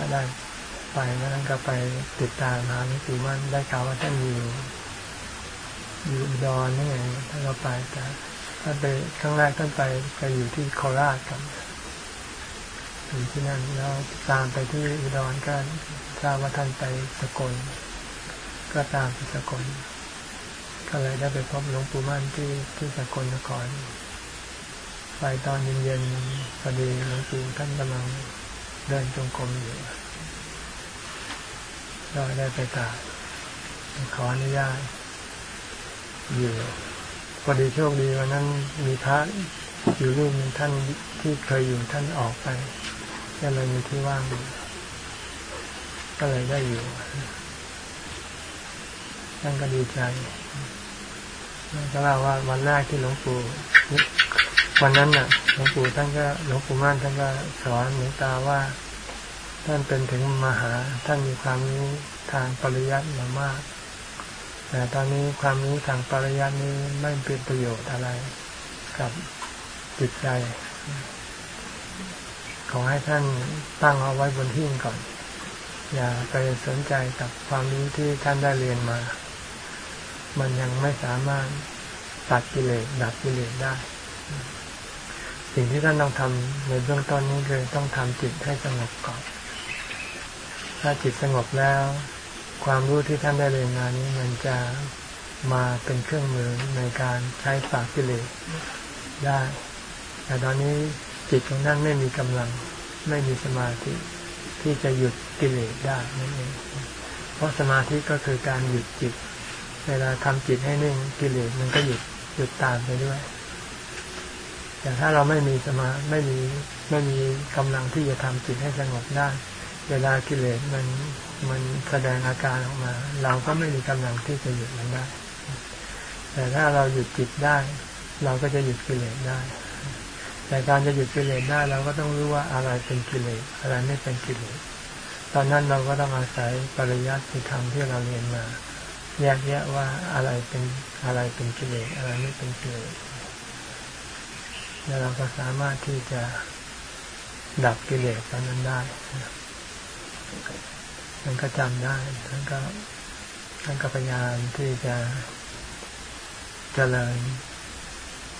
ก็ได้ไปแล้วนั้นก็ไปติดตามหาหลวงปู่มั่นได้ข่าวว่าท่านอยู่อยู่อุดรนี่ไงท่านก็ไปแต่ท่านไปครั้งแรกท่านไปไปอยู่ที่โคราชกันอยู่ที่นั่นแล้วตามไปที่อุดรก็ทราบว่าท่านไปสกล ก็ตามไปสกลก็เลยได้ไปพบหลวงปู่มั่นที่ที่สกลนครไปตอนเย็นๆพอดีหลวงปู่ท่านกำลัง เดินจงกรมอยู่ก็ได้ไปกราบขออนุญาตอยู่พอดีโชคดีวันนั้นมีพระอยู่รูปนึงท่านที่เคยอยู่ท่านออกไปก็เลยมีที่ว่างอยู่ก็เลยได้อยู่ท่านก็ดีใจก็เล่าว่าวันแรกที่หลวงปู่ วันนั้นน่ะหลวงปู่ท่านก็หลวงปู่ม่านท่านก็สอนหลวงตาว่า ท่านเป็นถึงมหาท่านมีความรู้ทางปริยัติมามาก แต่ตอนนี้ความรู้ทางปริยัตินี้ไม่เป็นประโยชน์อะไรกับจิตใจ ขอให้ท่านตั้งเอาไว้บนที่ก่อน อย่าไปสนใจกับความรู้ที่ท่านได้เรียนมา มันยังไม่สามารถตัดกิเลสดับกิเลสได้ สิ่งที่ท่านต้องทำในเบื้องต้นนี้คือต้องทำจิตให้สงบก่อน ถ้าจิตสงบแล้ว ความรู้ที่ท่านได้เรียนมานี้มันจะมาเป็นเครื่องมือในการใช้ปราบกิเลสได้ แต่ตอนนี้จิตของท่านไม่มีกำลัง ไม่มีสมาธิที่จะหยุดกิเลสได้นั่นเองเพราะสมาธิก็คือการหยุดจิต เวลาทำจิตให้นิ่งกิเลสมันก็หยุดหยุดตามไปด้วย แต่ถ้าเราไม่มีสมาไม่มีไม่มีกำลังที่จะทำจิตให้สงบได้ เวลากิเลสมันมันแสดงอาการออกมา เราก็ไม่มีกำลังที่จะหยุดมันได้ แต่ถ้าเราหยุดจิตได้ เราก็จะหยุดกิเลสได้ แต่การจะหยุดกิเลสได้ เราก็ต้องรู้ว่าอะไรเป็นกิเลสอะไรไม่เป็นกิเลสตอนนั้นเราก็ต้องอาศัยปริยัติธรรมที่เราเรียนมา แยกแยะว่าอะไรเป็นอะไรเป็นกิเลสอะไรไม่เป็นกิเลส แล้วเราก็สามารถที่จะดับกิเลสตอนนั้นได้ท่านก็จำได้ท่านก็ท่านก็พยายามที่จะเจริญ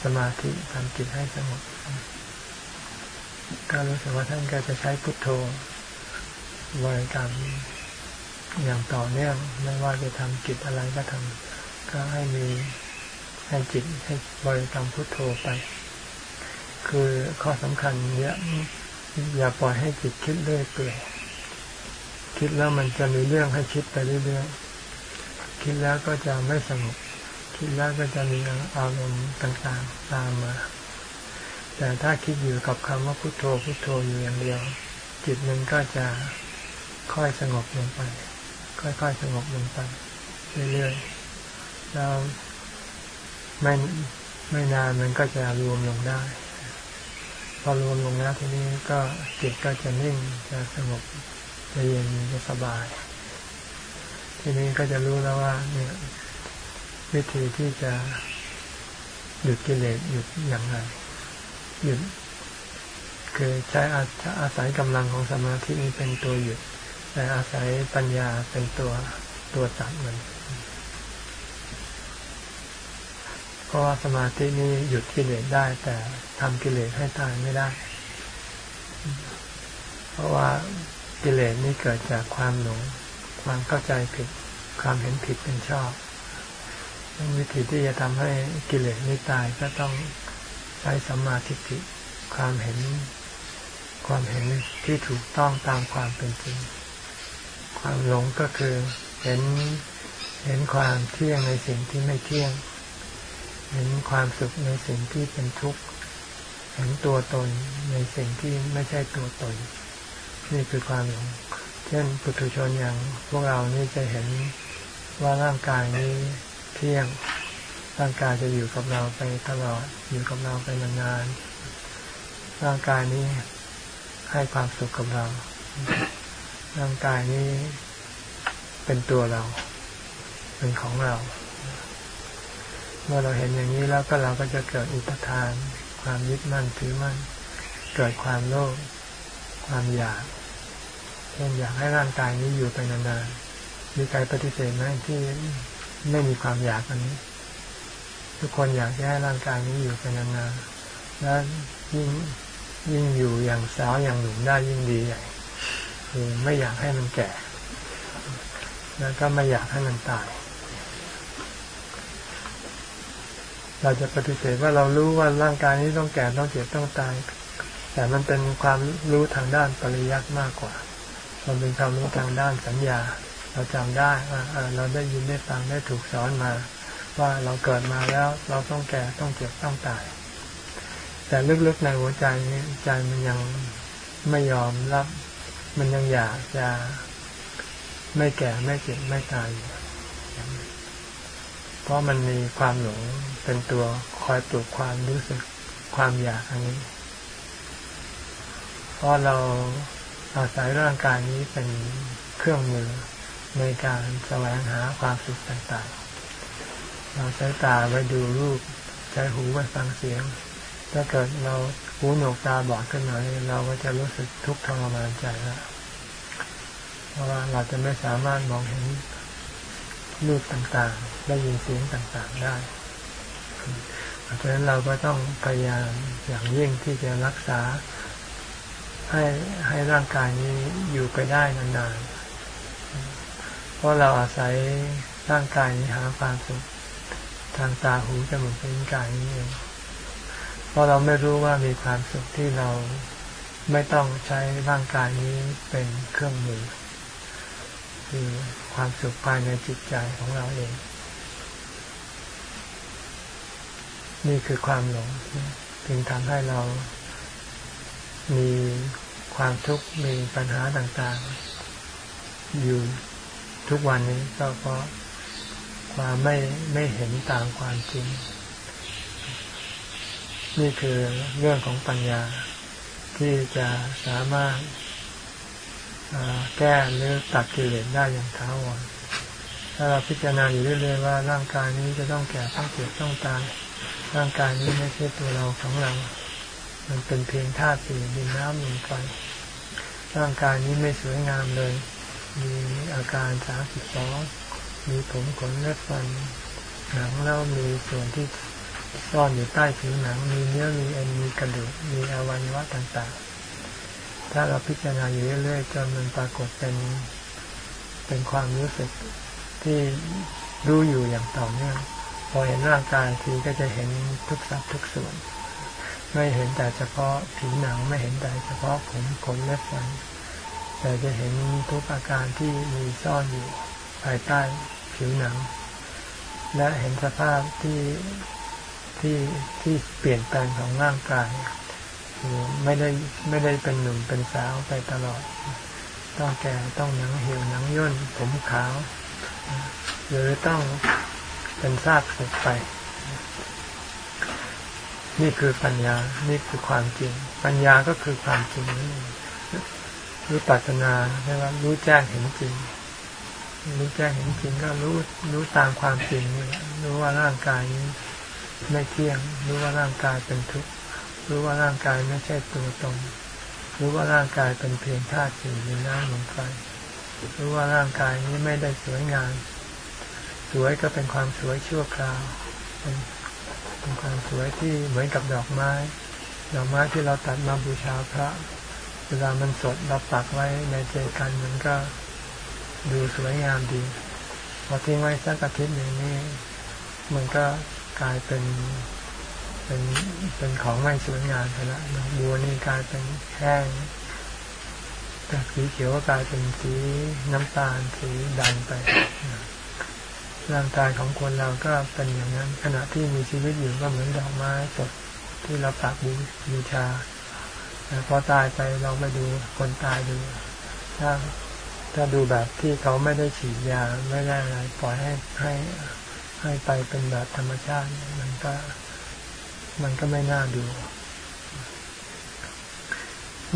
สมาธิทำจิตให้สงบก็รู้สึกว่าท่านก็จะใช้พุทโธบริกรรมอย่างต่อเนื่องไม่ว่าจะทำกิจอะไรก็ทำก็ให้มีให้จิตให้บริกรรมพุทโธไป คือข้อสำคัญเนี้ยอย่าปล่อยให้จิตคิดเรื่อยเปื่อยคิดแล้วมันจะมีเรื่องให้คิดไปเรื่อยๆคิดแล้วก็จะไม่สงบคิดแล้วก็จะมีอารมณ์ต่างๆตามมา แต่ถ้าคิดอยู่กับคำว่าพุโทโธพุโทโธอยู่อย่างเดียว จิตมันก็จะค่อยสงบลงไป ค่อยๆสงบลงไปเรื่อยๆแล้วไม่ไม่นานมันก็จะรวมลงได้ พอรวมลงแล้วทีนี้ก็จิตก็จะนิ่งจะสงบจะเย็นจะสบาย ทีนี้ก็จะรู้แล้วว่า เนี่ย วิธีที่จะหยุดกิเลสหยุดอย่างไรหยุดคือใช้อาอาศัยกำลังของสมาธินี้เป็นตัวหยุด แต่อาศัยปัญญาเป็นตัวตัวตัดมัน เพราะว่าสมาธินี้หยุดกิเลสได้ แต่ทำกิเลสให้ตายไม่ได้ เพราะว่ากิเลสนี้เกิดจากความหลงความเข้าใจผิด ความเห็นผิดเป็นชอบวิธีที่จะทำให้กิเลสนี้ตายก็ต้องใช้สัมมาทิฏฐิความเห็น ความเห็นที่ถูกต้องตามความเป็นจริง ความหลงก็คือเห็นเห็นความเที่ยงในสิ่งที่ไม่เที่ยง เห็นความสุขในสิ่งที่เป็นทุกข์เห็นตัวตนในสิ่งที่ไม่ใช่ตัวตน นี่คือความหลงเช่นปุถุชนอย่างพวกเรานี่จะเห็นว่าร่างกายนี้เที่ยงร่างกายจะอยู่กับเราไปตลอดอยู่กับเราไปนานๆร่างกายนี้ให้ความสุขกับเรา ร่างกายนี้เป็นตัวเรา เป็นของเรา เมื่อเราเห็นอย่างนี้แล้วก็เราก็จะเกิดอุปทาน ความยึดมั่นถือมั่น เกิดความโลภความอยากช่นอยากให้ร่างกายนี้อยู่ไปนานๆมีใครปฏิเสธไหมที่ไม่มีความอยากอันนี้ ทุกคนอยากให้ร่างกายนี้อยู่ไปนานๆและยิ่งยิ่งอยู่อย่างสาวอย่างหนุ่มได้ยิ่งดีใหญ่คือไม่อยากให้มันแก่ แล้วก็ไม่อยากให้มันตาย เราจะปฏิเสธว่าเรารู้ว่าร่างกายนี้ต้องแก่ต้องเจ็บต้องตาย แต่มันเป็นความรู้ทางด้านปริยัติมากกว่า มันเป็นความรู้ทางด้านสัญญา เราจำได้ว่าเราได้ยินได้ฟังได้ถูกสอนมา ว่าเราเกิดมาแล้วเราต้องแก่ต้องเจ็บต้องตาย แต่ลึกๆในหัวใจนี้ใจมันยังไม่ยอมรับ มันยังอยากจะไม่แก่ไม่เจ็บไม่ตายอยู่เพราะมันมีความหลง เป็นตัวคอยปลุกความรู้สึกความอยากอันนี้ เพราะเราอาศัยร่างกายนี้เป็นเครื่องมือในการแสวงหาความสุขต่างๆ เราใช้ตาไว้ดูรูป ใช้หูไว้ฟังเสียง ถ้าเกิดเราหูหนวกตาบอดขึ้นมาเราก็จะรู้สึกทุกข์ทรมานใจแล้วเพราะว่าเราจะไม่สามารถมองเห็นรูปต่างๆ ได้ยินเสียงต่างๆได้ เพราะฉะนั้นเราก็ต้องพยายามอย่างยิ่งที่จะรักษา ให้ให้ร่างกายนี้อยู่ไปได้นานๆ เพราะเราอาศัยร่างกายนี้หาความสุขทางตาหูจมูกลิ้นกายนี้เองเพราะเราไม่รู้ว่ามีความสุขที่เราไม่ต้องใช้ร่างกายนี้เป็นเครื่องมือ คือความสุขภายในจิตใจของเราเอง นี่คือความหลงจึงทำให้เรามีความทุกข์มีปัญหาต่างๆ อยู่ทุกวันนี้ก็เพราะความไม่ไม่เห็นตามความจริง นี่คือเรื่องของปัญญาที่จะสามารถแก้หรือตัดกิเลสได้อย่างท้าวรถ้าเราพิจารณาอยู่เรื่อยๆว่าร่างกายนี้จะต้องแก่ต้องเจ็บต้องตาย ร่างกายนี้ไม่ใช่ตัวเราของเรา มันเป็นเพียงธาตุสี่ดินน้ำลมไฟร่างกายนี้ไม่สวยงามเลย มีอาการสาสิบสอง มีผมขนเล็บฟัน หนังแล้วมีส่วนที่ซ่อนอยู่ใต้ผิวหนัง มีเนื้อ มีเอ็น มีกระดูก มีอวัยวะต่างๆ ถ้าเราพิจารณาอยู่เรื่อยๆจนมันปรากฏเป็น เป็นความรู้สึกที่รู้อยู่อย่างต่อเนื่อง พอเห็นร่างกายทีก็จะเห็นทุกสัดทุกส่วน ไม่เห็นแต่เฉพาะผิวหนังไม่เห็นแต่เฉพาะผมขนเล็บฟันแต่จะเห็นทุกอาการที่มีซ่อนอยู่ภายใต้ผิวหนัง และเห็นสภาพที่ที่ที่เปลี่ยนแปลงของร่างกายคือไม่ได้ไม่ได้เป็นหนุ่มเป็นสาวไปตลอด ต้องแก่ต้องหนังเหี่ยวหนังย่นผมขาว หรือต้อง เป็นซากศพไป นี่คือปัญญา นี่คือความจริง ปัญญาก็คือความจริงนี่รู้ปัจนาใช่ไหมรู้แจ้งเห็นจริง รู้แจ้งเห็นจริงก็รู้รู้ตามความจริงนี่รู้ว่าร่างกายนี้ไม่เที่ยง รู้ว่าร่างกายเป็นทุกข์รู้ว่าร่างกายไม่ใช่ตัวตนรู้ว่าร่างกายเป็นเพียงธาตุสี่ดินน้ำลมไฟรู้ว่าร่างกายนี้ไม่ได้สวยงาม สวยก็เป็นความสวยชั่วคราว เป็นเป็นความสวยที่เหมือนกับดอกไม้ ดอกไม้ที่เราตัดมาบูชาพระ เวลามันสดเราปักไว้ในเจกันมันก็ดูสวยงามดีพอทิ้งไว้สักอาทิตย์หนึ่งนี่มันก็กลายเป็นเป็นเป็นของไม่สวยงามไปแล้วดอกบัวนี่กลายเป็นแห้งจากสีเขียวก็กลายเป็นสีน้ำตาลสีดำไป ร่างกายของคนเราก็เป็นอย่างนั้น ขณะที่มีชีวิตอยู่ก็เหมือนดอกไม้สดที่เราปักบูบูชาพอตายไปเราไปดูคนตายดู ถ้าถ้าดูแบบที่เขาไม่ได้ฉีดยาไม่ได้อะไรปล่อยให้ให้ให้ไปเป็นแบบธรรมชาติ มันก็ มันก็ไม่น่าดู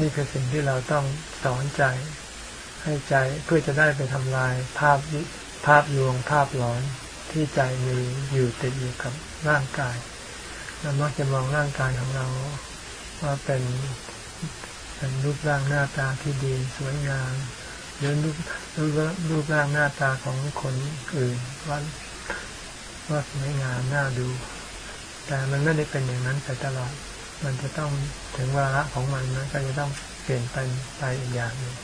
นี่คือสิ่งที่เราต้องสอนใจ ให้ใจเพื่อจะได้ไปทำลายภาพ ภาพลวงภาพหลอนที่ใจมีอยู่ติดอยู่กับร่างกายเรามักจะมองร่างกายของเราว่าเป็นเป็นรูปร่างหน้าตาที่ดีสวยงามหรือรูปรูปรูปร่างหน้าตาของคนอื่นว่าว่าสวยงามน่าดู แต่มันไม่ได้เป็นอย่างนั้นไปตลอด มันจะต้องถึงวาระของมันมันก็จะต้องเปลี่ยนไปไปอีกอย่างหนึ่ง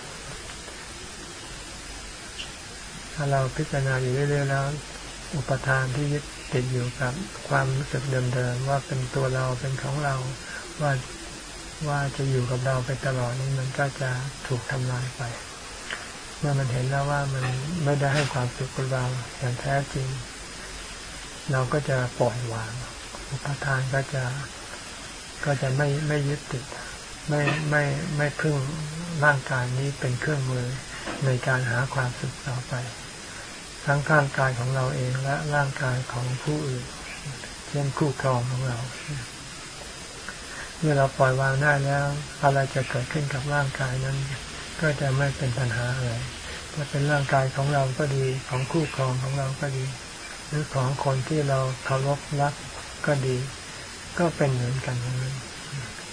ถ้าเราพิจารณาอยู่เรื่อยๆแล้ว อุปทานที่ยึดติดอยู่กับความรู้สึกเดิมๆว่าเป็นตัวเราเป็นของเราว่าว่าจะอยู่กับเราไปตลอดนี้มันก็จะถูกทำลายไป เมื่อมันเห็นแล้วว่ามันไม่ได้ให้ความสุขกับเราอย่างแท้จริง เราก็จะปล่อยวาง อุปทานก็จะก็จะไม่ไม่ยึดติด ไม่ไม่ไม่พึ่งร่างกายนี้เป็นเครื่องมือในการหาความสุขต่อไป ทั้งร่างกายของเราเองและร่างกายของผู้อื่น เช่นคู่ครองของเรา เมื่อเราปล่อยวางได้แล้ว อะไรจะเกิดขึ้นกับร่างกายนั้น ก็จะไม่เป็นปัญหาอะไรจะเป็นร่างกายของเราก็ดีของคู่ครองของเราก็ดี หรือของคนที่เราเคารพรักก็ดี ก็เป็นเหมือนกันนั้น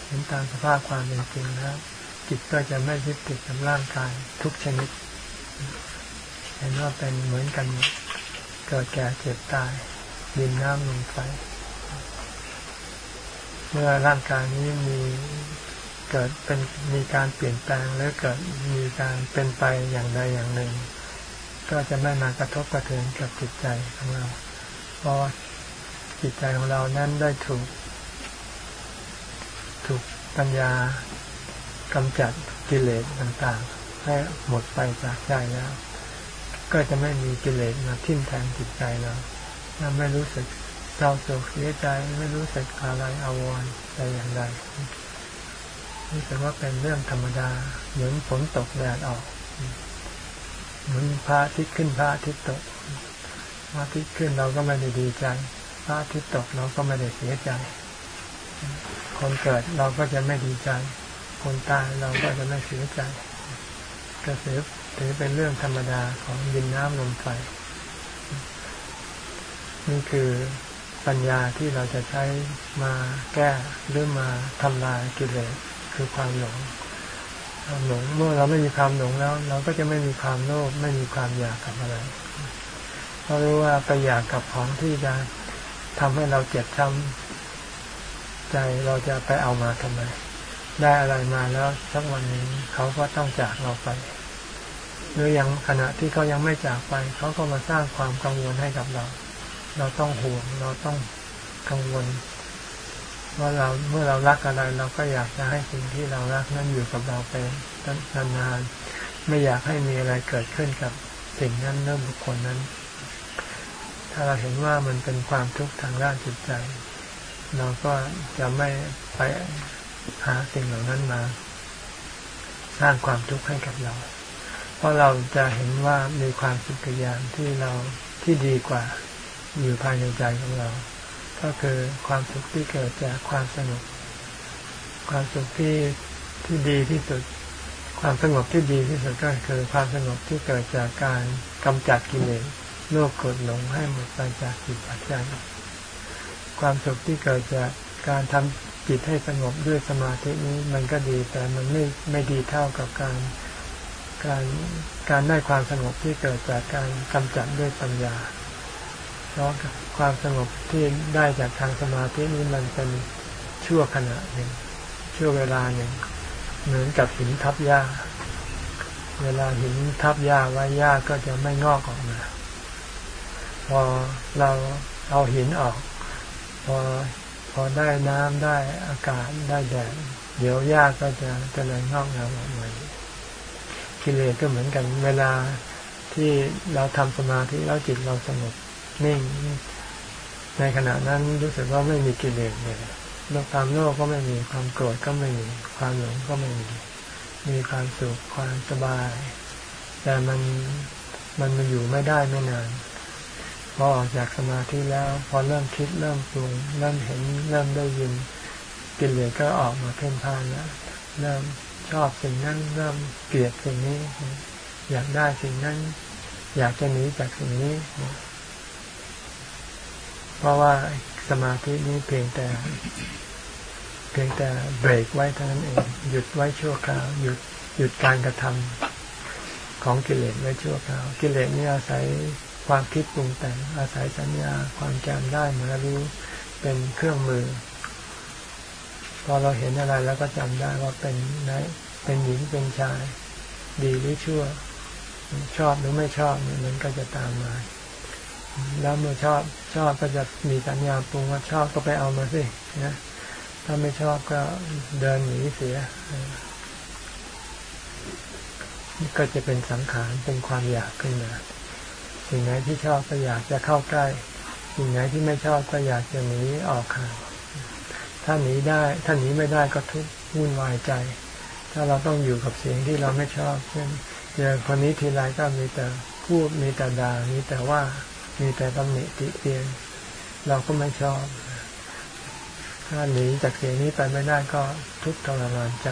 เห็นตามสภาพความเป็นจริงแล้วจิตก็จะไม่ยึดติดกับร่างกายทุกชนิด เห็นว่าเป็นเหมือนกันเกิดแก่เจ็บตายดินน้ำลมไฟเมื่อร่างกายนี้มีเกิดเป็นมีการเปลี่ยนแปลงหรือเกิดมีการเป็นไปอย่างใดอย่างหนึ่ง ก็จะไม่มากระทบกระเทือนกับจิตใจของเรา เพราะจิตใจของเรานั้นได้ถูก ถูกปัญญากำจัดกิเลสต่างๆ ให้หมดไปจากใจแล้ว ก็จะไม่มีกิเลสมาทิ่มแทงจิตใจเราไม่รู้สึกเศร้าโศกเสียใจไม่รู้สึกอะไรอาวรณ์แต่อย่างใดนี่แปลว่าเป็นเรื่องธรรมดา เหมือนฝนตกแดดออก เหมือนพระอาทิตย์ขึ้นพระอาทิตย์ตกพระอาทิตย์ขึ้นเราก็ไม่ได้ดีใจพระอาทิตย์ตกเราก็ไม่ได้เสียใจ คนเกิดเราก็จะไม่ดีใจ คนตายเราก็จะไม่เสียใจก็ถือ ถือเป็นเรื่องธรรมดาของดินน้ำลมไฟนี่คือปัญญาที่เราจะใช้มาแก้หรือมาทำลายกิเลสคือความหลงความหลงเมื่อเราไม่มีความหลงแล้ว เราก็จะไม่มีความโลภไม่มีความอยากกับอะไรเรารู้ว่าไปอยากกับของที่จะทำให้เราเจ็บช้ำใจเราจะไปเอามาทำไม ได้อะไรมาแล้วสักวันนี้เขาก็ต้องจากเราไป หรือยังขณะที่เขายังไม่จากไป เขาก็มาสร้างความกังวลให้กับเรา เราต้องห่วงเราต้องกังวลว่าเราเมื่อเรารักอะไรเราก็อยากจะให้สิ่งที่เรารักนั้นอยู่กับเราไปนานๆไม่อยากให้มีอะไรเกิดขึ้นกับสิ่งนั้นเริ่มบุคคลนั้น ถ้าเราเห็นว่ามันเป็นความทุกข์ทางด้านจิตใจ เราก็จะไม่ไปหาสิ่งเหล่านั้นมา สร้างความทุกข์ให้กับเรา เพราะเราจะเห็นว่ามีความสุขอย่างที่เราที่ดีกว่าอยู่ภายในใจของเรา ก็คือความสุขที่เกิดจากความสงบความสุขที่ที่ดีที่สุด ความสงบที่ดีที่สุดก็คือความสงบที่เกิดจากการกำจัดกิเลสโลภโกรธหลงให้หมดไปจากจิตใจจัยความสุขที่เกิดจากการทำจิตให้สงบด้วยสมาธินี้มันก็ดีแต่มันไม่ไม่ดีเท่ากับการ การการได้ความสงบที่เกิดจากการกำจัดด้วยปัญญาพราะความสงบที่ได้จากทางสมาธินี้มันเป็นชั่วขณะหนึ่งชั่วเวลาหนึ่งเหมือนกับหินทับหญ้า เวลาหินทับหญ้าไว้หญ้าก็จะไม่งอกออกมาพอเราเอาหินออก พอพอได้น้ำได้อากาศได้แดดเดี๋ยวหญ้าก็จะจะเลยงอกงามออกมา กิเลสก็เหมือนกัน เวลาที่เราทำสมาธิแล้วจิตเราสงบนิ่ง ในขณะนั้นรู้สึกว่าไม่มีกิเลสเลยโลกความโลภก็ไม่มีความโกรธก็ไม่มีความหลงก็ไม่มี มีความสุขความสบาย แต่มันมันมันอยู่ไม่ได้ไม่นานพอออกจากสมาธิแล้ว พอเริ่มคิดเริ่มปรุงเริ่มเห็นเริ่มได้ยินกิเลสก็ออกมาเพ่นพ่านแล้วเริ่ม ชอบสิ่งนั้นเริ่มเกลียดสิ่งนี้ อยากได้สิ่งนั้น อยากจะหนีจากสิ่งนี้ เพราะว่าสมาธินี้เพียงแต่เพียงแต่เบรกไว้เท่านั้นเอง หยุดไว้ชั่วคราว หยุดหยุดการกระทำขของกิเลสไว้ชั่วคราว กิเลสนี่อาศัยความคิดปรุงแต่งอาศัยสัญญาความจำได้มารู้เป็นเครื่องมือ พอเราเห็นอะไรแล้วก็จำได้ว่าเป็นไหนเป็นหญิงเป็นชาย ดีหรือชั่ว ชอบหรือไม่ชอบมันก็จะตามมาแล้วเมื่อชอบชอบก็จะมีสัญญาปรุงว่าชอบก็ไปเอามาสินะถ้าไม่ชอบก็เดินหนีเสียก็จะเป็นสังขารเป็นความอยากขึ้นมาสิ่งไหนที่ชอบก็อยากจะเข้าใกล้ สิ่งไหนที่ไม่ชอบก็อยากจะหนีออกห่าง ถ้าหนีได้ถ้าหนีไม่ได้ก็ทุกข์วุ่นวายใจ ถ้าเราต้องอยู่กับเสียงที่เราไม่ชอบเช่นเจอคนนี้ทีไรก็มีแต่พูดมีแต่ด่ามีแต่ว่ามีแต่ตำหนิติเตียนเราก็ไม่ชอบ ถ้าหนีจากเสียงนี้ไปไม่ได้ก็ทุกข์ทรมานใจ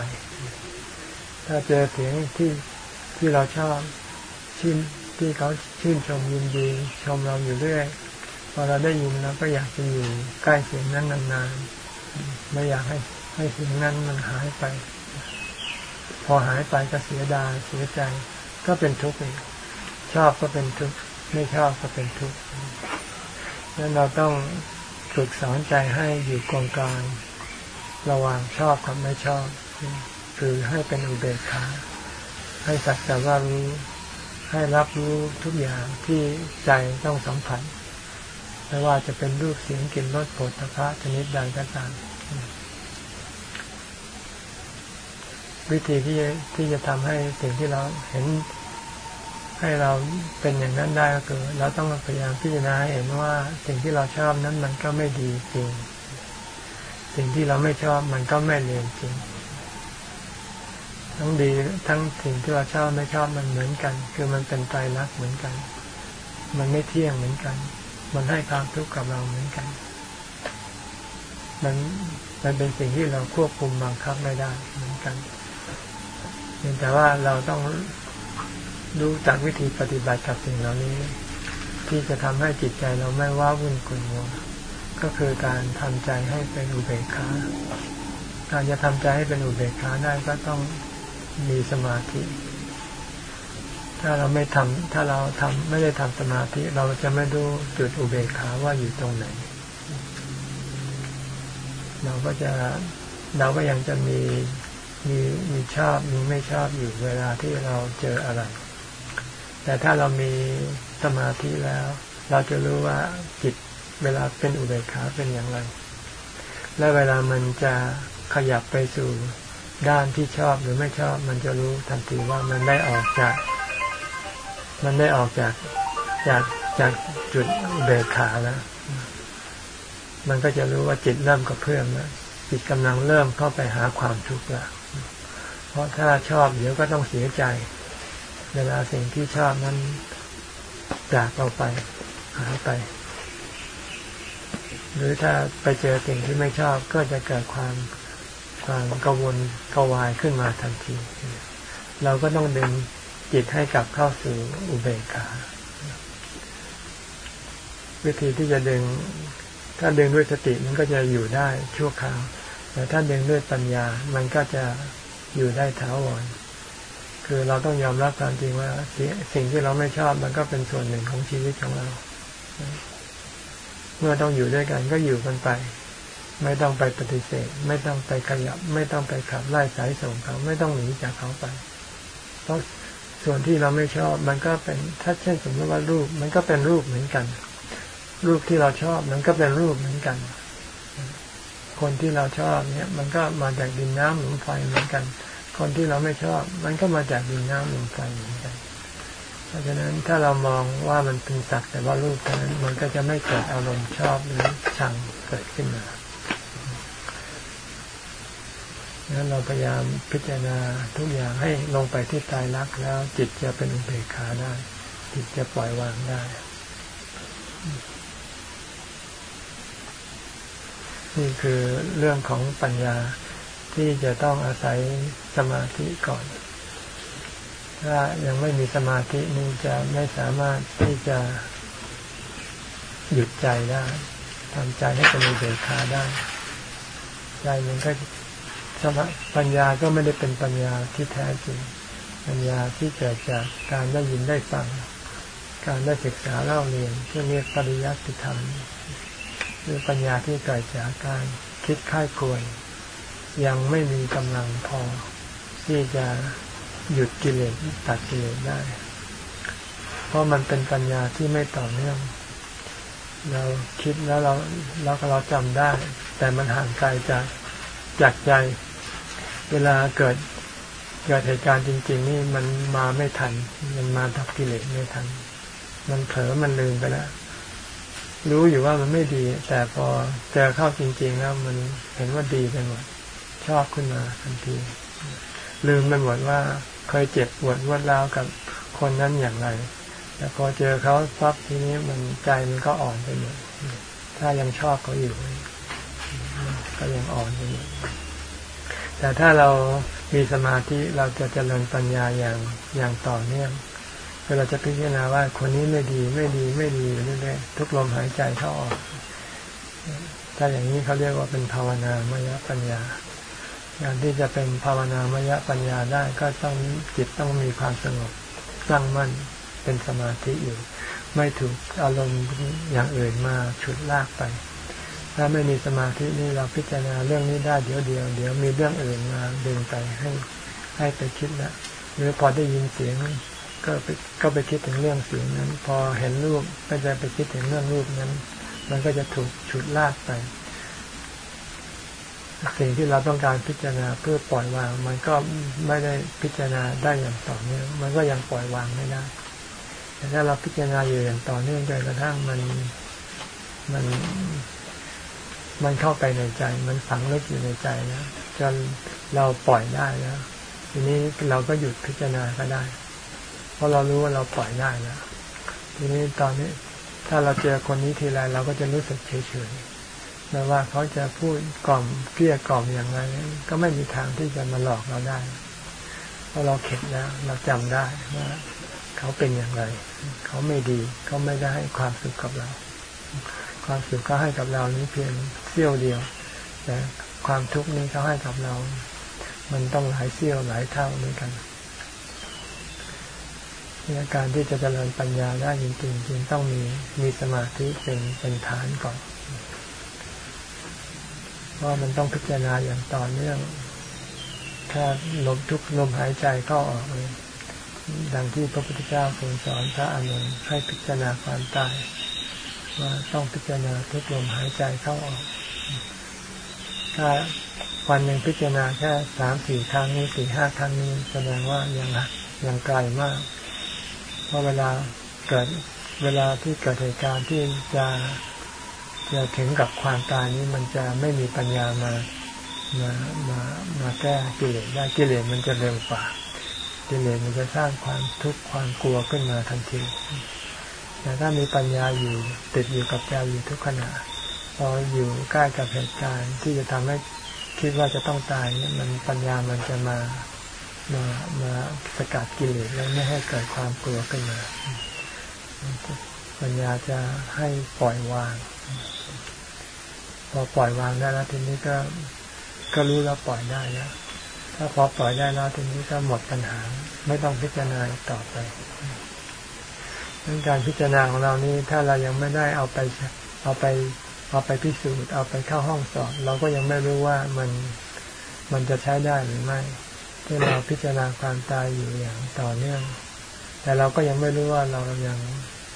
ถ้าเจอเสียงที่ที่เราชอบชื่นที่เขาชื่นชมยินดีชมเราอยู่เรื่อยพอเราได้ยินเราก็อยากจะอยู่ใกล้เสียงนั้นนานๆ ไม่อยากให้ให้สียงนั้นมันหายไป พอหายไปก็เสียดายเสียใจ ก็เป็นทุกข์ชอบก็เป็นทุกข์ไม่ชอบก็เป็นทุกข์นั้นเราต้องฝึกสอนใจให้อยู่กลางกลางระหว่างชอบกับไม่ชอบ คือให้เป็นอุเบกขาให้สักแต่ว่ารู้ให้รับรู้ทุกอย่างที่ใจต้องสัมผัส ไม่ว่าจะเป็นรูปเสียงกลิ่นรสโผลพระชนิดใดก็ตามวิธีที่ที่จะทำให้สิ่งที่เราเห็นให้เราเป็นอย่างนั้นได้ก็คือ เราต้องพยายามพิจารณาเห็นว่าสิ่งที่เราชอบนั้นมันก็ไม่ดีจริง สิ่งที่เราไม่ชอบมันก็ไม่เลวจริง ทั้งดีทั้งสิ่งที่เราชอบไม่ชอบมันเหมือนกัน คือมันเป็นไตรลักษณ์เหมือนกัน มันไม่เที่ยงเหมือนกัน มันให้ความทุกข์กับเราเหมือนกัน มันมันเป็นสิ่งที่เราควบคุมบังคับไม่ได้เหมือนกันเพียงแต่ว่าเราต้องดูจากวิธีปฏิบัติกับสิ่งเหล่านี้ ที่จะทำให้จิตใจเราไม่ว้าวุ่นกุนวัวก็คือการทำใจให้เป็นอุเบกขาการจะทำใจให้เป็นอุเบกขาได้ก็ต้องมีสมาธิ ถ้าเราไม่ทำถ้าเราทำไม่ได้ทำสมาธิ เราจะไม่ดูจุดอุเบกขาว่าอยู่ตรงไหน เราก็จะเราก็ยังจะมีมีมีชอบมีไม่ชอบอยู่เวลาที่เราเจออะไร แต่ถ้าเรามีสมาธิแล้ว เราจะรู้ว่าจิตเวลาเป็นอุเบกขาเป็นอย่างไร และเวลามันจะขยับไปสู่ด้านที่ชอบหรือไม่ชอบ มันจะรู้ทันทีว่ามันได้ออกจาก มันได้ออกจากจากจากจุดเบรขาแล้วมันก็จะรู้ว่าจิตเริ่มกระเพื่อมแล้วจิตกำลังเริ่มเข้าไปหาความทุกข์ล้วเพราะถ้าชอบเดี๋ยวก็ต้องเสียใจ เวลาสิ่งที่ชอบนั้นจากเราไปหายไป หรือถ้าไปเจอสิ่งที่ไม่ชอบก็จะเกิดความความกังวลกวายขึ้นมาทันที เราก็ต้องดึง จิตให้กลับเข้าสู่อุเบกขาวิธีที่จะดึง ถ้าดึงด้วยสติมันก็จะอยู่ได้ชั่วคราว แต่ถ้าดึงด้วยปัญญา มันก็จะอยู่ได้ถาวรคือเราต้องยอมรับความจริงว่าสิ่งที่เราไม่ชอบมันก็เป็นส่วนหนึ่งของชีวิตของเรา เมื่อต้องอยู่ด้วยกันก็อยู่กันไป ไม่ต้องไปปฏิเสธ ไม่ต้องไปขยับ ไม่ต้องไปขับไล่สายส่งเขา ไม่ต้องหนีจากเขาไปเพราะ ส่วนที่เราไม่ชอบ มันก็เป็นถ้าเช่นสมมติว่ารูป มันก็เป็นรูปเหมือนกัน รูปที่เราชอบมันก็เป็นรูปเหมือนกัน คนที่เราชอบเนี่ย มันก็มาจากดินน้ำลมไฟเหมือนกัน คนที่เราไม่ชอบ มันก็มาจากดินน้ำลมไฟเหมือนกัน เพราะฉะนั้นถ้าเรามองว่ามันเป็นสักแต่ว่ารูปเท่านั้นมันก็จะไม่เกิดอารมณ์ชอบหรือชังเกิดขึ้นมา นั้นเราพยายามพิจารณาทุกอย่างให้ลงไปที่ตายรักแล้ว จิตจะเป็นอุเบกขาได้ จิตจะปล่อยวางได้ นี่คือเรื่องของปัญญาที่จะต้องอาศัยสมาธิก่อน ถ้ายังไม่มีสมาธินี่จะไม่สามารถที่จะหยุดใจได้ทำใจให้เป็นอุเบกขาได้ ใจมันก็ สมาปัญญาก็ไม่ได้เป็นปัญญาที่แท้จริง ปัญญาที่เกิดจากการได้ยินได้ฟัง การได้ศึกษาเล่าเรียนที่เรียกปริยัติธรรมหรือปัญญาที่เกิดจากการคิดค่ายควรยังไม่มีกำลังพอ ที่จะหยุดกิเลสตัดกิเลสได้ เพราะมันเป็นปัญญาที่ไม่ต่อเนื่อง เราคิดแล้วเราเราเราจำได้ แต่มันห่างไกลจาก จากใจ เวลาเกิดเกิดเหตุการณ์จริง ๆ นี่มันมาไม่ทัน มันมาทับกิเลสไม่ทัน มันเผลอมันลืมไปแล้วรู้อยู่ว่ามันไม่ดี แต่พอเจอเข้าจริง ๆ แล้วมันเห็นว่าดีไปหมดชอบขึ้นมาทันที ลืมไปหมดว่าเคยเจ็บปวดวดร้าวกับคนนั้นอย่างไร แต่พอเจอเขาปั๊บทีนี้มันใจมันก็อ่อนไปหมดถ้ายังชอบเขาอยู่ ก็ยังอ่อนไปหมดแต่ถ้าเรามีสมาธิเราจะเจริญปัญญาอย่างอย่างต่อเนื่องเวลาจะพิจารณาว่าคนนี้ไม่ดีไม่ดีไม่ดีเรื่อยๆทุกลมหายใจเข้าออก ถ้าอย่างนี้เขาเรียกว่าเป็นภาวนามยปัญญาการที่จะเป็นภาวนามยปัญญาได้ก็ต้องจิตต้องมีความสงบตั้งมั่นเป็นสมาธิอยู่ ไม่ถูกอารมณ์อย่างอื่นมาฉุดลากไป ถ้าไม่มีสมาธินี่เราพิจารณาเรื่องนี้ได้เดี๋ยวเดียว เดี๋ยวมีเรื่องอื่นมาดึงไปให้ให้ไปคิดละหรือพอได้ยินเสียงก็ไปก็ไปคิดถึงเรื่องเสียงนั้น พอเห็นรูปก็จะไปคิดถึงเรื่องรูปนั้น มันก็จะถูกฉุดลากไป สิ่งที่เราต้องการพิจารณาเพื่อปล่อยวาง มันก็ไม่ได้พิจารณาได้อย่างต่อเนื่องมันก็ยังปล่อยวางไม่ได้แต่ถ้าเราพิจารณาอยู่อย่างต่อเนื่องจนกระทั่งมันมัน มันเข้าไปในใจ มันฝังลึกอยู่ในใจแล้วจนเราปล่อยได้แล้วทีนี้เราก็หยุดพิจารณาก็ได้ เพราะเรารู้ว่าเราปล่อยได้แล้วทีนี้ตอนนี้ถ้าเราเจอคนนี้ทีไรเราก็จะรู้สึกเฉยเฉยไม่ว่าเขาจะพูดกล่อมเกลี้ยกล่อมอย่างไรก็ไม่มีทางที่จะมาหลอกเราได้เพราะเราเข็ดแล้วเราจำได้ว่าเขาเป็นอย่างไร เขาไม่ดีเขาไม่ได้ให้ความสุขกับเรา ความสุขเขาให้กับเรานี้เพียงเสี้ยวเดียว แต่ความทุกข์นี้เขาให้กับเรา มันต้องหลายเสี้ยวหลายเท่าด้วยกันการที่จะเจริญปัญญาได้จริงๆจึงต้องมีมีสมาธิเป็นเป็นฐานก่อนเพราะมันต้องพิจารณาอย่างต่อเนื่องถ้าลมทุกลมหายใจเข้าออกเลยดังที่พระพุทธเจ้าทรงสอนพระอานนท์ให้พิจารณาความตาย ว่าต้องพิจารณาทุกลมหายใจเข้าออก ถ้าวันหนึ่งพิจารณาแค่สามสี่ครั้งนี้สี่ห้าครั้งนี้แสดงว่ายังยังไกลมาก เพราะเวลาเกิดเวลาที่เกิดเหตุการณ์ที่จะจะถึงกับความตายนี้มันจะไม่มีปัญญามามามามาแก้กิเลสได้กิเลสมันจะเร็วกว่ากิเลสมันจะสร้างความทุกข์ความกลัวขึ้นมาทันที แต่ถ้ามีปัญญาอยู่ติดอยู่กับใจอยู่ทุกขณะพออยู่ใกล้กับเหตุการณ์ที่จะทำให้คิดว่าจะต้องตายเนี่ยมันปัญญามันจะมามามาสกัดกิเลสแล้วไม่ให้เกิดความกลัวขึ้นมา ปัญญาจะให้ปล่อยวาง พอปล่อยวางได้แล้วทีนี้ก็ก็รู้แล้วปล่อยได้แล้วถ้าพอปล่อยได้แล้วทีนี้ก็หมดปัญหา ไม่ต้องพิจารณาต่อไป เรื่องการพิจารณาของเรานี้ถ้าเรายังไม่ได้เอาไปเอาไปเอาไปพิสูจน์เอาไปเข้าห้องสอบเราก็ยังไม่รู้ว่ามันมันจะใช้ได้หรือไม่ที่เราพิจารณาความตายอยู่อย่างต่อเนื่อง แต่เราก็ยังไม่รู้ว่าเรายัง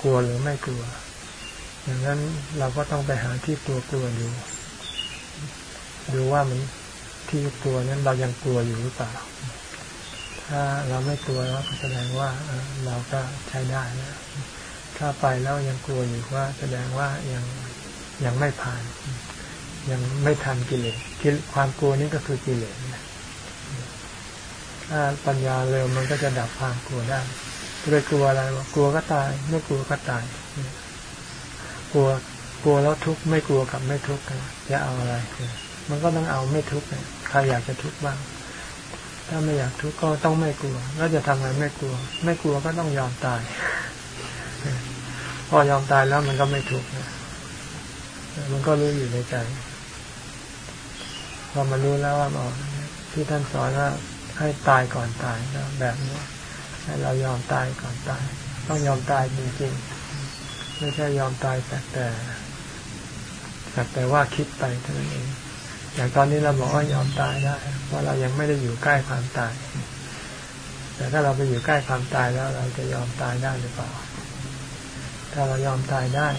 กลัวหรือไม่กลัว อย่างนั้นเราก็ต้องไปหาที่ตัวกลัวดูดูว่ามันที่ตัวนั้นเรายังกลัวอยู่หรือเปล่า ถ้าเราไม่กลัวแล้วแสดงว่าเราก็ใช้ได้แล้วถ้าไปแล้วยังกลัวอยู่ว่า แสดงว่ายังยังไม่ผ่าน ยังไม่ทันกิเลสความกลัวนี่ก็คือกิเลสถ้าปัญญาเร็วมันก็จะดับความกลัวได้จะไปกลัวอะไรวะกลัวก็ตาย ไม่กลัวก็ตาย กลัวกลัวแล้วทุกข์ไม่กลัวกับไม่ทุกข์จะเอาอะไร มันก็ต้องเอาไม่ทุกข์ใครอยากจะทุกข์บ้าง ถ้าไม่อยากทุกข์ก็ต้องไม่กลัว แล้วจะทำอะไรไม่กลัว ไม่กลัวก็ต้องยอมตาย พอยอมตายแล้วมันก็ไม่ทุกข์มันก็รู้อยู่ในใจ พอมารู้แล้วว่าอ๋อที่ท่านสอนว่าให้ตายก่อนตายแล้วแบบนี้ให้เรายอมตายก่อนตาย ต้องยอมตายจริงๆ ไม่ใช่ยอมตายแต่แต่แต่แต่ว่าคิดไปเท่านั้นเอง อย่างตอนนี้เราบอกว่ายอมตายได้เพราะเรายังไม่ได้อยู่ใกล้ความตาย แต่ถ้าเราไปอยู่ใกล้ความตายแล้วเราจะยอมตายได้หรือเปล่า ถ้าเรายอมตายได้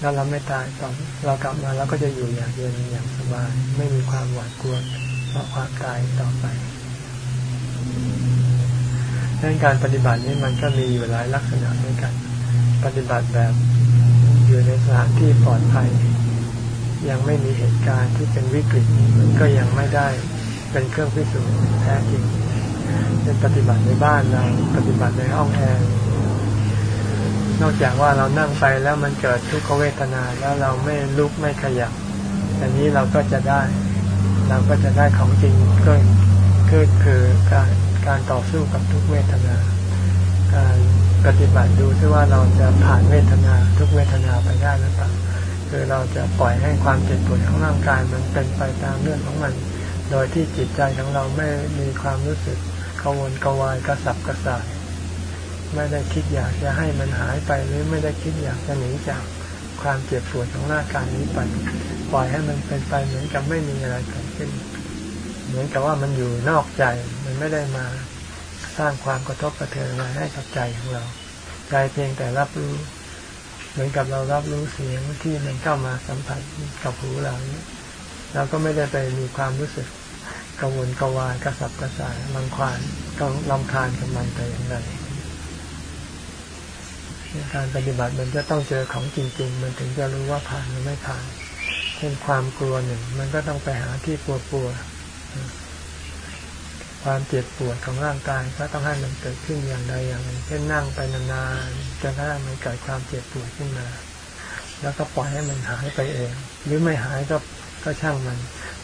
แล้วเราไม่ตายตอนเรากลับมาเราก็จะอยู่อย่างเย็นอย่างสบายไม่มีความหวาดกลัวเพราะความตายต่อไปดังนั้นการปฏิบัตินี้มันก็มีอยู่หลายลักษณะด้วยกัน ปฏิบัติแบบอยู่ในสถานที่ปลอดภัย ยังไม่มีเหตุการณ์ที่เป็นวิกฤตมันก็ยังไม่ได้เป็นเครื่องพิสูจน์แท้จริงเป็นปฏิบัติในบ้านเราปฏิบัติในห้องแอร์นอกจากว่าเรานั่งไปแล้วมันเกิดทุกขเวทนาแล้วเราไม่ลุกไม่ขยับอย่างนี้เราก็จะได้ เราก็จะได้ของจริงก็คือคือการการต่อสู้กับทุกเวทนา การปฏิบัติดูที่ว่าเราจะผ่านเวทนาทุกเวทนาไปได้หรือเปล่า คือเราจะปล่อยให้ความเจ็บปวดของร่างกายมันเป็นไปตามเรื่องของมัน โดยที่จิตใจของเราไม่มีความรู้สึกกังวลกวายกระสับกระส่ายไม่ได้คิดอยากจะให้มันหายไปหรือไม่ได้คิดอยากจะหนีจากความเจ็บปวดของร่างกายนี้ไป ปล่อยให้มันเป็นไปเหมือนกับไม่มีอะไรเกิดขึ้น เหมือนกับว่ามันอยู่นอกใจมันไม่ได้มาสร้างความกระทบกระเทือนอะไรให้กับใจของเรา ใจเพียงแต่รับรู้ มือนกับเรารับรู้เสียงที่มันเข้ามาสัมผัสกับหูเราเนี่ยเราก็ไม่ได้ไปมีความรู้สึกกังวลกวายกระสับกระส่ายลังควานต้องลำคาญกับมันแต่อย่างใดการปฏิบัติมันจะต้องเจอของจริง ๆ มันถึงจะรู้ว่าผ่านหรือไม่ผ่าน เช่นความกลัวหนึ่ง มันก็ต้องไปหาที่กลัวกลัว ความเจ็บปวดของร่างกายก็ต้องให้มันเกิดขึ้นอย่างใดอย่างหนึ่งเช่นนั่งไปนานๆจนกระทั่งมันเกิดความเจ็บปวดขึ้นมา แล้วก็ปล่อยให้มันหายไปเอง หรือไม่หายก็ก็ช่างมัน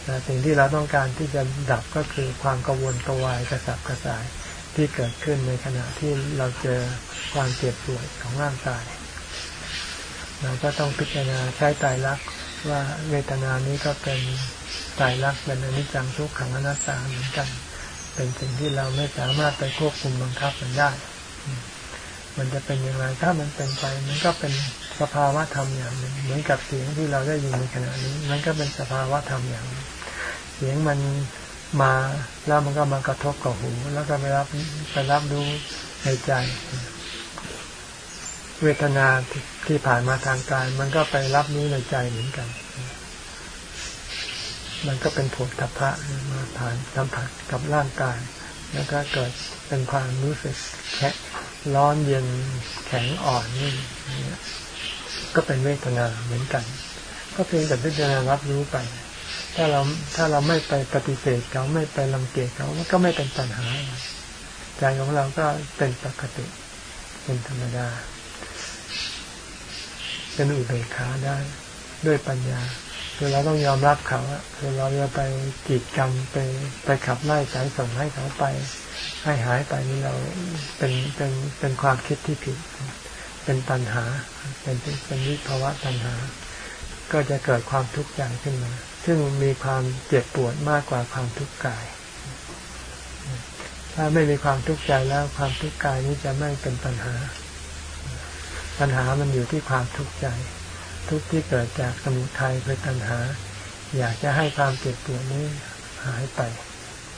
แต่สิ่งที่เราต้องการที่จะดับก็คือความกังวลกวายกระสับกระส่ายที่เกิดขึ้นในขณะที่เราเจอความเจ็บปวดของร่างกาย เราก็ต้องพิจารณาใช้ตายรักว่าเวทนานี้ก็เป็นตายรักเป็นอนิจจังทุกขังอนัตตาเหมือนกัน เป็นสิ่งที่เราไม่สามารถไปควบคุมบังคับมันได้ มันจะเป็นอย่างไรถ้ามันเป็นไป มันก็เป็นสภาวะธรรมอย่างหนึ่งเหมือนกับเสียงที่เราได้ยินในขณะนี้ มันก็เป็นสภาวะธรรมอย่างหนึ่งเสียงมันมาแล้วมันก็มากระทบกับหู แล้วก็ไปรับไปรับรู้ในใจ เวทนาที่ผ่านมาทางกายมันก็ไปรับรู้ในใจเหมือนกัน มันก็เป็นผลทัพพะมาผ่านสัมผัสกับร่างกาย แล้วก็เกิดเป็นความรู้สึกแข็งร้อนเย็นแข็งอ่อนนี่ก็เป็นเวทนาเหมือนกัน ก็เพียงแต่พิจารณารับรู้ไป ถ้าเราถ้าเราไม่ไปปฏิเสธเขาไม่ไปลังเกียจเขาก็ไม่เป็นปัญหาใจของเราก็เป็นปกติ เป็นธรรมดาเป็นอุเบกขาได้ด้วยปัญญา คือเราต้องยอมรับเขาคือเราจะไปกีดกันไปไปขับไล่สายส่งให้เขาไป ให้หายไปนี่เราเป็นเป็นเป็นความคิดที่ผิด เป็นปัญหา เป็นเป็นวิภาวะปัญหา ก็จะเกิดความทุกข์ใจขึ้นมา ซึ่งมีความเจ็บปวดมากกว่าความทุกข์กาย ถ้าไม่มีความทุกข์ใจแล้วความทุกข์กายนี้จะไม่เป็นปัญหา ปัญหามันอยู่ที่ความทุกข์ใจ ทุกข์ที่เกิดจากสมุทัยคือปัญหา อยากจะให้ความเจ็บปวดนี้หายไป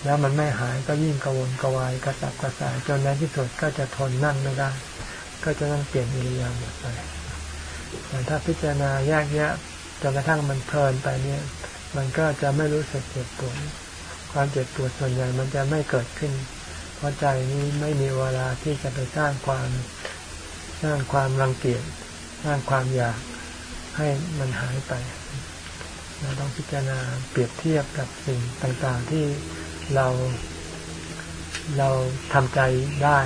แล้วมันไม่หายก็ยิ่งกระวนกระวายกระสับกระส่ายจนในที่สุดก็จะทนนั่งไม่ได้ ก็จะต้องเปลี่ยนอิริยาบถไปแต่ถ้าพิจารณาแยกแยะจนกระทั่งมันเพลินไปเนี่ย มันก็จะไม่รู้สึกเจ็บปวดความเจ็บปวดส่วนใหญ่มันจะไม่เกิดขึ้น เพราะใจนี้ไม่มีเวลาที่จะไปสร้างความสร้างความรังเกียจสร้างความอยาก ให้มันหายไป เราต้องพิจารณาเปรียบเทียบกับสิ่งต่างๆที่เราเราทำใจได้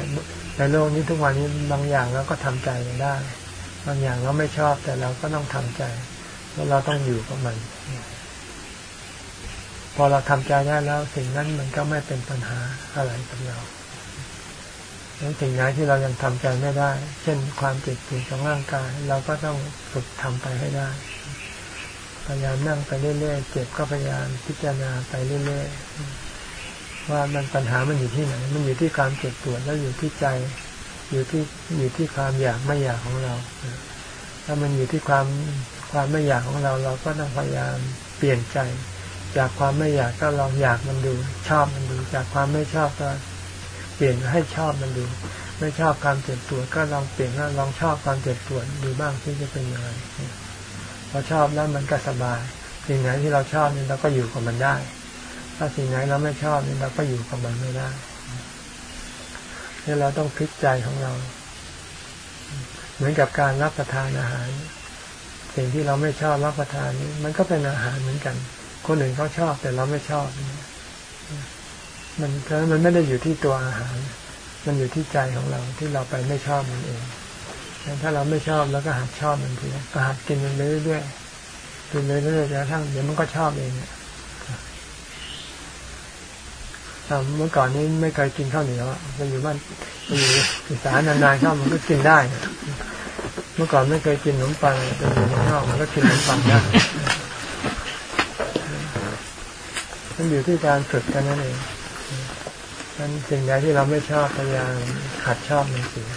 ในโลกนี้ทุกวันนี้บางอย่างเราก็ทำใจได้บางอย่างเราไม่ชอบแต่เราก็ต้องทำใจเพราะเราต้องอยู่กับมัน พอเราทำใจได้แล้วสิ่งนั้นมันก็ไม่เป็นปัญหาอะไรกับเรา ดังนั้นสิ่งไหนที่เรายังทำใจไม่ได้ เช่นความเจ็บปวดของร่างกาย เราก็ต้องฝึกทำไปให้ได้ พยายามนั่งไปเรื่อยๆ เจ็บก็พยายามพิจารณาไปเรื่อยๆ ว่ามันปัญหามันอยู่ที่ไหน มันอยู่ที่ความเจ็บปวดแล้วอยู่ที่ใจ อยู่ที่อยู่ที่ความอยากไม่อยากของเรา ถ้ามันอยู่ที่ความความไม่อยากของเรา เราก็ต้องพยายามเปลี่ยนใจ จากความไม่อยากก็ลองอยากมันดู ชอบมันดู จากความไม่ชอบก็ ปลี่ยนให้ชอบมันดู ไม่ชอบความเจ็บปวดก็ลองเปลี่ยนว่าลองชอบความเจ็บปวดดูบ้างที่จะเป็นยังไงพอชอบแล้วมันก็สบาย สิ่งไหนที่เราชอบนี่เราก็อยู่กับมันได้ ถ้าสิ่งไหนเราไม่ชอบนี่เราก็อยู่กับมันไม่ได้นี่เราต้องพลิกใจของเรา เหมือนกับการรับประทานอาหาร สิ่งที่เราไม่ชอบรับประทานนี้มันก็เป็นอาหารเหมือนกัน คนอื่นเขาชอบแต่เราไม่ชอบ มันเพราะมันไม่ได้อยู่ที่ตัวอาหาร มันอยู่ที่ใจของเราที่เราไปไม่ชอบมันเองถ้าเราไม่ชอบแล้วก็หัดชอบมันทีก็หัดกินมันเรื่อยๆกินเรื่อยๆจนกระทั่งเดี๋ยวมันก็ชอบเองเมื่อก่อนนี้ไม่เคยกินข้าวเหนียวไปอยู่บ้านไปอยู่อีสานนานๆข้ามันก็กินได้ เมื่อก่อนไม่เคยกินขนมปังไปอยู่ข้างนอกมันก็กินขนมปังได้มันอยู่ที่การฝึกกันนั่นเอง นั้นสิ่งใดที่เราไม่ชอบพยายามหัดชอบมันเสีย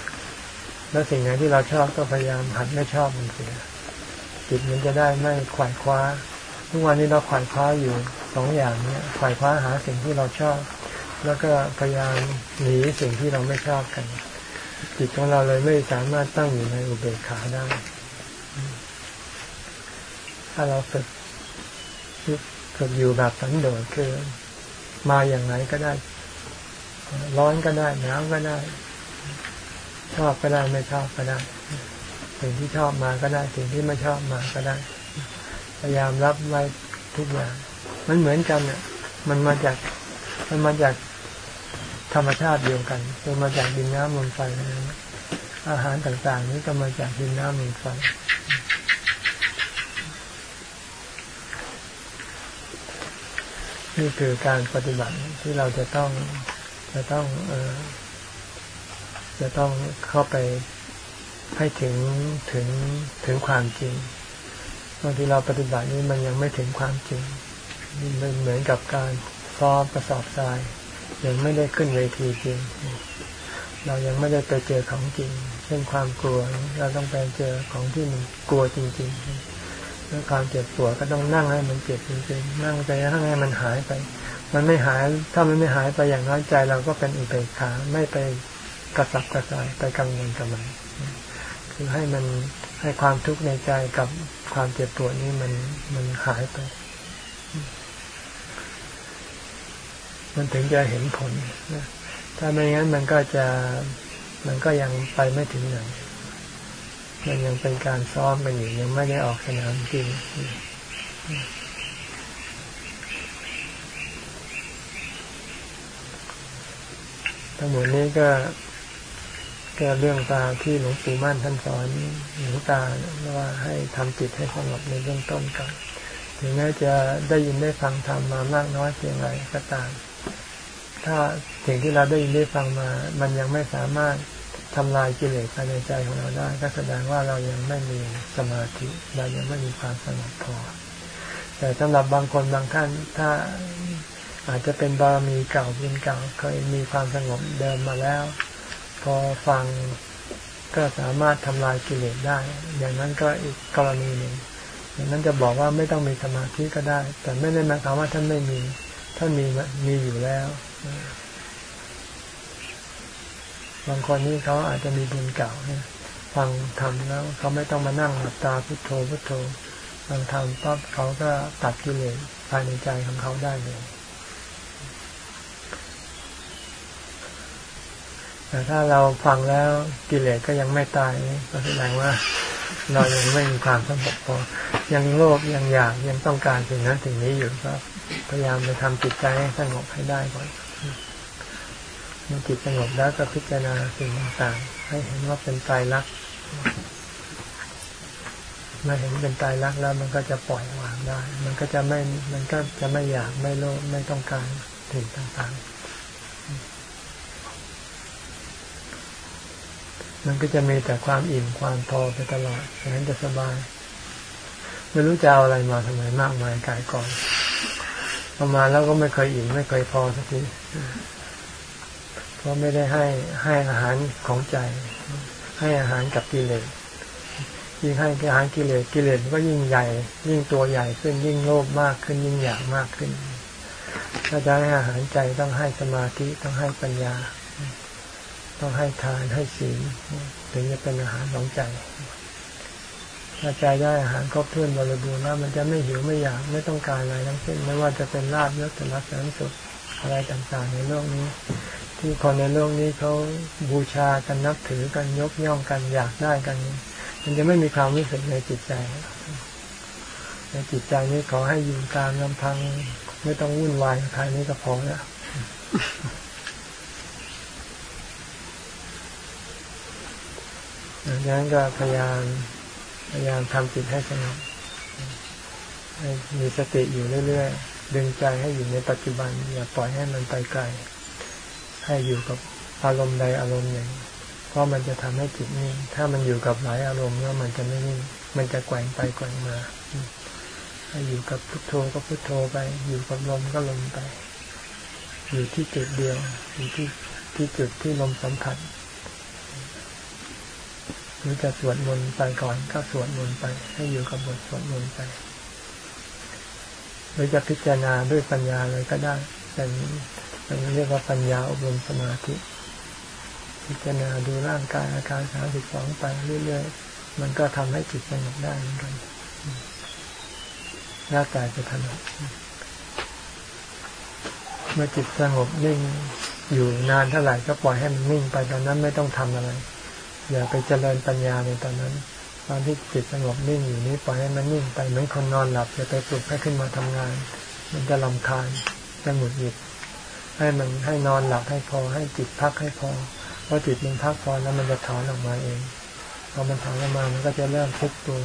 แล้วสิ่งไหนที่เราชอบก็พยายามหัดไม่ชอบมันเสียจิตมันจะได้ไม่ขวายคว้า ทุกวันนี้เราขวายคว้าอยู่สองอย่างเนี้ยขวายคว้าหาสิ่งที่เราชอบ แล้วก็พยายามหนีสิ่งที่เราไม่ชอบกัน จิตของเราเลยไม่สามารถตั้งอยู่ในอุเบกขาได้ ถ้าเราฝึกฝึกอยู่แบบสันโดษคือมาอย่างไรก็ได้ ร้อนก็ได้หนาวก็ได้ ชอบก็ได้ไม่ชอบก็ได้ สิ่งที่ชอบมาก็ได้ สิ่งที่ไม่ชอบมาก็ได้ พยายามรับไว้ทุกอย่าง มันเหมือนกันเนี่ยมันมาจากมันมาจากธรรมชาติเดียวกันมันมาจากดินน้ำลมไฟนะอาหารต่างๆ นี้ก็มาจากดินน้ำลมไฟนี่คือการปฏิบัติที่เราจะต้อง จะต้องอจะต้องเข้าไปให้ถึงถึงถึงความจริงบางทีเราปฏิบัตินี้มันยังไม่ถึงความจริงมันเหมือนกับการซ้อมกระสอบทรายยังไม่ได้ขึ้นเวทีจริง เรายังไม่ได้ไปเจอของจริง เช่นความกลัว เราต้องไปเจอของที่มันกลัวจริงๆแล้วความเจ็บปวดก็ต้องนั่งให้มันเจ็บจริงๆ นั่งไปให้มันหายไป มันไม่หาย ถ้ามันไม่หายไปอย่างน้อยใจเราก็เป็นอุเบกขาไม่ไปกระสับกระส่ายไปกังวลกับมันคือให้มันให้ความทุกข์ในใจกับความเจ็บปวดนี้มันมันหายไป มันถึงจะเห็นผลถ้าไม่งั้นมันก็จะมันก็ยังไปไม่ถึงไหนมันยังเป็นการซ้อมกันอยู่ยังไม่ได้ออกสนามจริง ทั้งหมดนี้ก็ก็เรื่องตาที่หลวงปู่มั่นท่านสอนหลวงตาว่าให้ทำจิตให้สงบในเบื้องต้นก่อนถึงแม้จะได้ยินได้ฟังธรรมมามากน้อยเพียงไรก็ตาม ถ้าสิ่งที่เราได้ยินได้ฟังมา มันยังไม่สามารถทำลายกิเลสภายในใจของเราได้ ก็แสดงว่าเรายังไม่มีสมาธิเรายังไม่มีความสงบพอแต่สำหรับบางคนบางท่านถ้า อาจจะเป็นบารมีเก่าบุญเก่าเคยมีความสงบเดิมมาแล้ว พอฟังก็สามารถทำลายกิเลสได้ อย่างนั้นก็อีกกรณีหนึ่งอย่างนั้นจะบอกว่าไม่ต้องมีสมาธิก็ได้ แต่ไม่ได้หมายความว่าท่านไม่มี ท่านมีมีอยู่แล้วบางคนนี่เขาอาจจะมีบุญเก่าเนี่ยฟังทำแล้วเขาไม่ต้องมานั่งหลับตาพุโทโธพุโทโธฟังทำปั๊บเขาก็ตัดกิเลสภายในใจของเขาได้เลย แต่ถ้าเราฟังแล้วกิเลสก็ยังไม่ตายก็แสดงว่าเรายังไม่มีความสงบพอยังโลภยังอยากยังต้องการสิ่งนั้นสิ่งนี้อยู่ก็พยายามไปทำจิตใจให้สงบให้ได้ก่อนเมื่อจิตสงบแล้วก็พิจารณาสิ่งต่างๆให้เห็นว่าเป็นตายรักเมื่อเห็นเป็นตายรักแล้วมันก็จะปล่อยวางได้ มันก็จะไม่ มันก็จะไม่อยากไม่โลภไม่ต้องการสิ่งต่างๆ มันก็จะมีแต่ความอิ่มความพอไปตลอดฉะนั้นจะสบาย ไม่รู้จะเอาอะไรมาทำไมมากมายกายก่อนพอเอามาแล้วก็ไม่เคยอิ่มไม่เคยพอสักทีเพราะไม่ได้ให้ให้อาหารของใจ ให้อาหารกับกิเลสยิ่งให้อาหารกิเลสกิเลสก็ยิ่งใหญ่ ยิ่งตัวใหญ่ขึ้นยิ่งโลภมากขึ้น ยิ่งอยากมากขึ้นถ้าจะให้อาหารใจต้องให้สมาธิต้องให้ปัญญา ต้องให้ทานให้ศีลถึงจะเป็นอาหารของใจถ้าใจได้อาหารครบถ้วนบริบูรณ์แล้วมันจะไม่หิวไม่อยากไม่ต้องการอะไรทั้งสิ้นไม่ว่าจะเป็นลาบยศสารเสริญสุขอะไรต่างๆในโลกนี้ ที่คนในโลกนี้เขาบูชากันนับถือกันยกย่องกันอยากได้กัน มันจะไม่มีความรู้สึกในจิตใจ ในจิตใจนี้ขอให้อยู่การลำพัง ไม่ต้องวุ่นวายใครนี้ก็พอแล้ว ดังนั้นก็พยายามพยายามทำจิตให้สงบมีสติอยู่เรื่อยๆ ดึงใจให้อยู่ในปัจจุบัน อย่าปล่อยให้มันไปไกล ให้อยู่กับอารมณ์ใดอารมณ์หนึ่ง เพราะมันจะทำให้จิตนิ่ง ถ้ามันอยู่กับหลายอารมณ์แล้วมันจะไม่นิ่ง มันจะแกว่งไปแกว่งมาให้อยู่กับพุทโธก็พุทโธไป อยู่กับลมก็ลมไป อยู่ที่จุดเดียว อยู่ที่ที่จุดที่ลมสัมผัส หรือจะสวดมนต์ไปก่อนก็สวดมนต์ไป ให้อยู่กับบทสวดมนต์ไป หรือจะพิจารณาด้วยปัญญาเลยก็ได้แต่มันเรียกว่าปัญญาอบรมสมาธิ พิจารณาดูร่างกายอาการสามสิบสองไปเรื่อยๆมันก็ทำให้จิตสงบได้เหมือนกันร่างกายจะถนัดเมื่อจิตสงบนิ่งอยู่นานเท่าไหร่ก็ปล่อยให้มันนิ่งไปตอนนั้นไม่ต้องทำอะไร อย่าไปเจริญปัญญาในตอนนั้น ตอนที่จิตสงบนิ่งอยู่นี้ปล่อยให้มันนิ่งไปเหมือนคนนอนหลับอย่าไปปลุกให้ขึ้นมาทำงาน มันจะลำคาญจะหงุดหงิดให้มันให้นอนหลับให้พอให้จิตพักให้พอเพราะจิตมันพักพอแล้วมันจะถอนออกมาเองพอมันถอนออกมามันก็จะเริ่มคิดปรุง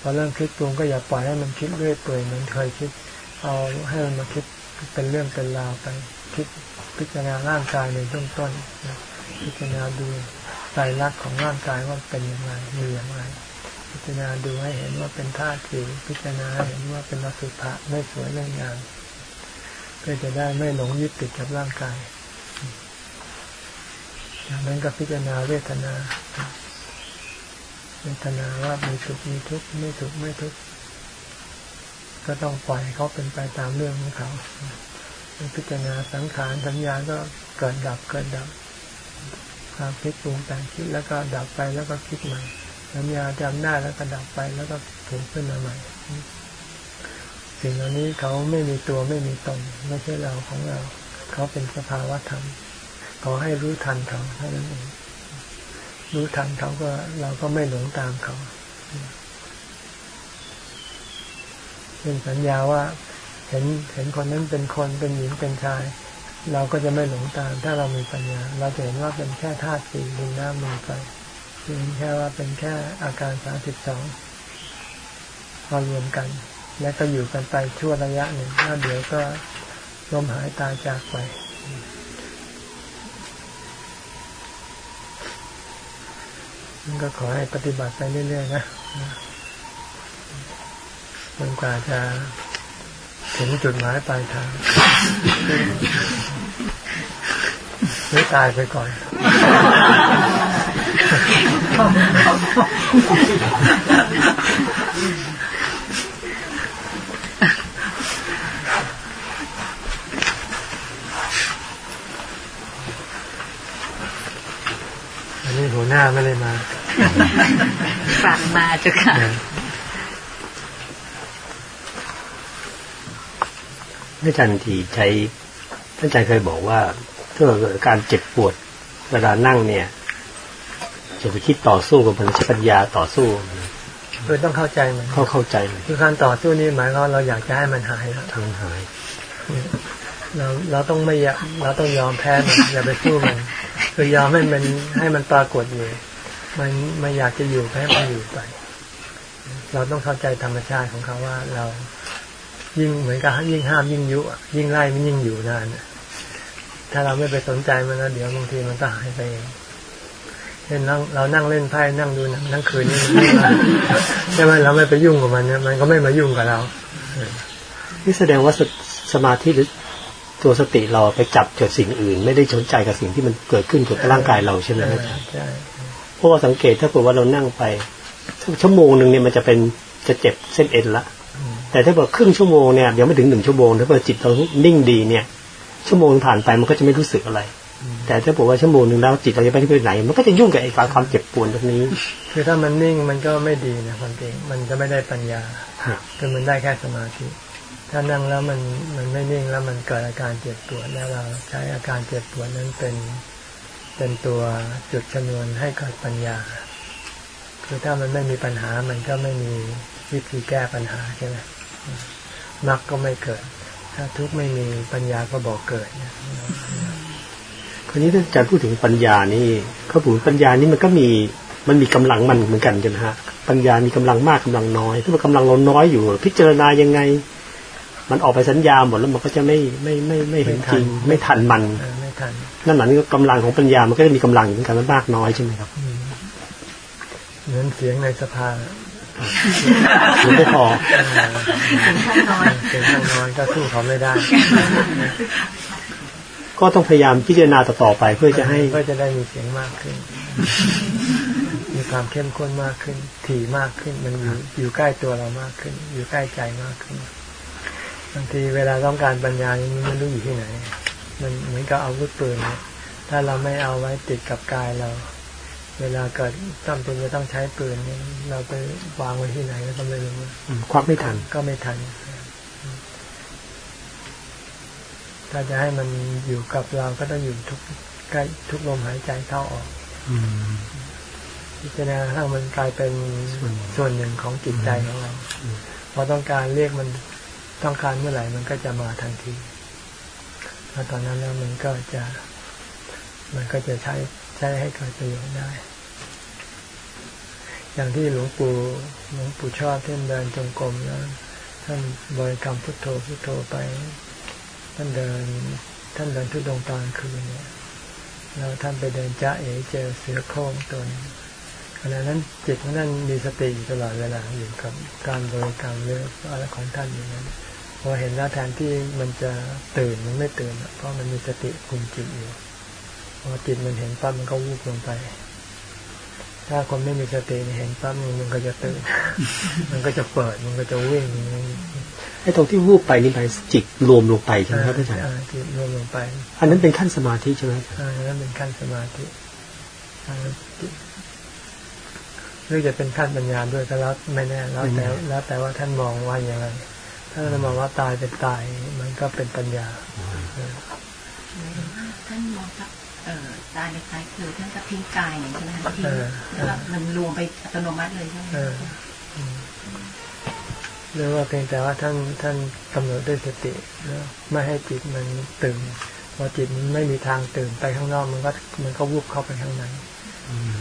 พอเริ่มคิดปรุงก็อย่าปล่อยให้มันคิดเรื่อยเปื่อยเหมือนเคยคิด เอาให้มันมาคิดเป็นเรื่องเป็นราวไปคิดพิจารณาร่างกายในต้นต้นพิจารณาดู ใจรักของร่างกายว่าเป็นอย่างไรมีอย่างไร พิจารณาดูให้เห็นว่าเป็นธาตุสี่พิจารณาเห็นว่าเป็นวัสุภะไม่สวยไม่งามเพื่อจะได้ไม่หลงยึดติดกับร่างกายจากนั้นก็พิจารณาเวทนาเวทนาว่ามีสุขมีทุกข์ไม่สุขไม่ทุกข์ก็ต้องปล่อยเขาเป็นไปตามเรื่องของเขาพิจารณาสังขารสัญญาก็เกิดดับเกิดดับ ความคิดปรุงแต่งคิดแล้วก็ดับไปแล้วก็คิดใหม่สัญญาจำได้แล้วก็ดับไปแล้วก็ถูกขึ้นมาใหม่ สิ่งเหล่านี้เขาไม่มีตัวไม่มีตนไม่ใช่เราของเรา เขาเป็นสภาวะธรรมขอให้รู้ทันเขาเท่านั้นเองรู้ทันเขาก็เราก็ไม่หลงตามเขาเป็นสัญญาว่า เห็นเห็นคนนั้นเป็นคนเป็นหญิงเป็นชาย เราก็จะไม่หลงตามถ้าเรามีปัญญา เราจะเห็นว่าเป็นแค่ธาตุสี่ดินน้ำลมไฟเพียงแค่ว่าเป็นแค่อาการสามสิบสองมารวมกัน และก็อยู่กันไปชั่วระยะหนึ่งแล้วเดี๋ยวก็ลมหายตายจากไป ก็ขอให้ปฏิบัติไปเรื่อยๆนะจนกว่าจะ ถึงจุดหมายปลายทางหรือตายไปก่อนอันนี้หัวหน้าไม่เลยมาฝากมาจ้ะค่ะ อาจารย์ทีใช้ท่านอาจารย์เคยบอกว่าถ้าเกิดการเจ็บปวดเวลานั่งเนี่ยจะไปคิดต่อสู้กับมันใช้ปัญญาต่อสู้คือต้องเข้าใจมันเข้าเข้าใจมันคือการต่อสู้นี่หมายความเราอยากจะให้มันหายทางหายเราเราต้องไม่อยากเราต้องยอมแพ้มันอย่าไปสู้มัน คือยอมให้มันให้มันปรากฏอยู่มันไม่อยากจะอยู่ให้มันอยู่ไป เราต้องเข้าใจธรรมชาติของเขาว่าเรา ยิ่งเหมือนกับยิ่งห้ามยิ่งยุยิ่งไล่มันยิ่งอยู่นานถ้าเราไม่ไปสนใจมันแล้วเดี๋ยวบางทีมันก็หายไปเองเช่นเราเรานั่งเล่นไพ่นั่งดูหนังนั่งคืนนี่ใช่ไหมเราไม่ไปยุ่งกับมันเนี่ยมันก็ไม่มายุ่งกับเรานี่แสดงว่าสมาธิหรือตัวสติเราไปจับจดสิ่งอื่น ไม่ได้สนใจกับสิ่งที่มันเกิดขึ้นกับร่างกายเราใช่ไหมอาจารย์ใช่เพราะว่าสังเกตถ้าเกิดว่าเรานั่งไปชั่วโมงหนึ่งเนี่ยมันจะเป็นจะเจ็บเส้นเอ็นละ แต่ถ้าเกิดครึ่งชั่วโมงเนี่ยเดี๋ยวไม่ถึงหนึ่งชั่วโมงถ้าเกิดจิตเรานิ่งดีเนี่ย ชั่วโมงผ่านไปมันก็จะไม่รู้สึกอะไร แต่ถ้าบอกว่าชั่วโมงหนึ่งแล้วจิตเราจะไปที่ไหน มันก็จะยุ่งกับไอ้ความเจ็บปวดตรงนี้ คือถ้ามันนิ่งมันก็ไม่ดีนะความจริงมันจะไม่ได้ปัญญาคือมันได้แค่สมาธิถ้านั่งแล้วมันมันไม่นิ่งแล้วมันเกิดอาการเจ็บปวดแล้วเราใช้อาการเจ็บปวดนั้นเป็นเป็นตัวจุดชนวนให้เกิดปัญญา คือถ้ามันไม่มีปัญหามันก็ไม่มีวิธีแก้ปัญหาใช่ไหม มรรคก็ไม่เกิด ถ้าทุกข์ไม่มีปัญญาก็บอกเกิดเนี่ยคราวนี้ถ้าอาจารย์พูดถึงปัญญานี่เขาพูดปัญญานี่มันก็มีมันมีกำลังมันเหมือนกันใช่ไหมฮะปัญญามีกำลังมากกำลังน้อย ถ้ามันกำลังเราน้อยอยู่ พิจารณายังไง มันออกไปสัญญาหมดแล้วมันก็จะไม่ไม่ไม่ไม่เห็นจริงไม่ทันมันเออไม่ทันนั่นหมายถึงกำลังของปัญญามันก็จะมีกำลังเหมือนกันมันมากน้อยใช่ไหมครับอืมเหมือนเสียงในสภา หรือไม่พอถึงขั้นน้อยเสียงข้างน้อยก็สู้เขาไม่ได้ ก็ต้องพยายามพิจารณาต่อๆไปเพื่อจะให้ก็จะได้มีเสียงมากขึ้น มีความเข้มข้นมากขึ้น ถี่มากขึ้น มันอยู่อยู่ใกล้ตัวเรามากขึ้น อยู่ใกล้ใจมากขึ้นบางทีเวลาต้องการปัญญานี่มันไม่รู้อยู่ที่ไหน มันเหมือนกับอาวุธปืนเนี่ยถ้าเราไม่เอาไว้ติดกับกายเรา เวลาเกิดจำเป็นจะต้องใช้ปืนเนี่ยเราไปวางไว้ที่ไหนก็ไม่รู้อืมควักไม่ทันก็ไม่ทัน ถ้าจะให้มันอยู่กับเราก็ต้องอยู่ทุกใกล้ทุกลมหายใจเข้าออกอืมพิจารณาให้มันกลายเป็นส่วนส่วนหนึ่งของจิตใจของเราอืมพอต้องการเรียกมันต้องการเมื่อไหร่มันก็จะมาทันทีแล้วตอนนั้นแล้วมันก็จะ มันก็จะใช้ ใช้ให้เกิดประโยชน์ได้ อย่างที่หลวงปู่หลวงปู่ชอบท่านเดินจงกรมแล้วท่านบริกรรมพุทโธพุทโธไป ท่านเดิน ท่านเดินทุดงตอนคืนเนี่ยแล้วท่านไปเดินจ้าเอ๋เจอเสือโคร่งตัวนึงขณะนั้นจิตของท่านมีสติอยู่ตลอดเวลาอยู่กับการบริกรรมเรื่องอะไรของท่านอย่างนั้นพอเห็นแล้วแทนที่มันจะตื่นมันไม่ตื่นเพราะมันมีสติคุมจิตอยู่ อจิตมันเห็นปั๊บมันก็วูบลงไป ถ้าคนไม่มีสติเห็นปั๊บมันก็จะตื่น มันก็จะเปิด มันก็จะวิ่งไอ้ตรงที่วูบไปนี่หมายจิตรวมลงไปใช่ไหมครับอาจารย์อ่จิตรวมลงไป อันนั้นเป็นขั้นสมาธิใช่ไหมอ่านั่นเป็นขั้นสมาธิอ่าจิตหรือจะเป็นขั้นปัญญาด้วยก็แล้วไม่แน่แล้วแต่แล้วแต่ว่าท่านมองว่าอย่างไรถ้าท่านมองว่าตายเป็นตาย มันก็เป็นปัญญา ท่านมองครับ เอ่อตายในคล้ายคือท่านก็ทิ้งกายอย่างใช่ไหมคะทิ้งเออแล้วก็มันรวมไปอัตโนมัติเลยใช่ไหมเอออืมหรือว่าเพียงแต่ว่าท่านท่านกำหนดด้วยสติแล้วไม่ให้จิตมันตื่นพอจิตมันไม่มีทางตื่นไปข้างนอกมันก็มันก็วูบเข้าไปข้างใน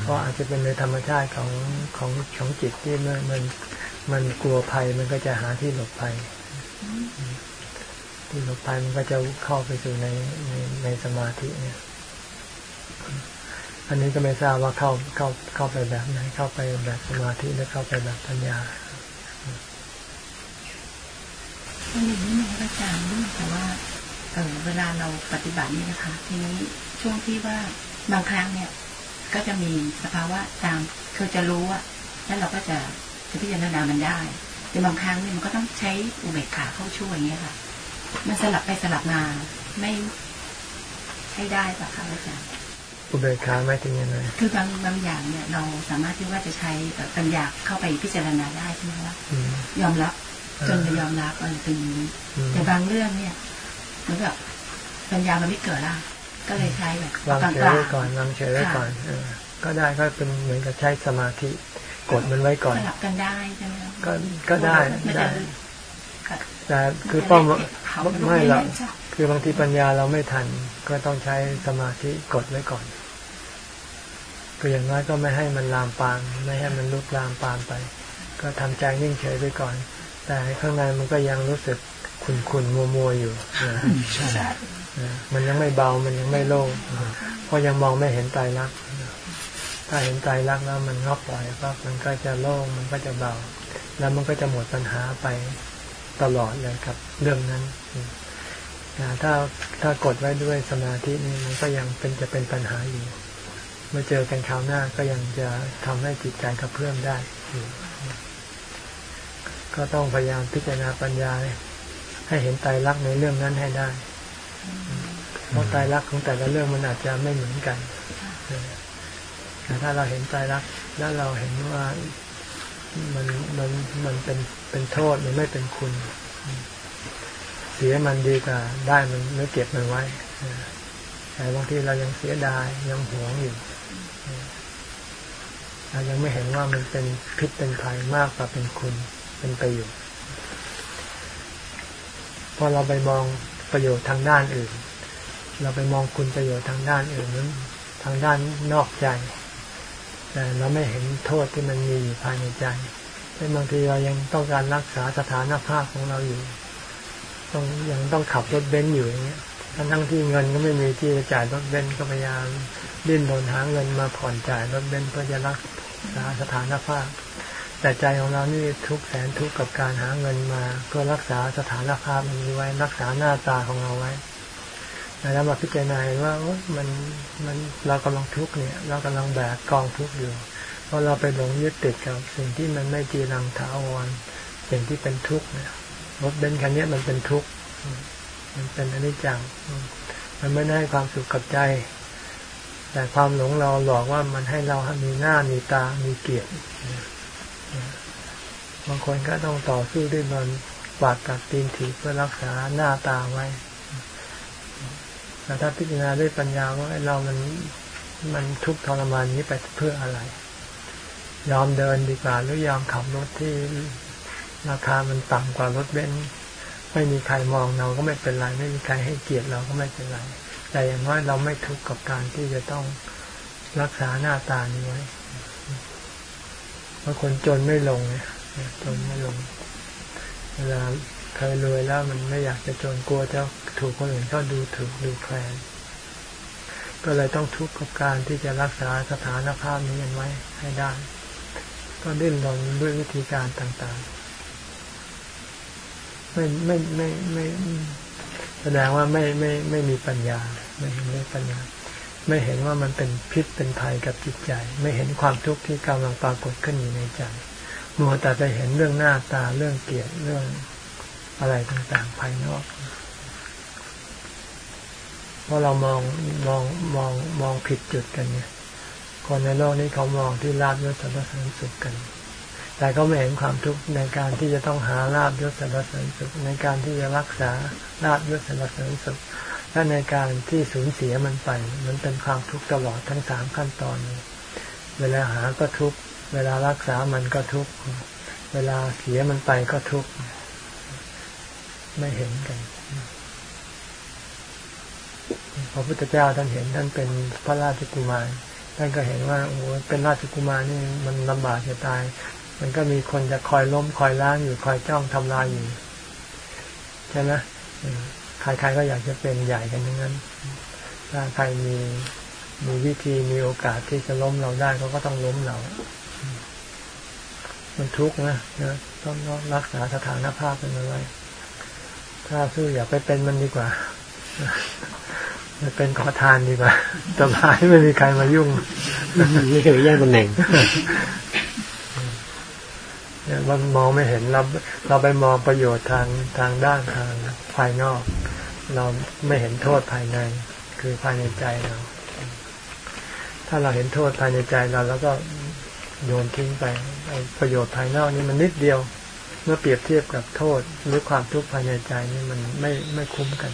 เพราะอาจจะเป็นในธรรมชาติของของของจิตที่เมื่อมันมันกลัวภัยมันก็จะหาที่หลบภัยที่หลบภัยมันก็จะเข้าไปสู่ในในในสมาธิเนี่ย อันนี้ก็ไม่ทราบว่าเข้าเข้าเข้าไปแบบไหน เข้าไปแบบสมาธิหรือเข้าไปแบบปัญญาอันนี้นี่พระอาจารย์นี่แต่ว่าเออเวลาเราปฏิบัตินี่นะคะ ทีนี้ช่วงที่ว่าบางครั้งเนี่ย ก็จะมีสภาวะตามคือจะรู้อะแล้วเราก็จะจะพิจารณามันได้ แต่บางครั้งเนี่ยมันก็ต้องใช้อุเบกขาเข้าช่วยอย่างเงี้ยค่ะ มันสลับไปสลับมาไม่ใช้ได้ปะคะอาจารย์ อุเบกขาไม่ถึงยังไงคือบางบางอย่างเนี่ยเราสามารถที่ว่าจะใช้เอ่อปัญญาเข้าไปพิจารณาได้ใช่ไหมว่าอืมยอมรับจนจะยอมรับอะไรเป็นอย่างนี้อืมแต่บางเรื่องเนี่ยเหมือนกับปัญญามันไม่เกิดละก็เลยใช้แบบวางกลางเฉยกลางไว้ก่อนวางเฉยไว้ก่อนเออก็ได้ก็เป็นเหมือนกับใช้สมาธิกดมันไว้ก่อนสลับกันได้ใช่ไหมคะก็ก็ได้มันได้จะค่ะแต่คือเป้าหมายเขาไม่หรอกใช่คือบางทีปัญญาเราไม่ทัน ก็ต้องใช้สมาธิกดไว้ก่อน ก็อย่างน้อยก็ไม่ให้มันลามปามไม่ให้มันลุกลามปามไป ก็ทำใจนิ่งเฉยไปก่อน แต่ข้างในมันก็ยังรู้สึกขุ่นขุ่นมัวมัวอยู่ใช่นะมันยังไม่เบามันยังไม่โล่งเพราะยังมองไม่เห็นไตรลักถ้าเห็นไตรลักแล้วมันงอปล่อยปั๊บมันก็จะโล่งมันก็จะเบา แล้วมันก็จะหมดปัญหาไปตลอดเลยกับเรื่องนั้นถ้าถ้ากดไว้ด้วยสมาธินี่มันก็ยังเป็นจะเป็นปัญหาอยู่ เมื่อเจอกันคราวหน้าก็ยังจะทำให้จิตใจกระเพื่อมได้อยู่ก็ต้องพยายามพิจารณาปัญญา ให้เห็นตายรักในเรื่องนั้นให้ได้เพราะตายรักของแต่ละเรื่องมันอาจจะไม่เหมือนกันแต่ถ้าเราเห็นตายรักแล้วเราเห็นว่ามันมันมันเป็นเป็นโทษมันไม่เป็นคุณ เสียมันดีกว่า ได้มันไม่เก็บมันไว้แต่บางทีเรายังเสียดายยังหวงอยู่ เรายังไม่เห็นว่ามันเป็นพิษเป็นภัยมากกว่าเป็นคุณเป็นประโยชน์พอเราไปมองประโยชน์ทางด้านอื่น เราไปมองคุณประโยชน์ทางด้านอื่นนั้นทางด้านนอกใจ แต่เราไม่เห็นโทษที่มันมีอยู่ภายในใจเช่นบางทีเรายังต้องการรักษาสถานภาพของเราอยู่ ต้องยังต้องขับรถเบนซ์อยู่อย่างเงี้ย ทั้งทั้งที่เงินก็ไม่มีที่จะจ่ายรถเบนก็พยายามดิ้นรนหาเงินมาผ่อนจ่ายรถเบนเพื่อจะรักษาสถานภาพ แต่ใจของเรานี่ทุกแสนทุกกับการหาเงินมาเพื่อรักษาสถานภาพนี้ไว้รักษาหน้าตาของเราไว้แล้วมาพิจารณาว่ามันมันเรากำลังทุกเนี่ย เรากำลังแบกกองทุกอยู่เพราะเราไปหลงยึดติดกับสิ่งที่มันไม่จีรังถาวรสิ่งที่เป็นทุกข์เนี่ยรถเบนคันนี้มันเป็นทุกข์ มันเป็นอนิจจัง มันไม่ได้ความสุขกับใจ แต่ความหลงเราหลอกว่ามันให้เรามีหน้ามีตามีเกียรติบางคนก็ต้องต่อสู้ด้วยมันปากกัดตีนถีเพื่อรักษาหน้าตาไว้แต่ถ้าพิจารณาด้วยปัญญาว่าเรามันมันทุกข์ทรมานนี้ไปเพื่ออะไร ยอมเดินดีกว่า หรือยอมขับรถที่ราคามันต่ำกว่ารถเบนซ์ ไม่มีใครมองเราก็ไม่เป็นไร ไม่มีใครให้เกียรติเราก็ไม่เป็นไร แต่อย่างน้อยเราไม่ทุกข์กับการที่จะต้องรักษาหน้าตานี้ไว้บางคนจนไม่ลงเนี่ยจนไม่ลง เวลาเคยรวยแล้วมันไม่อยากจะจนกลัวจะถูกคนอื่นเขาดูถูกดูแคลนก็เลยต้องทุกข์กับการที่จะรักษาสถานภาพนี้กันไว้ให้ได้ ก็ดิ้นรนด้วยวิธีการต่างๆ ไม่ไม่ไม่ไม่แสดงว่าไม่ไม่ไม่มีปัญญา ไม่เห็นด้วยปัญญา ไม่เห็นว่ามันเป็นพิษเป็นภัยกับจิตใจ ไม่เห็นความทุกข์ที่กำลังปรากฏขึ้นอยู่ในใจมัวแต่ไปเห็นเรื่องหน้าตาเรื่องเกียรติเรื่องอะไรต่างๆภายนอกเพราะเรามองมองมองมองผิดจุดกันเนี่ยคนในโลกนี้เขามองที่ลาบยศสรรเสริญสุขกัน แต่เขาไม่เห็นความทุกข์ในการที่จะต้องหาลาบยศสรรเสริญสุข ในการที่จะรักษาลาบยศสรรเสริญสุขและในการที่สูญเสียมันไป มันเป็นความทุกข์ตลอดทั้งสามขั้นตอนเวลาหาก็ทุกข์เวลารักษามันก็ทุกข์เวลาเสียมันไปก็ทุกข์ไม่เห็นกันพระพุทธเจ้าท่านเห็นท่านเป็นพระราชกุมารท่านก็เห็นว่าโอ้เป็นราชกุมารนี่มันลำบากจะตาย มันก็มีคนจะคอยล้มคอยล้างอยู่คอยจ้องทำลายอยู่ใช่ไหมใครๆก็อยากจะเป็นใหญ่กันทั้งนั้น ถ้าใครมีมีวิธีมีโอกาสที่จะล้มเราได้เขาก็ต้องล้มเรา มันทุกข์นะนะต้องรักษาสถานภาพเป็นไว้ ถ้าสู้อย่าไปเป็นมันดีกว่าจะเป็นขอทานดีกว่าสบายไม่มีใครมายุ่งไม่เคยแย่งตำแหน่ง เนี่ยมันมองไม่เห็นเราเราไปมองประโยชน์ทางทางด้านทางภายนอก เราไม่เห็นโทษภายใน คือภายในใจเรา ถ้าเราเห็นโทษภายในใจเราแล้วก็โยนทิ้งไปประโยชน์ภายนอกนี่มันนิดเดียว เมื่อเปรียบเทียบกับโทษหรือความทุกข์ภายในใจนี่มันไม่ไม่คุ้มกัน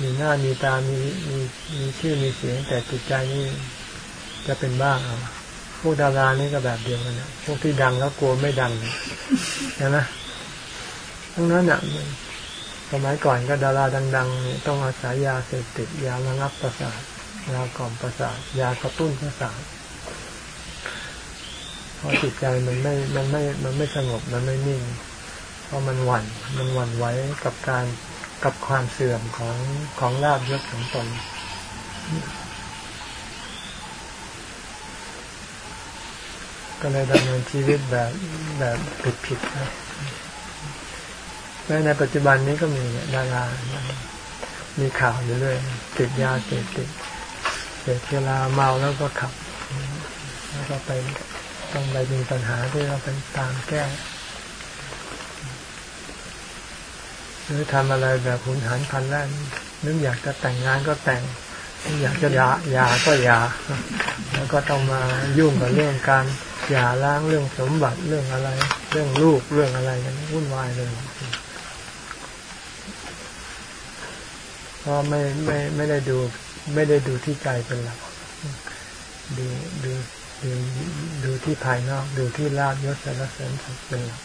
มีหน้ามีตามีมีมีชื่อมีเสียงแต่จิตใจนี่จะเป็นบ้าเอา พวกดารานี่ก็แบบเดียวกันนะพวกที่ดังแล้วกลัวไม่ดังใช่ไหมทั้งนั้นอะสมัยก่อนก็ดาราดังๆต้องอาศัยยาเสพติดยาระงับประสาทยากล่อมประสาทยากระตุ้นประสาทเพราะจิตใจมันไม่มันไม่มันไม่สงบมันไม่นิ่ง เพราะมันหวัน่นมันหวั่นไหวกับการกับความเสื่อมของของลาบยศของตน ก็เลยดำเนินชีวิตแบบแบบผิดๆนะแม้ในปัจจุบันนี้ก็มีดารา มีข่าวอยู่เรื่อยติดยาเสพติดเสพเวลาเมาแล้วก็ขับ แล้วก็ไปต้องไปมีปัญหาที่เราไปตามแก้หรือทำอะไรแบบหุนหันพันแล่นนึกอยากจะแต่งงานก็แต่งอยากจะยายาก็ยา แล้วก็ต้องมายุ่งกับเรื่องการ หย่าล้างเรื่องสมบัติเรื่องอะไร เรื่องลูกเรื่องอะไรกันวุ่นวายเลยเพราะไม่ไม่ไม่ได้ดู ไม่ได้ดูที่ใจเป็นหลักดูดูดูดูที่ภายนอกดูที่ลาบยศสารเสริญสุขเป็นหลัก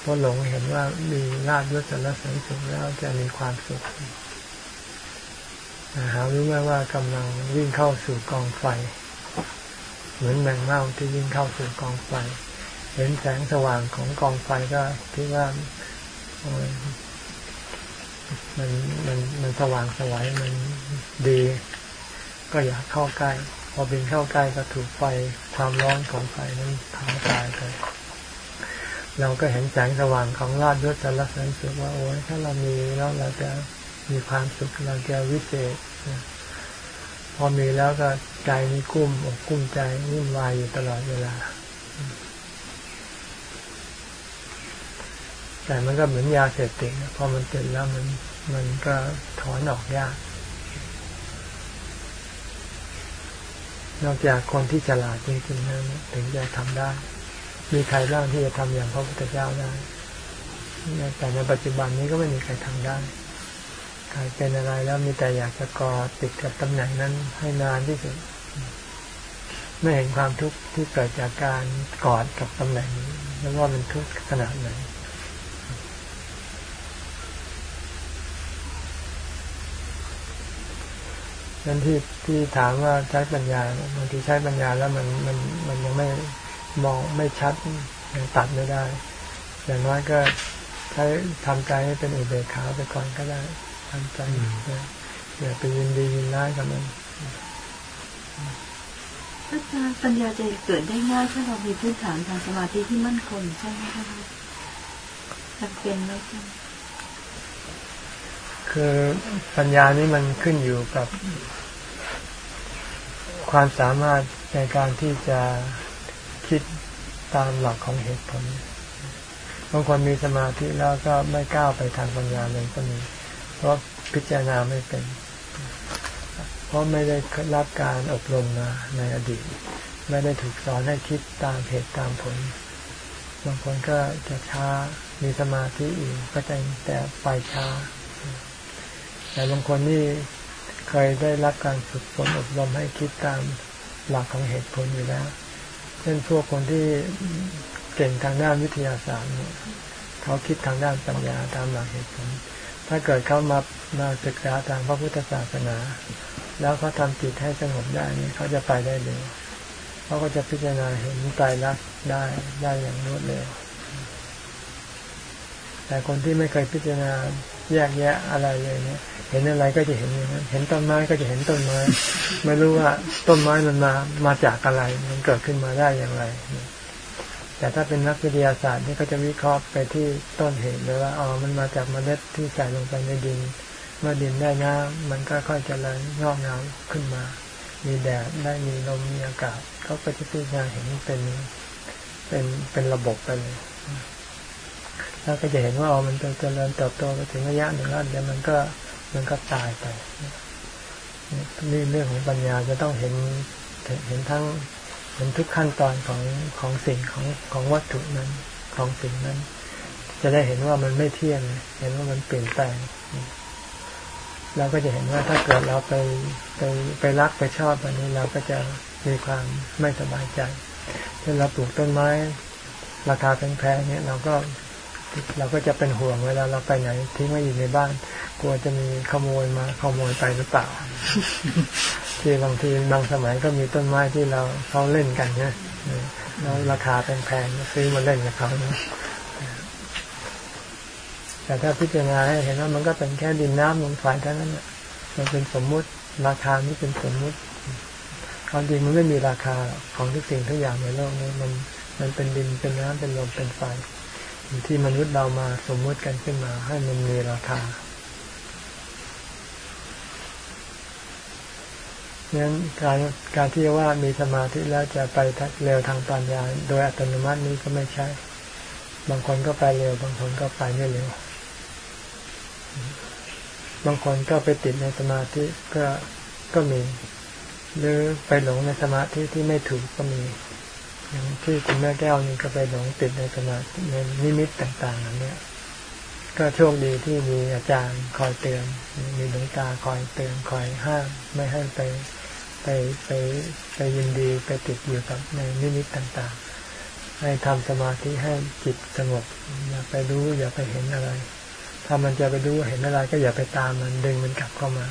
เพราะหลงเห็นว่ามีลาบยศสารเสริญสุขแล้วจะมีความสุขหารู้ไหมว่ากำลังวิ่งเข้าสู่กองไฟ เหมือนแมงเม่าที่วิ่งเข้าสู่กองไฟ เห็นแสงสว่างของกองไฟก็คิดว่ามันมันมันสว่างสวยมันดี ก็อยากเข้าใกล้ พอบินเข้าใกล้ก็ถูกไฟความร้อนของไฟนั้นเผาตายไปเราก็เห็นแสงสว่างของราดยศสารเสริญสุขว่าโอ้ยถ้าเรามีแล้วเราจะมีความสุขเราจะวิเศษ พอมีแล้วก็ใจนี่กุ้มอกกุ้มใจวุ่นวายอยู่ตลอดเวลา แต่มันก็เหมือนยาเสพติดพอมันติดแล้วมันมันก็ถอนออกยาก นอกจากคนที่ฉลาดจริงๆนั้นถึงจะทำได้ มีใครบ้างที่จะทำอย่างพระพุทธเจ้าได้แต่ในปัจจุบันนี้ก็ไม่มีใครทำได้ ใครเป็นอะไรแล้วมีแต่อยากจะกอดติดกับตำแหน่งนั้นให้นานที่สุด ไม่เห็นความทุกข์ที่เกิดจากการกอดกับตำแหน่งนี้แล้วว่ามันทุกข์ขนาดไหนนั่นที่ที่ถามว่าใช้ปัญญาบางทีใช้ปัญญาแล้วมันมันมันยังไม่มองไม่ชัดยังตัดไม่ได้ อย่างน้อยก็ใช้ทำใจให้เป็นอุเบกขาไปก่อนก็ได้ ทำใจอย่าไปยินดียินร้ายกับมันอาจารย์ปัญญาจะเกิดได้ง่ายถ้าเรามีพื้นฐานทางสมาธิที่มั่นคงใช่ไหมคะจำเป็นไหมคะคือปัญญานี้มันขึ้นอยู่กับ ความสามารถในการที่จะคิดตามหลักของเหตุผลบางคนมีสมาธิแล้วก็ไม่ก้าวไปทางปัญญาเลยก็มี เพราะพิจารณาไม่เป็น เพราะไม่ได้รับการอบรมมาในอดีต ไม่ได้ถูกสอนให้คิดตามเหตุตามผล บางคนก็จะช้ามีสมาธิอีกก็จะแต่ไปช้า แต่บางคนนี่เคยได้รับการฝึกฝนอบรมให้คิดตามหลักของเหตุผลอยู่แล้ว เช่นพวกคนที่เก่งทางด้านวิทยาศาสตร์เนี่ยเขาคิดทางด้านปัญญาตามหลักเหตุผล ถ้าเกิดเขามามาศึกษาทางพระพุทธศาสนา แล้วเขาทาจิตให้สงบได้นี่เขาจะไปได้เร็วเขาก็จะพิจารณาเห็นตายรักได้ได้อย่างรวดเร็ว แต่คนที่ไม่เคยพิจารณาแยกแยะอะไรเลยเนี่ย เห็นอะไรก็จะเห็นอย่างนั้น เห็นต้นไม้ก็จะเห็นต้นไม้ ไม่รู้ว่าต้นไม้มันมามาจากอะไร มันเกิดขึ้นมาได้อย่างไร แต่ถ้าเป็นนักวิทยาศาสตร์นี่ก็จะวิเคราะห์ไปที่ต้นเหตุเลยว่าอ๋อมันมาจากเมล็ดที่ใส่ลงไปในดิน เมื่อดินได้น้ำมันก็ค่อยเจริญงอกงามขึ้นมา มีแดดได้มีลมมีอากาศเขาก็จะพิจารณาเห็นเป็นเป็นเป็นระบบไปเลยแล้วก็จะเห็นว่าอ๋อมันจะเจริญเติบโตไปถึงระยะหนึ่งแล้วเดี๋ยวมันก็มันก็ตายไปนี่เรื่องของปัญญาจะต้องเห็นเห็นทั้ง ห็นทุกขั้นตอนของของสิ่งของของวัตถุนั้นของสิ่งนั้น จะได้เห็นว่ามันไม่เที่ยงเห็นว่ามันเปลี่ยนแปลงเราก็จะเห็นว่าถ้าเกิดเราไปไปไปรักไปชอบอันนี้เราก็จะมีความไม่สบายใจเช่นเราปลูกต้นไม้ ราคาแพงๆเนี่ยเราก็เราก็จะเป็นห่วงเวลาเราไปไหนทิ้งไว้อยู่ในบ้าน กลัวจะมีขโมยมาขโมยไปหรือเปล่า ที่บางทีบางสมัยก็มีต้นไม้ที่เราเขาเล่นกันนี่ยแล้วราคาแพงๆซื้อมาเล่นกับเขานะแต่ถ้าพิจารณาให้เห็นว่ามันก็เป็นแค่ดินน้ำลมไฟเท่านั้นมันเป็นสมมุติราคานี้เป็นสมมุติความจริงมันไม่มีราคาของทุกสิ่งทุกอย่างในโลกนี้มันมันเป็นดินเป็นน้ำเป็นลมเป็นไฟที่มนุษย์เรามาสมมุติกันขึ้นมาให้มันมีราคา งั้นการการที่ว่ามีสมาธิแล้วจะไปเร็วทางปัญญา โดยอัตโนมัตินี้ก็ไม่ใช่ บางคนก็ไปเร็ว บางคนก็ไปไม่เร็ว บางคนก็ไปติดในสมาธิก็ก็มี หรือไปหลงในสมาธิที่ไม่ถูกก็มี อย่างที่คุณแม่แก้วนี่ก็ไปหลงติดในสมาธิในนิมิตต่างๆอันนี้ก็โชคดีที่มีอาจารย์คอยเตือน มีหลวงตาคอยเตือนคอยห้ามไม่ให้ไป ไปไปไปยินดีไปติดอยู่กับในนิมิตต่างๆ ให้ทำสมาธิให้จิตสงบ อย่าไปรู้อย่าไปเห็นอะไร ถ้ามันจะไปรู้เห็นอะไรก็อย่าไปตามมันดึงมันกลับเข้ามา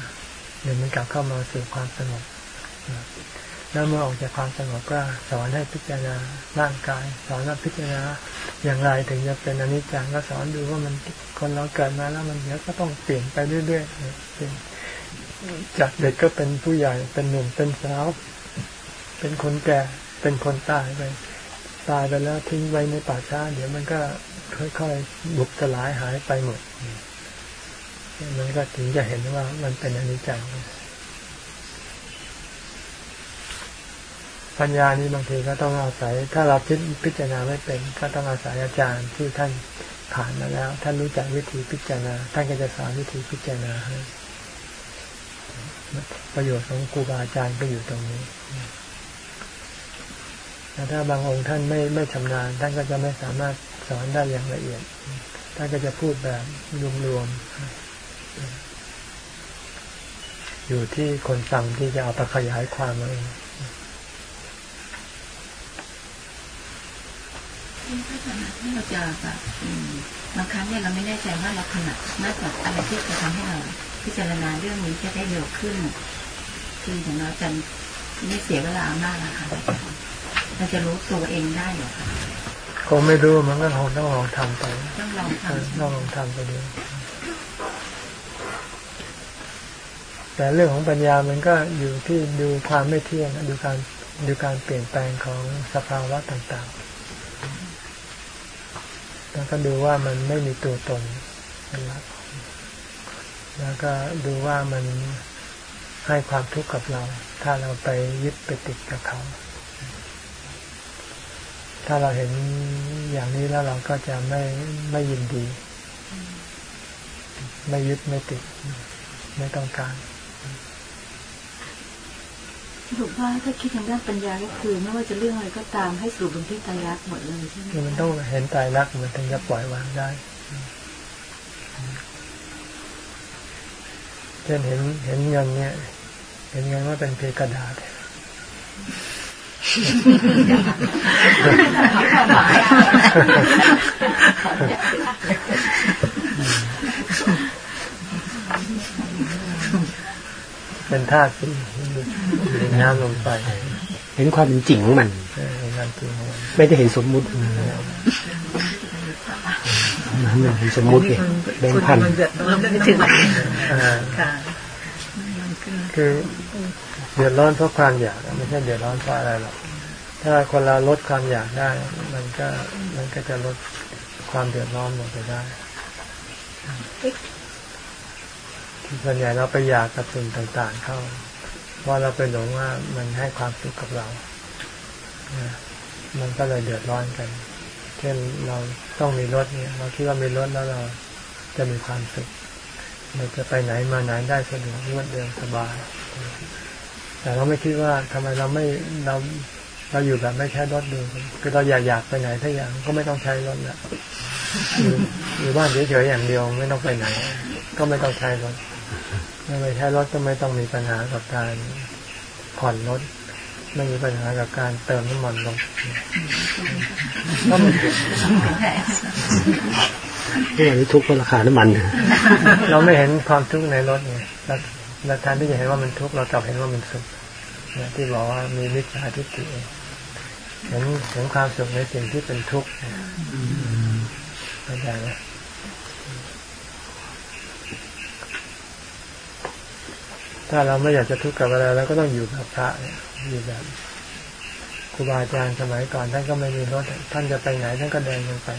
ดึงมันกลับเข้ามาสู่ความสงบแล้วเมื่อออกจากความสงบก็สอนให้พิจารณาร่างกาย สอนว่าพิจารณาอย่างไรถึงจะเป็นอนิจจังก็สอนดูว่ามันคนเราเกิดมาแล้วมันเดี๋ยวก็ต้องเปลี่ยนไปเรื่อยๆเปลี่ยน จากเด็กก็เป็นผู้ใหญ่เป็นหนุ่มเป็นสาว เป็นคนแก่เป็นคนตายไปตายไปแล้วทิ้งไว้ในป่าช้า เดี๋ยวมันก็ค่อยๆบุบสลายหายไปหมดมันก็ถึงจะเห็นว่ามันเป็นอนิจจังปัญญานี้บางทีก็ต้องอาศัย ถ้าเราพิพจารณาไม่เป็น ก็ต้องอาศัยอาจารย์ที่ท่านผ่านมาแล้ว ท่านรู้จักวิธีพิจารณา ท่านก็จะสอนวิธีพิจารณาให้ ประโยชน์ของครูบาอาจารย์ก็อยู่ตรงนี้แต่ถ้าบางองค์ท่านไม่ไม่ชำนาญ ท่านก็จะไม่สามารถสอนได้อย่างละเอียด ท่านก็จะพูดแบบรวมๆ อยู่ที่คนฟังที่จะเอาไปขยายความเองที่เราจะแบบบางครั้งเนี่ยเราไม่แน่ใจว่าเราถนัดมากกว่าอะไรที่จะทำให้เรา พิจารณาเรื่องนี้จะได้เร็วขึ้น คืออย่างน้อยจะไม่เสียเวลามากนะคะเราจะรู้ตัวเองได้หรอคะคงไม่รู้มันก็คงต้องลองทำไปต้องลองทำต้องลองทำไปดูแต่เรื่องของปัญญามันก็อยู่ที่ดูความไม่เที่ยงดูการดูการเปลี่ยนแปลงของสภาวะต่างๆ แล้วก็ดูว่ามันไม่มีตัวตนเป็นหลัก แล้วก็ดูว่ามันให้ความทุกข์กับเรา ถ้าเราไปยึดไปติดกับเขา ถ้าเราเห็นอย่างนี้แล้วเราก็จะไม่ไม่ยินดี ไม่ยึดไม่ติด ไม่ต้องการสรุปว่าถ้าคิดทางด้านปัญญาก็คือ ไม่ว่าจะเรื่องอะไรก็ตามให้สรุปลงที่ตายรักหมดเลยใช่ไหมมันต้องเห็นตายรักมันถึงจะปล่อยวางได้ เช่นเห็นเห็นเงินเนี่ย เห็นเงินว่าเป็นเพียงกระดาษเป็นธาตุสี่น้ำลงไปเห็นความเป็นจริงของมัน ไม่ได้เห็นสมมุติมันเป็น สมมุติเนี่ยแบงพันคือเดือดร้อนเพราะความอยากไม่ใช่เดือดร้อนเพราะอะไรหรอกถ้าคนเราลดความอยากได้ มันก็มันก็จะลดความเดือดร้อนลงไปได้ส่วนใหญ่เราไปอยากกับสิ่งต่าง ๆ เข้าว่าเราไปหลงว่ามันให้ความสุขกับเรา มันก็เลยเดือดร้อนกัน เช่นเราต้องมีรถเนี่ย เราคิดว่ามีรถแล้วเราจะมีความสุขเราจะไปไหนมาไหนได้สะดวกรวดเร็วสบาย แต่เราไม่คิดว่าทำไมเราไม่เราเราอยู่แบบไม่ใช้รถดูคือเราอยากอยากไปไหนถ้าอย่างก็ไม่ต้องใช้รถละอยู่บ้านเฉยๆอย่างเดียวไม่ต้องไปไหน ก็ไม่ต้องใช้รถไม่ใช้รถก็ไม่ต้องมีปัญหากับการผ่อนรถ ไม่มีปัญหากับการเติมน้ำมันลงก็ไม่เกิดนี่ทุกข์เพราะราคาน้ำมัน เราไม่เห็นความทุกข์ในรถไงเราแทนที่จะเห็นว่ามันทุกข์เรากลับเห็นว่ามันสุขเนี่ยที่บอกว่ามีมิจฉาทิฏฐิเห็นเห็นความสุขในสิ่งที่เป็นทุกข์เข้าใจไหมถ้าเราไม่อยากจะทุกข์กับอะไรเราก็ต้องอยู่กับพระเนี่ย อยู่แบบครูบาอาจารย์สมัยก่อนท่านก็ไม่มีรถท่านจะไปไหนท่านก็เดินลงไป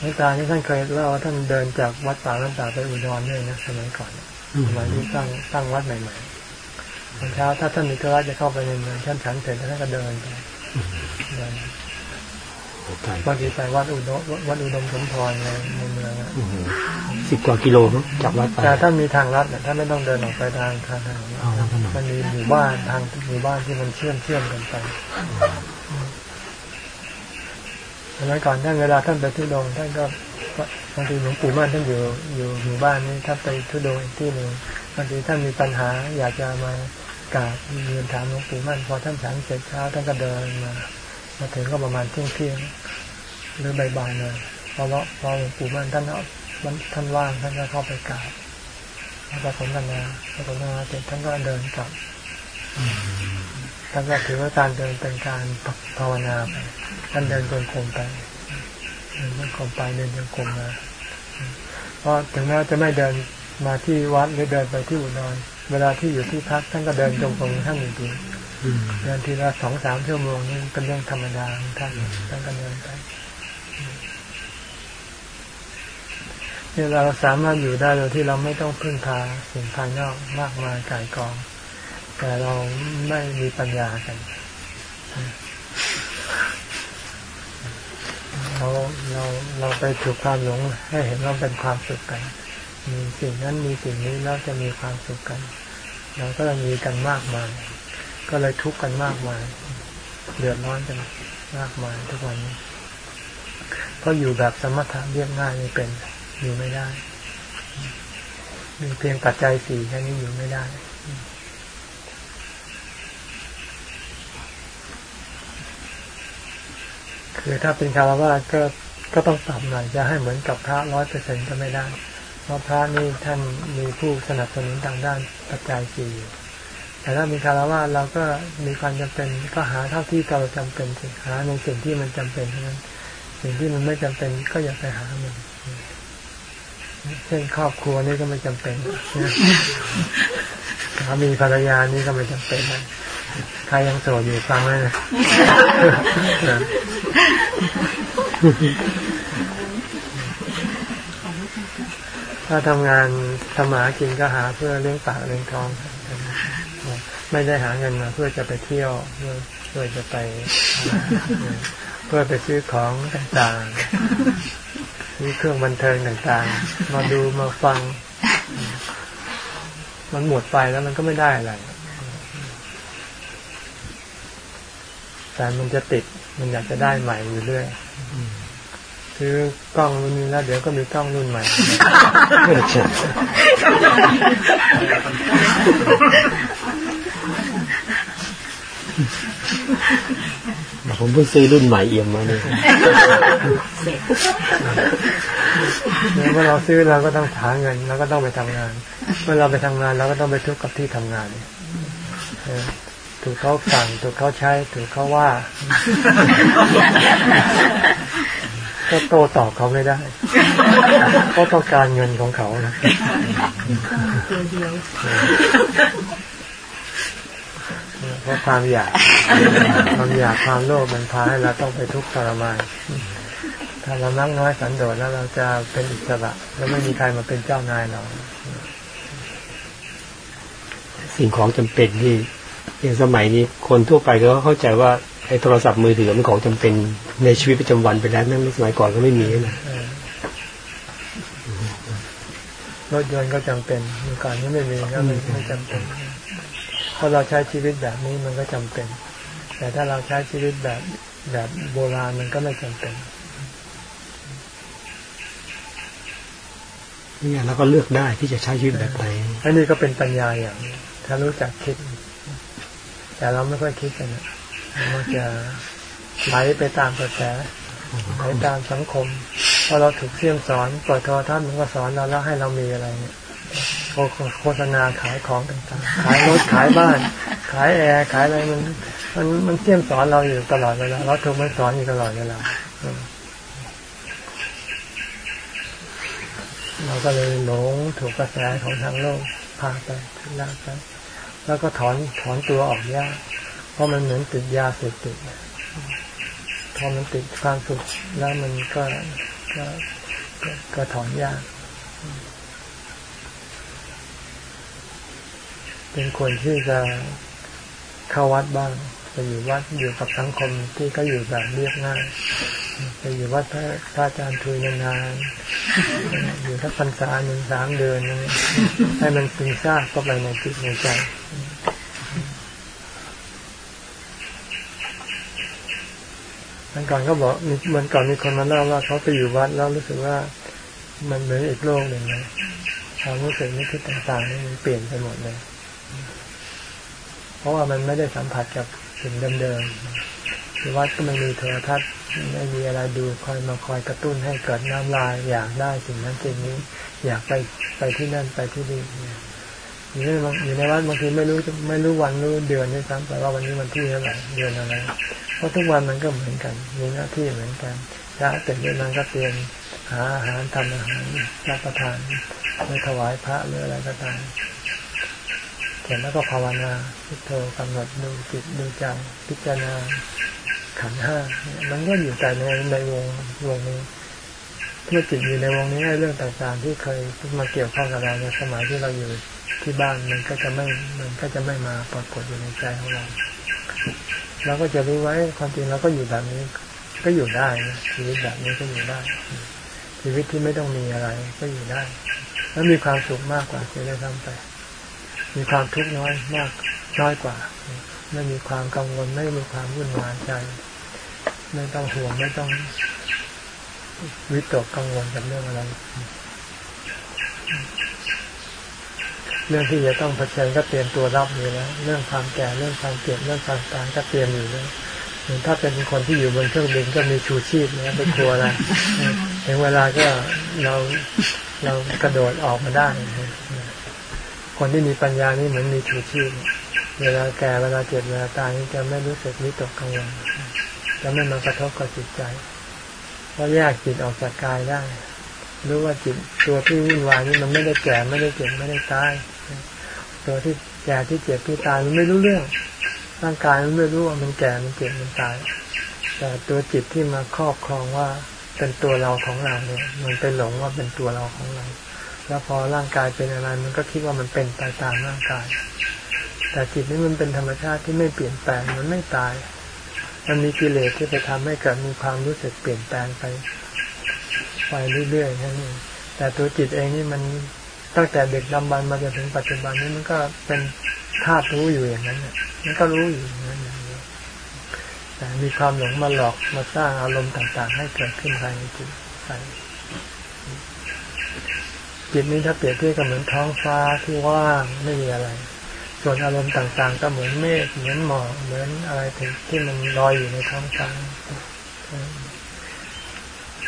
รลวงตานี่ท่านเคยเล่าว่าท่านเดินจากวัดป่าลันตาไปอุดรด้วยนะสมัยก่อนสมัยที่ตั้งตั้งวัดใหม่ๆตอนเช้าถ้าท่านมีธุระจะเข้าไปในเมืองท่านฉันเสร็จท่านก็เดินไปเดิน บางทีไปวัดอุดมวัดอุดมสมพรในในเมืองอะสิบกว่ากิโลเนอะจากวัดไปแต่ถ้ามีทางลัดเนี่ยท่านไม่ต้องเดินออกไปทางทางถนนอ๋อทางถนนมันมีหมู่บ้านทางหมู่บ้านที่มันเชื่อมเชื่อมกันไปสมัยก่อนท่านเวลาท่านไปทุดงค์ท่านก็บางทีหลวงปู่มั่นท่านอยู่อยู่หมู่บ้านนี้ท่านไปทุดงค์อีกที่หนึ่งบางทีท่านมีปัญหาอยากจะมากราบเรียนถามหลวงปู่มั่นพอท่านฉันเสร็จเช้าท่านก็เดินมา มาถึงก็ประมาณเที่ยงเที่ยงหรือบ่ายๆเลยพอเลาะพอหลวงปู่มั่นท่านเอาท่านว่างท่านก็เข้าไปกราบแล้วก็สนทนาพอสนทนาเสร็จท่านก็เดินกลับท่านก็ถือว่าการเดินเป็นการภาวนาไปท่านเดินจงกรมไปเดินจงกรมไปเดินจงกรมมาเพราะถึงแม้จะไม่เดินมาที่วัดหรือเดินไปที่อุดรเวลาที่อยู่ที่พักท่านก็เดินจงกรมท่านจริงๆ เดินทีละสองสามชั่วโมงนี่เป็นเรื่องธรรมดาท่านท่านก็เดินไปเนี่ยเราสามารถอยู่ได้โดยที่เราไม่ต้องพึ่งพาสิ่งภายนอกมากมายกายกอง แต่เราไม่มีปัญญากันเราเราเราไปถูกความหลงให้เห็นว่าเป็นความสุขกัน มีสิ่งนั้นมีสิ่งนี้แล้วจะมีความสุขกัน เราก็เลยมีกันมากมาย ก็เลยทุกข์กันมากมาย เดือดร้อนกันมากมายทุกวันนี้ เพราะอยู่แบบสมถะเรียบง่ายไม่เป็นอยู่ไม่ได้มีเพียงปัจจัยสี่แค่นี้อยู่ไม่ได้ คือถ้าเป็นคารวะก็ก็ต้องปรับหน่อยจะให้เหมือนกับพระร้อยเปอร์เซ็นก็ไม่ได้ เพราะพระนี่ท่านมีผู้สนับสนุนทางด้านปัจจัยสี่อยู่ แต่ถ้ามีคารวะเราก็มีความจำเป็นก็หาเท่าที่เราจำเป็นสิหาในสิ่งที่มันจำเป็นเท่านั้น สิ่งที่มันไม่จำเป็นก็อย่าไปหามันเช่นครอบครัวนี่ก็ไม่จำเป็นสามีภรรยานี่ก็ไม่จำเป็นนะใครยังโสดอยู่ฟังไว้นะถ้าทำงานทำหากินก็หาเพื่อเลี้ยงปากเลี้ยงท้อง ไม่ได้หาเงินมาเพื่อจะไปเที่ยวเพื่อเพื่อจะไป เพื่อไปซื้อของต่างๆซื้อเครื่องบันเทิงต่างๆ มาดูมาฟัง มันหมดไปแล้วมันก็ไม่ได้อะไรแต่มันจะติดมันอยากจะได้ใหม่อยู่เรื่อยซื้อกล้องรุ่นนี้แล้วเดี๋ยวก็มีกล้องรุ่นใหม่ ผมเพิ่งซื้อรุ่นใหม่เอี่ยมมาเนี่ยเมื่อเราซื้อเราก็ต้องหาเงินเราก็ต้องไปทำงาน เมื่อเราไปทำงานเราก็ต้องไปทุกข์กับที่ทำงานเนี่ยถูกเขาสั่งถูกเขาใช้ถูกเขาว่า ก็โตตอบเขาไม่ได้เขาต้องการเงินของเขานะตัวเดียว เพราะความอยาก ความอยากความโลภมันพาให้เราต้องไปทุกข์ทรมานถ้าเรานักน้อยสันโดษแล้วเราจะเป็นอิสระแล้วไม่มีใครมาเป็นเจ้านายเราสิ่งของจำเป็นที่อย่างสมัยนี้คนทั่วไปก็เข้าใจว่าไอ้โทรศัพท์มือถือเป็นของจำเป็นในชีวิตประจำวันไปแล้วนั่นสมัยก่อนก็ไม่มีนะเออรถยนต์ก็จำเป็นเมื่อก่อนนี้ไม่มีก็ไม่ไม่จำเป็นเพ ราะเราใช้ชีวิตแบบนี้มันก็จำเป็น แต่ถ้าเราใช้ชีวิตแบบแบบโบราณมันก็ไม่จำเป็นเนี่ยเราก็เลือกได้ที่จะใช้ชีวิตแบบไหนอันนี้ก็เป็นปัญญาอย่างหนึ่งถ้ารู้จักคิด แต่เราไม่ค่อยคิดกันนะเราจะไหลไปตามกระแสไหลตามสังคมพอเราถูกเสี่ยมสอนปล่อยโทอท่านมันก็สอนเราแล้วให้เรามีอะไรเนี่ย โฆษณาขายของต่างๆขายรถขายบ้าน ขายแอร์ขายอะไรมัน มันมันเสี่ยมสอนเราอยู่ตลอดเวลาเราถูกมันสอนอยู่ตลอดเวลาเราก็เลยหลงถูกกระแสของทางโลกพาไปลากไปแล้วก็ถอนถอนตัวออกยากเพราะมันเหมือนติดยาเสพติดพอมันติดความสุขแล้วมันก็ก็ก็ถอนยาก เป็นคนที่จะเข้าวัดบ้างไปอยู่วัดอยู่กับสังคมที่ก็อยู่แบบเรียบง่ายไปอยู่วัดพระพระอาจารย์ทุยนานๆอยู่ทักพรรษาหนึ่งสามเดือนให้มันซึมซาบก็ไปในจิตในใจมันก่อนก็บอกมือนก่อนมีคนมาเล่าว่าเขาไปอยู่วัดแล้วรู้สึกว่ามันเหมือนอีกโลกหนึ่งเลยความรู้สึกนึกคิดต่างๆนี่มันเปลี่ยนไปหมดเลย ราะว่ามันไม่ได้สัมผัสกับสิ่งเดิมๆที่วัดก็ไม่มีโทรทัศน์ไม่มีอะไรดูคอยมาคอยกระตุ้นให้เกิดน้ำลาย อยากได้สิ่งนั้นสิ่งนี้ อยากไปไปที่นั่นไปที่นี่อยู่ในอยู่ในวัดบางทีไม่รู้ไม่รู้วันรู้เดือนด้วยซ้ำแต่ว่าวันนี้วันที่เท่าไหร่เดือนอะไรเพราะทุกวันมันก็เหมือนกัน มีหน้าที่เหมือนกันพระตื่นขึ้นมาก็เตรียมหาอาหารทำอาหารรับประทานไปถวายพระหรืออะไรก็ตาม เสร็จแล้วก็ภาวนาพุทโธกำหนดดูจิตดูใจพิจารณาขันห้ามันก็อยู่แต่ในในวงวงนี้เมื่อจิตอยู่ในวงนี้เรื่องต่างๆ ที่เคยมาเกี่ยวข้องกับเราในสมัยที่เราอยู่ที่บ้านมันก็จะไม่มันก็จะไม่มาปรากฏอยู่ในใจของเราเราก็จะรู้ไว้ความจริงเราก็อยู่แบบนี้ ก็อยู่ได้นะชีวิตแบบนี้ก็อยู่ได้ ชีวิตที่ไม่ต้องมีอะไรก็อยู่ได้ แล้วมีความสุขมากกว่าจะได้ทำไป มีความทุกข์น้อยมากน้อยกว่า ไม่มีความกังวลไม่มีความวุ่นวายใจ ไม่ต้องห่วงไม่ต้องวิตกกังวลกับเรื่องอะไร เรื่องที่จะต้องเผชิญก็เตรียมตัวรับอยู่แล้ว เรื่องความแก่เรื่องความเก็บเรื่องความตายก็เตรียมอยู่แล้วเหมือนถ้าเป็นคนที่อยู่บนเครื่องบินก็มีชูชีพนะไปกลัวอะไรถึงเวลาก็เราเรากระโดดออกมาได้ คนที่มีปัญญานี่เหมือนมีชูชีพเวลาแก่เวลาเจ็บเวลาตายนี่จะไม่รู้สึกวิตกกังวลจะไม่มากระทบกับจิตใจ เพราะแยกจิตออกจากกายได้รู้ว่าจิตตัวที่วุ่นวายนี่มันไม่ได้แก่ไม่ได้เจ็บไม่ได้ตายตัวที่แก่ที่เจ็บที่ตายมันไม่รู้เรื่องร่างกายมันไม่รู้ว่ามันแก่มันเจ็บมันตาย แต่ตัวจิตที่มาครอบครองว่าเป็นตัวเราของเราเนี่ยมันเป็นหลงว่าเป็นตัวเราของเรา แล้วพอร่างกายเป็นอะไร มันก็คิดว่ามันเป็นไปตามร่างกาย แต่จิตนี้มันเป็นธรรมชาติที่ไม่เปลี่ยนแปลงมันไม่ตาย มันมีกิเลสที่ไปทำให้เกิดมีความรู้สึกเปลี่ยนแปลงไปไปเรื่อยๆแค่นี้แต่ตัวจิตเองนี่มันตั้งแต่เด็กดำบันมาจนถึงปัจจุบันนี้มันก็เป็นธาตุรู้อยู่อย่างนั้นมันก็รู้อยู่อย่างนั้นอย่างนี้แต่มีความหลงมาหลอกมาสร้างอารมณ์ต่างๆ ให้เกิดขึ้นภายในจิตใจ จิตนี้ถ้าเปรียบเทียบกับเหมือนท้องฟ้าที่ว่างไม่มีอะไร ส่วนอารมณ์ต่างๆ ก็เหมือนเมฆเหมือนหมอกเหมือนอะไรที่มันลอยอยู่ในท้องฟ้า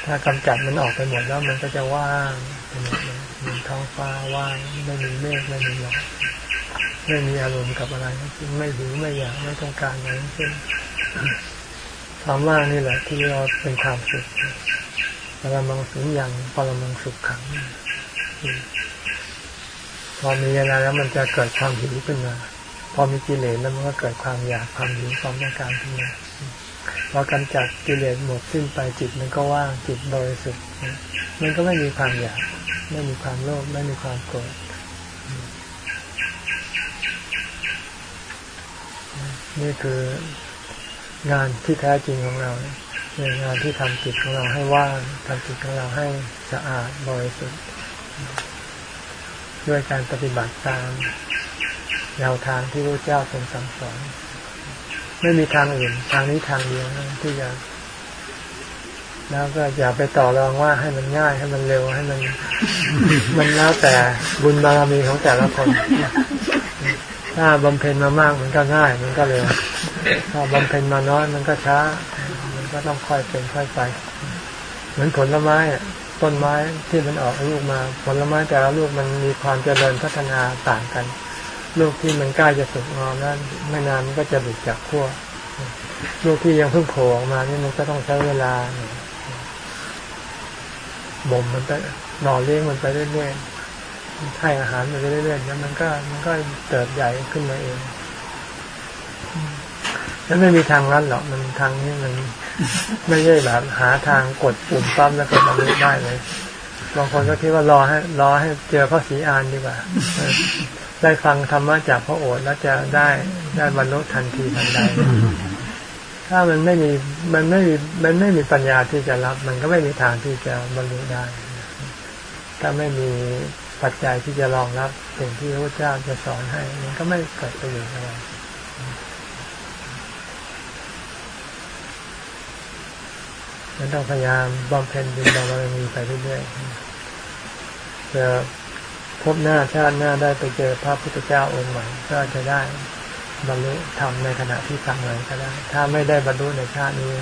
ถ้ากำจัดมันออกไปหมดแล้วมันก็จะว่างไปหมดเลยมีท้องฟ้าว่างไม่มีเมฆไม่มีหมอกไม่มีอารมณ์กับอะไรไม่หิวไม่อยากไม่ต้องการอะไรทั้งสิ้นความว่างนี่แหละ ที่เราเป็นความสุขปรมังสุญญ์ปรมังสุขขัง พอมีอะไรแล้วมันจะเกิดความหิวขึ้นมา พอมีกิเลสแล้วมันก็เกิดความอยากความหิวความต้องการขึ้นมาพอกำจัดกิเลสหมดสิ้นไปจิตมันก็ว่างจิตบริสุทธิ์มันก็ไม่มีความอยาก ไม่มีความโลภไม่มีความโกรธนี่คืองานที่แท้จริงของเราเป็นงานที่ทำจิตของเราให้ว่างทำจิตของเราให้สะอาดบริสุทธิ์ ด้วยการปฏิบัติตามแนวทางที่พระเจ้าทรงสั่งสอน ไม่มีทางอื่น ทางนี้ทางเดียวที่จะแล้วก็อย่าไปต่อรองว่าให้มันง่ายให้มันเร็วให้มัน มันแล้วแต่บุญบารมีของแต่ละคน ถ้าบำเพ็ญมามากมันก็ง่าย มันก็เร็ว ถ้าบำเพ็ญมาน้อยมันก็ช้า มันก็ต้องค่อยเป็นค่อยไป เหมือนผลไม้ ต้นไม้ที่มันออกลูกมา ผลไม้แต่ละลูกมันมีความเจริญพัฒนาต่างกัน ลูกที่มันใกล้จะสุกงอมนั้นไม่นานมันก็จะหลุดจากขั้วลูกที่ยังเพิ่งโผล่ออกมานี่มันก็ต้องใช้เวลาบ่มมันไปหน่อเลี้ยงมันไปเรื่อยๆให้อาหารมันไปเรื่อยๆแล้วมันก็มันก็เติบใหญ่ขึ้นมาเองแล้วไม่มีทางลัดหรอกมันทางนี้มัน ไม่ใช่แบบหาทางกดปุ่มปั๊มแล้วก็บรรลุได้เลยบางคนก็คิดว่ารอให้รอให้เจอพระศรีอานดีกว่า ได้ฟังธรรมะจากพระโอษฐ์แล้วจะได้ได้บรรลุทันทีทันใดถ้ามันไม่มีมันไม่มีมันไม่มีปัญญาที่จะรับ มันก็ไม่มีทางที่จะบรรลุได้ ถ้าไม่มีปัจจัยที่จะรองรับสิ่งที่พระเจ้าจะสอนให้ มันก็ไม่เกิดประโยชน์อะไร มันต้องพยายามบำเพ็ญบุญบารมีไปเรื่อยๆเพื่อพบหน้าชาติหน้าได้ไปเจอพระพุทธเจ้าองค์ใหม่ก็จะได้บรรลุธรรมในขณะที่ฟังเลยก็ได้ ถ้าไม่ได้บรรลุในชาตินี้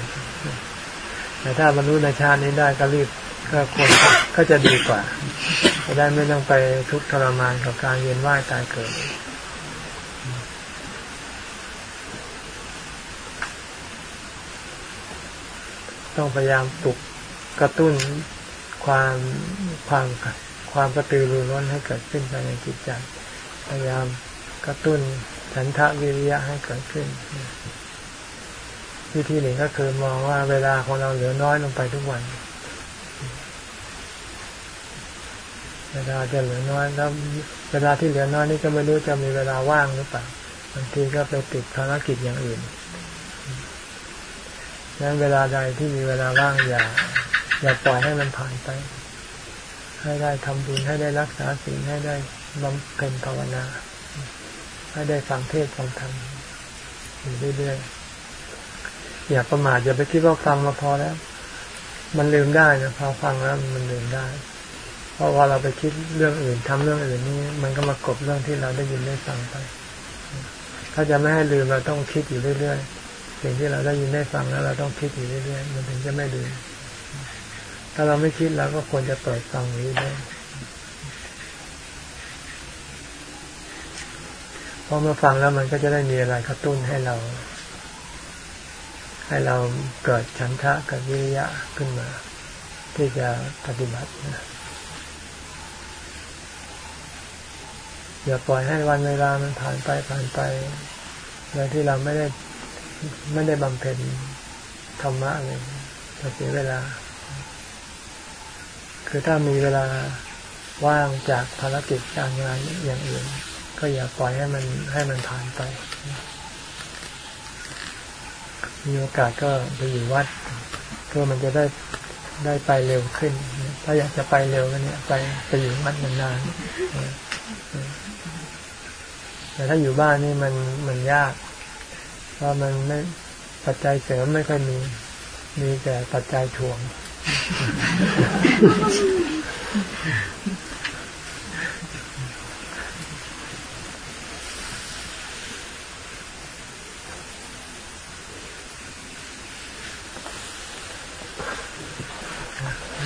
แต่ถ้าบรรลุในชาตินี้ได้ก็รีบก็ควรก็จะดีกว่า จะได้ไม่ต้องไปทุกข์ทรมานกับการเวียนว่ายตายเกิด ต้องพยายามปลุกกระตุ้นความความความกระตือรือร้นให้เกิดขึ้นภายในจิตใจพยายามกระตุ้นฉันทะวิริยะให้เกิดขึ้น วิธีหนึ่งก็คือมองว่าเวลาของเราเหลือน้อยลงไปทุกวัน เวลาจะเหลือน้อยแล้วเวลาที่เหลือน้อยนี่ก็ไม่รู้จะมีเวลาว่างหรือเปล่าบางทีก็ไปติดภารกิจอย่างอื่น ดังนั้นเวลาใดที่มีเวลาว่างอย่า อย่าปล่อยให้มันผ่านไป ให้ได้ทำบุญให้ได้รักษาศีลให้ได้บำเพ็ญภาวนา ให้ได้ฟังเทศฟังธรรมอยู่เรื่อยๆอย่าประมาทอย่าไปคิดว่าฟังมาพอแล้ว มันลืมได้นะพอฟังแล้วมันลืมได้เพราะว่าเราไปคิดเรื่องอื่นทำเรื่องอื่นนี่มันก็มากบเรื่องที่เราได้ยินได้ฟังไป ถ้าจะไม่ให้ลืมเราต้องคิดอยู่เรื่อยๆ สิ่งที่เราได้ยินได้ฟังแล้ว เราต้องคิดอยู่เรื่อยๆมันถึงจะไม่ลืมถ้าเราไม่คิดเราก็ควรจะเปิดฟังนี้ด้พอมาฟังแล้วมันก็จะได้มีอะไรกระตุ้นให้เรา ให้เราเกิดฉันทะเกิดวิริยะขึ้นมา ที่จะปฏิบัตินะอย่าปล่อยให้วันเวลามันผ่านไปผ่านไปโดยที่เราไม่ได้ ไม่ได้บำเพ็ญธรรมะเลยจะเสียเวลา คือถ้ามีเวลาว่างจากภารกิจการงานอย่างอื่น ก็อย่าปล่อยให้มันให้มันผ่านไป มีโอกาสก็ไปอยู่วัดเพื่อมันจะได้ได้ไปเร็วขึ้น ถ้าอยากจะไปเร็วก็เนี่ย ไปไปอยู่วัดนานๆแต่ถ้าอยู่บ้านนี่มันมันยาก เพราะมันไม่ปัจจัยเสริมไม่ค่อยมี มีแต่ปัจจัยถ่วง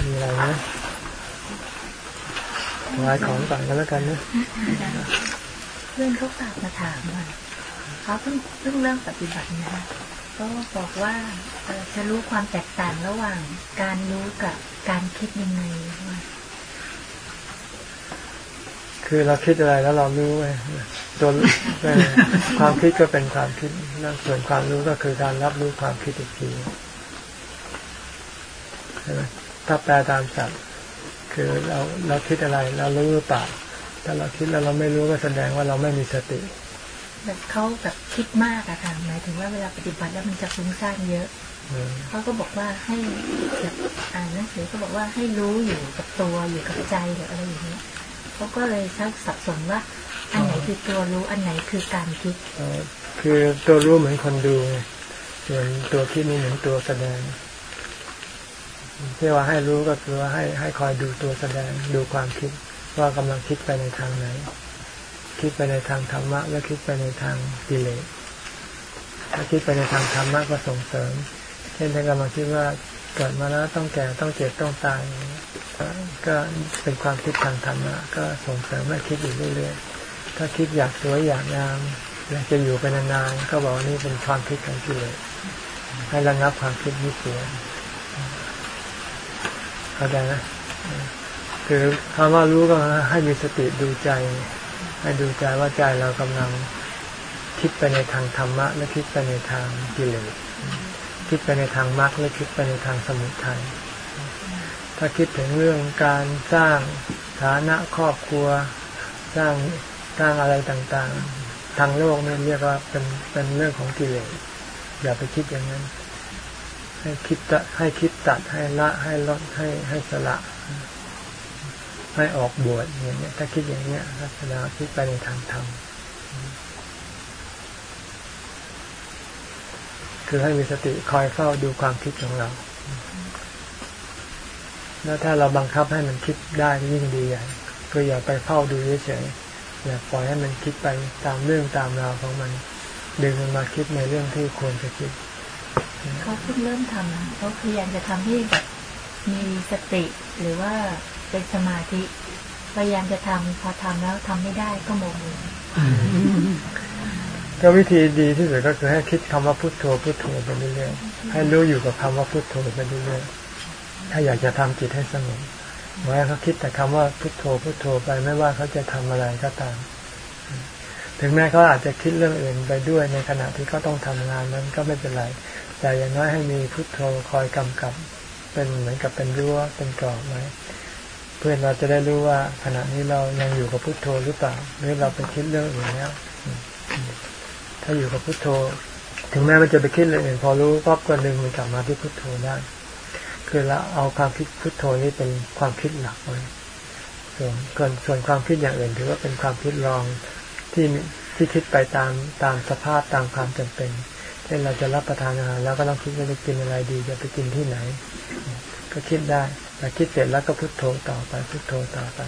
มีอะไรนะวายของก่อนกันแล้วกันนะเพื่อนเขาฝากมาถามว่า เขาเพิ่งเพิ่งเริ่มปฏิบัตินะคะก็บอกว่าจะรู้ความแตกต่างระหว่างการรู้กับการคิดยังไงว่าคือเราคิดอะไรแล้วเรารู้ไงตัวความคิดก็เป็นความคิดแล้วส่วนความรู้ก็คือการรับรู้ความคิดอีกทีใช่ไหมถ้าแปลตามศัพท์คือเราเราคิดอะไร เรารู้หรือเปล่าถ้าเราคิดแล้วเราไม่รู้ก็แสดงว่าเราไม่มีสติ แบบเขาแบบคิดมากอะค่ะ หมายถึงว่าเวลาปฏิบัติแล้วมันจะฟุ้งซ่านเยอะอืมเขาก็บอกว่าให้แบบอ่านหนังสือก็บอกว่าให้รู้อยู่กับตัวอยู่กับใจหรืออะไรอย่างเงี้ยเขาก็เลยชักสับสนว่า อันไหนคือตัวรู้อันไหนคือการคิดเอ่อคือตัวรู้เหมือนคนดูไงส่วนตัวคิดนี่เหมือนตัวแสดงที่ว่าให้รู้ก็คือว่าให้ให้คอยดูตัวแสดงดูความคิดว่ากำลังคิดไปในทางไหน คิดไปในทางธรรมะ แล้วคิดไปในทางกิเลสถ้าคิดไปในทางธรรมะก็ส่งเสริม เช่นถ้ากำลังคิดว่าเกิดมาแล้วต้องแก่ต้องเจ็บต้องตายก็ก็เป็นความคิดทางธรรมะก็ส่งเสริมให้คิดอยู่เรื่อยๆถ้าคิดอยากสวยอยากงามอยากจะอยู่ไปนานๆก็บอกว่านี่เป็นความคิดของกิเลสให้ระงับความคิดนี้เสียเข้าใจนะคือคำว่ารู้ก็ให้มีสติดูใจ ให้ดูใจว่าใจเรากำลังคิดไปในทางธรรมะและคิดไปในทางกิเลสคิดไปในทางมรรคและคิดไปในทางสมุทัยถ้าคิดถึงเรื่องการสร้างฐานะครอบครัวสร้างสร้างอะไรต่างๆ ทางโลกนี่เรียกว่าเป็นเป็นเรื่องของกิเลสอย่าไปคิดอย่างนั้น ให้คิดให้คิดตัดให้ละให้ลดให้ให้สละ ให้ออกบวชอย่างเงี้ย ถ้าคิดอย่างเงี้ยลักษณะคิดไปในทางธรรมคือให้มีสติคอยเฝ้าดูความคิดของเรา แล้วถ้าเราบังคับให้มันคิดได้ยิ่งดีใหญ่ก็อย่าไปเฝ้าดูเฉยๆอย่าปล่อยให้มันคิดไปตามเรื่องตามราวของมันดึงมันมาคิดในเรื่องที่ควรจะคิดเขาเพิ่งเริ่มทำเขาพยายามจะทำให้แบบมีสติหรือว่า เป็นสมาธิพยายามจะทำพอทำแล้วทำไม่ได้ก็โมโหก็วิธีดีที่สุดก็คือให้คิดคำว่าพุทโธพุทโธไปเรื่อยๆให้รู้อยู่กับคำว่าพุทโธไปเรื่อยๆถ้าอยากจะทำจิตให้สงบเมื่อเขาคิดแต่คำว่าพุทโธพุทโธไปไม่ว่าเขาจะทำอะไรก็ตาม ถึงแม้เขาอาจจะคิดเรื่องอื่นไปด้วยในขณะที่เขาต้องทำงานนั้นก็ไม่เป็นไร แต่อย่างน้อยให้มีพุทโธคอยกำกับ เป็นเหมือนกับเป็นรั้วเป็นกรอบไว้ เพื่อเราจะได้รู้ว่าขณะนี้เรายังอยู่กับพุทโธหรือเปล่าหรือเราไปคิดเรื่องอื่นแล้วถ้าอยู่กับพุทโธ ถึงแม้มันจะไปคิดเรื่องอื่นพอรู้ปั๊บก็ดึงมันกลับมาที่พุทโธได้ คือเราเอาความคิดพุทโธนี้เป็นความคิดหลักไว้ส่วนส่วนส่วนความคิดอย่างอื่นถือว่าเป็นความคิดรองที่ที่คิดไปตามตามสภาพตามความจำเป็นเช่นเราจะรับประทานอาหารแล้วก็ต้องคิดว่าจะกินอะไรดีจะไปกินที่ไหน ก็คิดได้ แต่คิดเสร็จแล้วก็พุทโธต่อไปพุทโธต่อไป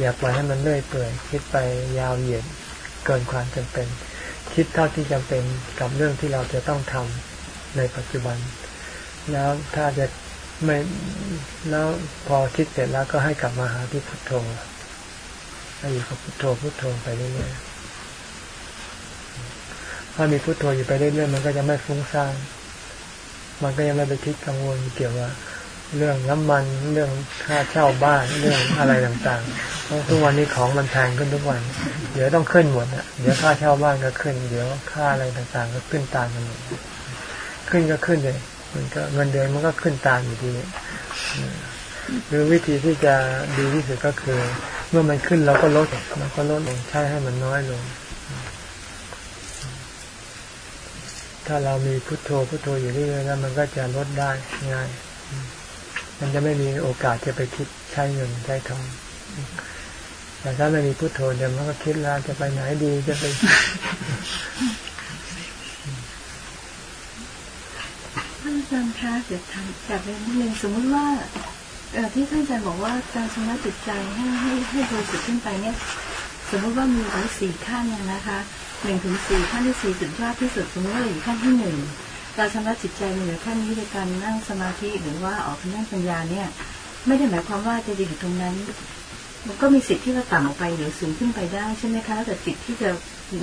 อย่าปล่อยให้มันเลื่อยเปื่อยคิดไปยาวเหยียดเกินความจำเป็น คิดเท่าที่จำเป็นกับเรื่องที่เราจะต้องทำในปัจจุบัน แล้วถ้าจะไม่แล้วพอคิดเสร็จแล้วก็ให้กลับมาหาที่พุทโธให้อยู่กับพุทโธพุทโธไปเรื่อยๆถ้ามีพุทโธอยู่ไปเรื่อยๆมันก็จะไม่ฟุ้งซ่านมันก็ยังไม่ไปคิดกังวลเกี่ยวกับ เรื่องน้ำมันเรื่องค่าเช่าบ้านเรื่องอะไรต่างๆเพราะทุกวันนี้ของมันแพงขึ้นทุกวัน เดี๋ยวต้องขึ้นหมดอะเดี๋ยวค่าเช่าบ้านก็ขึ้น เดี๋ยวค่าอะไรต่างๆ ก็ขึ้นตามกันหมดขึ้นก็ขึ้นเลยมันก็เงินเดือนมันก็ขึ้นตามอยู่ดีหรือวิธีที่จะดีที่สุดก็คือ เมื่อมันขึ้นเราก็ลดเราก็ลดลงใช้ให้มันน้อยลง ถ้าเรามีพุโทโธพุโทโธอยู่เรื่อยๆแล้วมันก็จะลดได้ง่าย มันจะไม่มีโอกาสจะไปคิดใช้เงินใช้ทองแต่ถ้าไม่มีพุโทโธเดี๋ยวมันก็คิดแล้วจะไปไหนดีจะไปท่านอาจารย์คะเดี๋ยวถามกลับไปนิดนึงสมมติว่าเอที่ท่านอาจารย์บอกว่าการชำระจิตใจให้ให้ให้บริสุทธิ์ขึ้นไปเนี่ย สมมติว่ามีไว้สี่ขั้นนะคะหนึ่งถึงสี่ขั้นที่สี่สุดยอดที่สุดสมมติว่าอยู่ขั้นที่หนึ่ง การชำระจิตใจเหนือขั้นนี้ในการนั่งสมาธิหรือว่าออกนั่งปัญญาเนี่ย ไม่ได้หมายความว่าจะอยู่ตรงนั้น มันก็มีสิทธิ์ที่จะต่ำออกไปหรือสูงขึ้นไปได้ใช่ไหมคะแต่จิตที่จะ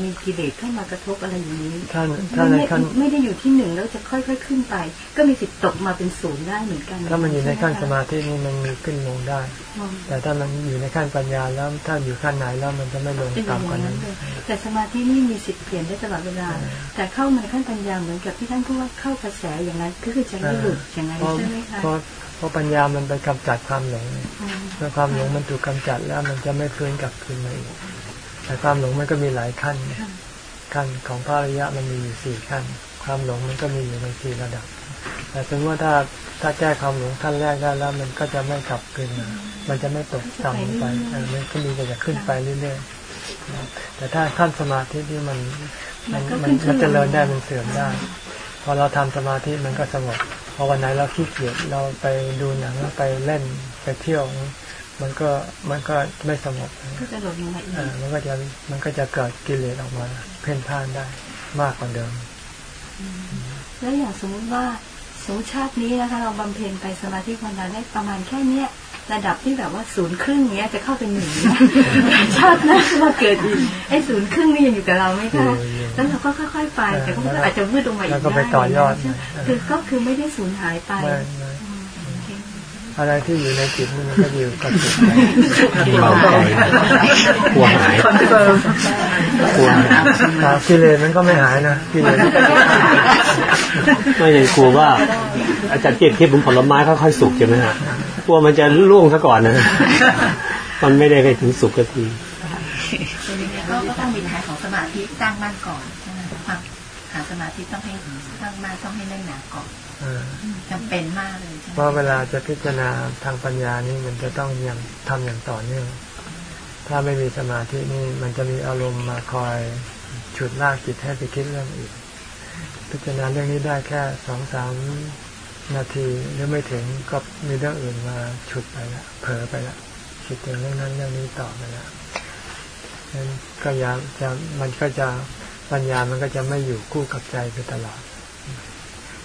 มีกิเลสเข้ามากระทบอะไรอย่างนี้ท่านท่านในไม่ขั้นไม่ได้อยู่ที่หนึ่งแล้วจะค่อยๆขึ้นไป ก็มีสิทธิ์ตกมาเป็นศูนย์ได้เหมือนกัน ถ้ามันอยู่ในขั้นสใช่ไหมาธินี่มันมีขึ้นลงได้คะแต่ถ้ามันอยู่ในขั้นปัญญาแล้วถ้าอยู่ขั้นไหนแล้วมันจะไม่ลงจะอยู่อต่ำกว่าย่างนั้นั้นนเลยแต่สมาธินี่มีสิทธิ์เปลี่ยนได้ตลอดเวลา แต่เข้ามาในขั้นปัญญาเหมือนกับที่ท่านพูดว่าเข้ากระแสอย่างนั้นก็คือจะไม่หลุดอย่างนั้นเพราะใช่ไหมคะ เพราะเพราะปัญญามันไปกำจัดความหลงอืมเมื่อความหลงมันถูกกำจัดแล้วมันจะไม่ฟื้นกลับคืนมาอีกแต่ความหลงมันก็มีหลายขั้นไงค่ะขั้นของพระอริยะมันมีอยู่สี่ขั้น ความหลงมันก็มีอยู่ในสี่ระดับ แต่สมมติว่าถ้าถ้าแก้ความหลงขั้นแรกได้แล้วมันก็จะไม่กลับคืนมามันจะไม่ตกต่ำลงไปเออมันก็มีแต่จะขึ้นไปเรื่อยๆแต่ถ้าขั้นสมาธิที่มันมันมันมันเจริญได้มันเสื่อมได้พ อเราทำสมาธิมันก็สงบพอวันไหนเราขี้เกียจเราไปดูหนังไปเล่นไปเที่ยว มันก็มันก็ไม่สงบก็จะหลุดลงมาอีกอ่ามันก็จะมันก็จะเกิดกิเลสออกมา เพ่นพ่านได้มากกว่าเดิม แล้วอย่างสมมติว่าสมมติชาตินี้นะคะ เราบำเพ็ญไปสมาธิภาวนาได้ประมาณแค่เนี้ย ระดับที่แบบว่าศูนย์ครึ่งเนี้ยจะเข้าเป็นหนึ่งนะชาติหน้ามาเกิดอีกไอ้ศูนย์ครึ่งนี่ยังอยู่กับเราไหมคะอยู่อยู่แล้วเราก็ค่อยๆไปแต่ก็อาจจะวืดลงมาอีกแล้วก็ไปต่อยอดใช่ไหมคือก็คือไม่ได้สูญหายไปไม่ไม่อืมโอเคทอะไรที่อยู่ในจิตนี่มันก็อยู่กับจิตไปเบาใจกลัวหายกลัวหายครับกิเลสมันก็ไม่หายนะกิเลสไม่ยังกลัวว่า อาจารย์เปรียบเทียบเหมือนผลไม้ค่อยๆสุกใช่ไหมฮะ กลัวมันจะร่วงซะก่อนนะมันไม่ได้ไปถึงสุกสักทีก็ก็ต้องมีฐานของสมาธิตั้งมั่นก่อนใช่ไหมความฐานสมาธิต้องให้ตั้งมั่นต้องให้แน่นหนาก่อนเออจำเป็นมากเลยใช่ไหมเพราะเวลาจะพิจารณาทางปัญญานี่มันจะต้องอย่างทำอย่างต่อเนื่อง ถ้าไม่มีสมาธินี่มันจะมีอารมณ์มาคอยฉุดลากจิตให้ไปคิดเรื่องอื่นพิจารณาเรื่องนี้ได้แค่สองสาม นาทีหรือไม่ถึงก็มีเรื่องอื่นมาฉุดไปละเผลอไปละคิดถึงเรื่องนั้นเรื่องนี้ต่อไปละนั้นก็ยาจะมันก็จะปัญญามันก็จะไม่อยู่คู่กับใจไปตลอด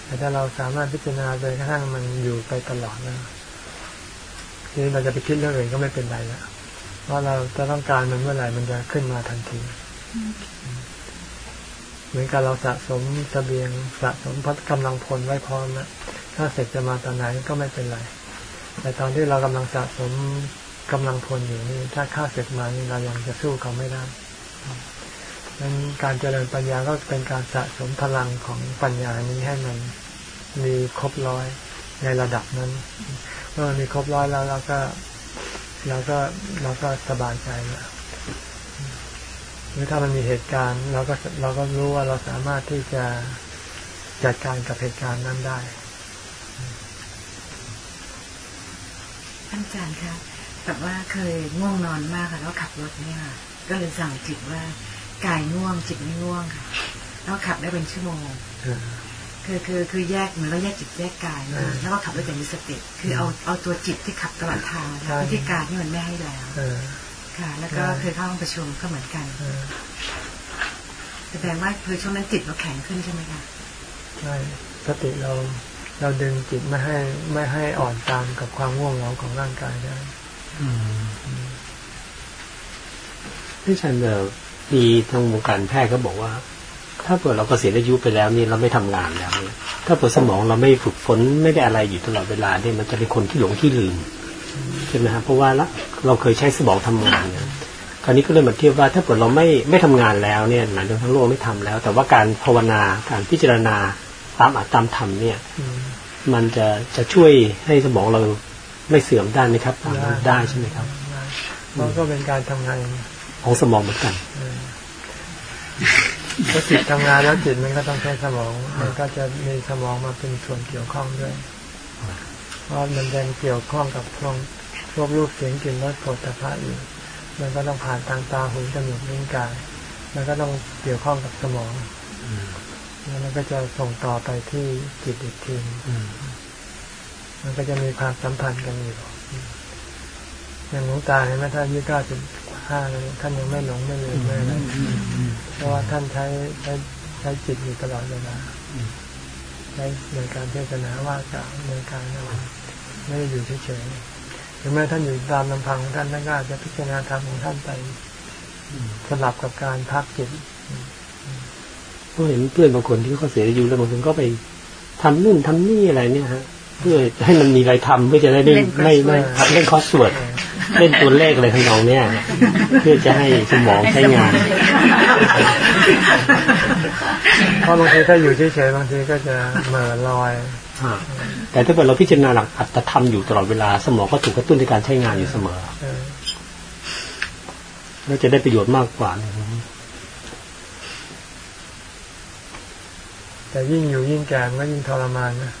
แต่ถ้าเราสามารถพิจารณาไปกระทั่งมันอยู่ไปตลอดนะทีนี้เราจะไปคิดเรื่องอื่นก็ไม่เป็นไรละเพราะเราจะต้องการมันเมื่อไหร่มันจะขึ้นมาทันทีเหมือนกับเราสะสมเสบียงสะสมพัดกำลังพลไว้พร้อมนะ ถ้าเสร็จจะมาตอนไหนก็ไม่เป็นไร แต่ตอนที่เรากำลังสะสมกำลังพลอยู่นี่ ถ้าข้าเสร็จมานี่เรายังจะสู้เขาไม่ได้ดังนั้นการเจริญปัญญาก็เป็นการสะสมพลังของปัญญานี้ให้มันมีครบร้อยในระดับนั้น เมื่อมันมีครบร้อยแล้วเราก็เราก็เราก็สบายใจแล้วหรือถ้ามันมีเหตุการณ์ เราก็เราก็รู้ว่าเราสามารถที่จะจัดการกับเหตุการณ์นั้นได้ ท่านอาจารย์คะแบบว่าเคยง่วงนอนมากค่ะแล้วขับรถเนี่ยค่ะก็เลยสั่งจิตว่ากายง่วงจิตไม่ง่วงค่ะ แล้วขับได้เป็นชั่วโมงคือคือคือแยกเหมือนเราแยกจิตแยกกายนะเออแล้วก็ขับรถอย่างมีสติคือเอาเอาตัวจิตที่ขับตลอดทางใช่นะไม่ใช่กายที่มันไม่ให้แล้วเออค่ะ แล้วก็ใช่เคยเข้าห้องประชุมก็เหมือนกันเออแสดงว่าคือช่วงนั้นจิตเราแข็งขึ้นใช่ไหมคะใช่สติเรา เราดึงจิตไม่ให้ไม่ให้อ่อนตามกับความง่วงเหงาของร่างกายได้ที่ฉันเออมีทางวงการแพทย์เขาบอกว่า ถ้าเกิดเรากเกษียณอายุไปแล้วนี่เราไม่ทำงานแล้วเนี่ยถ้าเกิดสมองเราไม่ฝึกฝนไม่ได้อะไรอยู่ตลอดเวลาเนี่ยมันจะเป็นคนที่หลงที่ลืมใช่ไหมฮะเพราะว่าละเราเคยใช้สมองทำงานเนี่ยคราวนี้ก็เลยมาเทียบว่า ถ้าเกิดเราไม่ไม่ทำงานแล้วเนี่ยหลังจากทั้งโลกไม่ทำแล้ว แต่ว่าการภาวนาการพิจารณา ตามอัตตามธรรมเนี่ยอืมมันจะจะช่วยให้สมองเราไม่เสื่อมได้ไหมครับได้ได้ใช่ไหมครับได้เพราะก็เป็นการทำงานของสมองเหมือนกันเออถ้าจิตทำงานแล้วจิตมันก็ต้องใช้สมอง มันก็จะมีสมองมาเป็นส่วนเกี่ยวข้องด้วย เพราะมันยังเกี่ยวข้องกับพวกพวกรูปเสียงกลิ่นรสโผฏฐัพพะอยู่ มันก็ต้องผ่านทางตาหูจมูกลิ้นกาย มันก็ต้องเกี่ยวข้องกับสมอง แล้วมันก็จะส่งต่อไปที่จิตอีกทีหนึ่งมันก็จะมีความสัมพันธ์กันอยู่อย่างหลวงตาเห็นไหมท่านอายุเก้าสิบห้าเลยท่านยังไม่หลงไม่ลืมไม่อะไรเพราะว่าท่านใช้ใช้ใช้จิตอยู่ตลอดเวลาใช้ในการเทศนาว่ากล่าวในการอะไรไม่ได้อยู่เฉยๆถึงแม้ท่านอยู่ตามลำพังของท่านท่านก็อาจจะพิจารณาธรรมของท่านไปสลับกับการพักจิต ก็เห็นเพื่อนบางคนที่เขาเสียอายุแล้วบางคนก็ไปทำนู่นทำนี่อะไรเนี่ยฮะ เพื่อให้มันมีอะไรทำเพื่อจะได้ไม่ไม่ไม่ครับเล่นคอร์สสวดเล่นตัวเลขอะไรทั้งนองเนี่ย เพื่อจะให้สมองใช้งานเพราะบางทีถ้าอยู่เฉยๆบางทีก็จะเหม่อลอยอ่าแต่ถ้าเกิดเราพิจารณาหลักอัตธรรมอยู่ตลอดเวลาสมองก็ถูกกระตุ้นในการใช้งานอยู่เสมอเออแล้วจะได้ประโยชน์มากกว่านะครับ แต่ยิ่งอยู่ยิ่งแก่มันก็ยิ่งทรมานนะ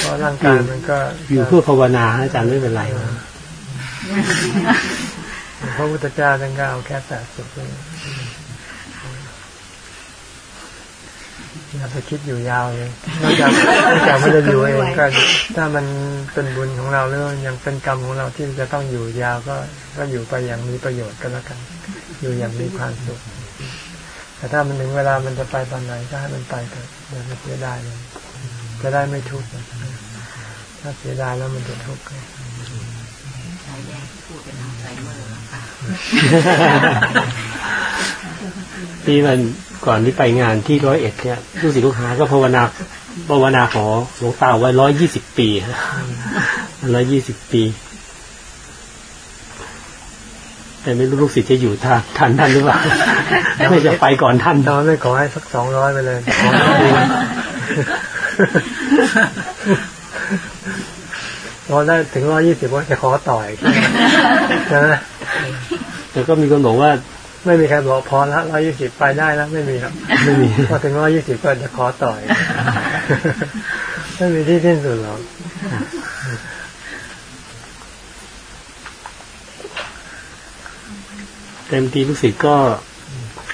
เพราะร่างกายมันก็อยู่เพื่อภาวนาอาจารย์ไม่เป็นไรนะพระพุทธเจ้าท่านก็เอาแค่แปดสิบเองอย่าไปคิดอยู่ยาวเลยนอกจากนอกจากมันจะอยู่เองก็ถ้ามันเป็นบุญของเราหรือยังเป็นกรรมของเราที่จะต้องอยู่ยาวก็ก็อยู่ไปอย่างมีประโยชน์ก็แล้วกัน อยู่อย่างมีความสุข แต่ถ้ามันถึงเวลามันจะไปตอนไหนก็ให้มันไปเถอะอย่าไปเสียดายเลยจะได้ไม่ทุกข์ถ้าเสียดายแล้วมันจะทุกข์สายแดงที่พูดเป็นอัลไซเมอร์ค่ะที่มันก่อนที่ไปงานที่ร้อยเอ็ดเนี่ยลูกศิษย์ลูกหาก็ภาวนาภาวนาขอหลวงตาไว้ร้อยยี่สิบปีฮะร้อยยี่สิบปี แต่ไม่รู้ลูกศิษย์จะอยู่ท่านทันท่านหรือเปล่าไม่จะไปก่อนท่านตอนไม่ขอให้สักสองร้อยไปเลยขอสักปีพอได้ถึงร้อยยี่สิบว่าจะขอต่อยใช่ไหมแต่ก็มีคนบอกว่า ไม่มีใครบอกพอละร้อยยี่สิบไปได้แล้วไม่มีครับไม่มีพอถึงร้อยยี่สิบก็จะขอต่อยไม่มีที่สิ้นสุดหรอก เต็มทีลูกศิษย์ก็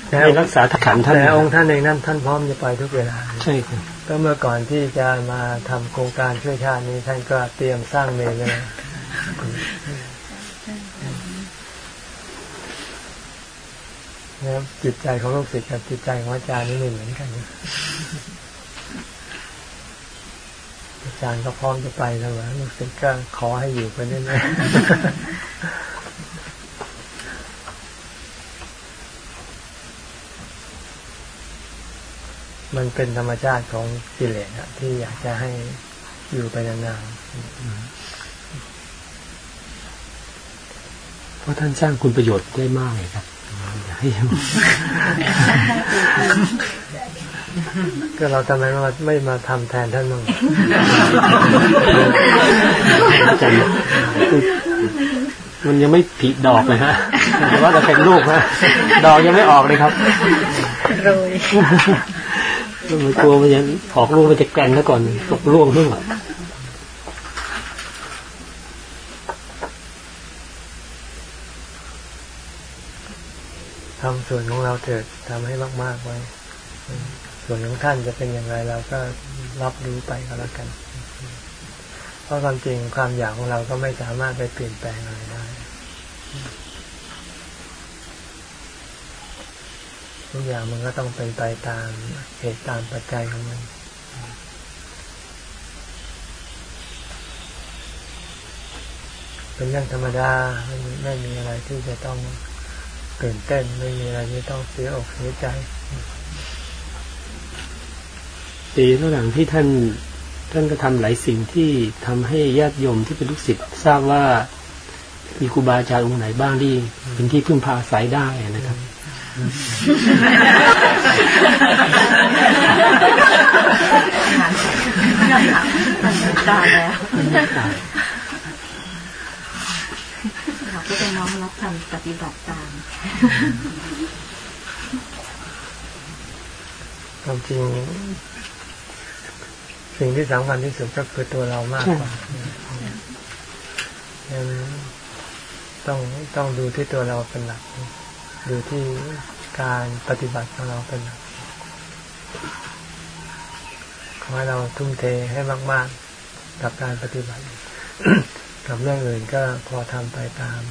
แต่ให้รักษาขันธ์ท่านแต่องค์ท่านเองนั้นท่านพร้อมจะไปทุกเวลา ใช่ครับก็เมื่อก่อนที่จะมาทำโครงการช่วยชาตินี้ท่านก็เตรียมสร้างเมนเลยนะนะครับจิตใจของลูกศิษย์กับจิตใจของอาจารย์นี่ไม่เหมือนกันนะอาจารย์ก็พร้อมจะไปแล้วเหรอลูกศิษย์ก็ขอให้อยู่ไปเรื่อยๆ มันเป็นธรรมชาติของกิเลสอะที่อยากจะให้อยู่ไปนานเพราะท่านสร้างคุณประโยชน์ได้มากเลยครับอยากให้อยู่ๆก็เราทำไมไม่มาไม่มาทำแทนท่านบ้างอาจารย์มันยังไม่ผีดอกเลยฮะแต่ว่าเราเป็นลูกฮะดอกยังไม่ออกเลยครับโรย มันกลัวมันจะออกลูกมันจะแกร่งซะก่อนตกล่วงขึ้นหมดทำส่วนของเราเถิดทำให้มาก ๆไว้ ส่วนของท่านจะเป็นอย่างไรเราก็รับรู้ไปก็แล้วกัน เพราะความจริงความอยากของเราก็ไม่สามารถไปเปลี่ยนแปลงอะไรได้ ทุกอย่างมันก็ต้องเป็นไปตามเหตุตามปัจจัยของมันเป็นเรื่องธรรมดาไม่ไม่มีอะไรที่จะต้องตื่นเต้นไม่มีอะไรที่ต้องเสียอกเสียใจปีระหลังที่ท่านท่านก็ทำหลายสิ่งที่ทำให้ญาติโยมที่เป็นลูกศิษย์ทราบว่ามีครูบาอาจารย์องค์ไหนบ้างที่เป็นที่พึ่งพาอาศัยได้นะครับ ตายแล้วเราก็จะน้อมรับทำปฏิบัติตามความจริงสิ่งที่สำคัญที่สุดก็คือตัวเรามากกว่ายังต้องต้องดูที่ตัวเราเป็นหลัก ดูที่การปฏิบัติของเราเป็นหลักขอให้เราทุ่มเทให้มาก ๆ กับการปฏิบัติ กับเรื่องอื่นก็พอทำไปตาม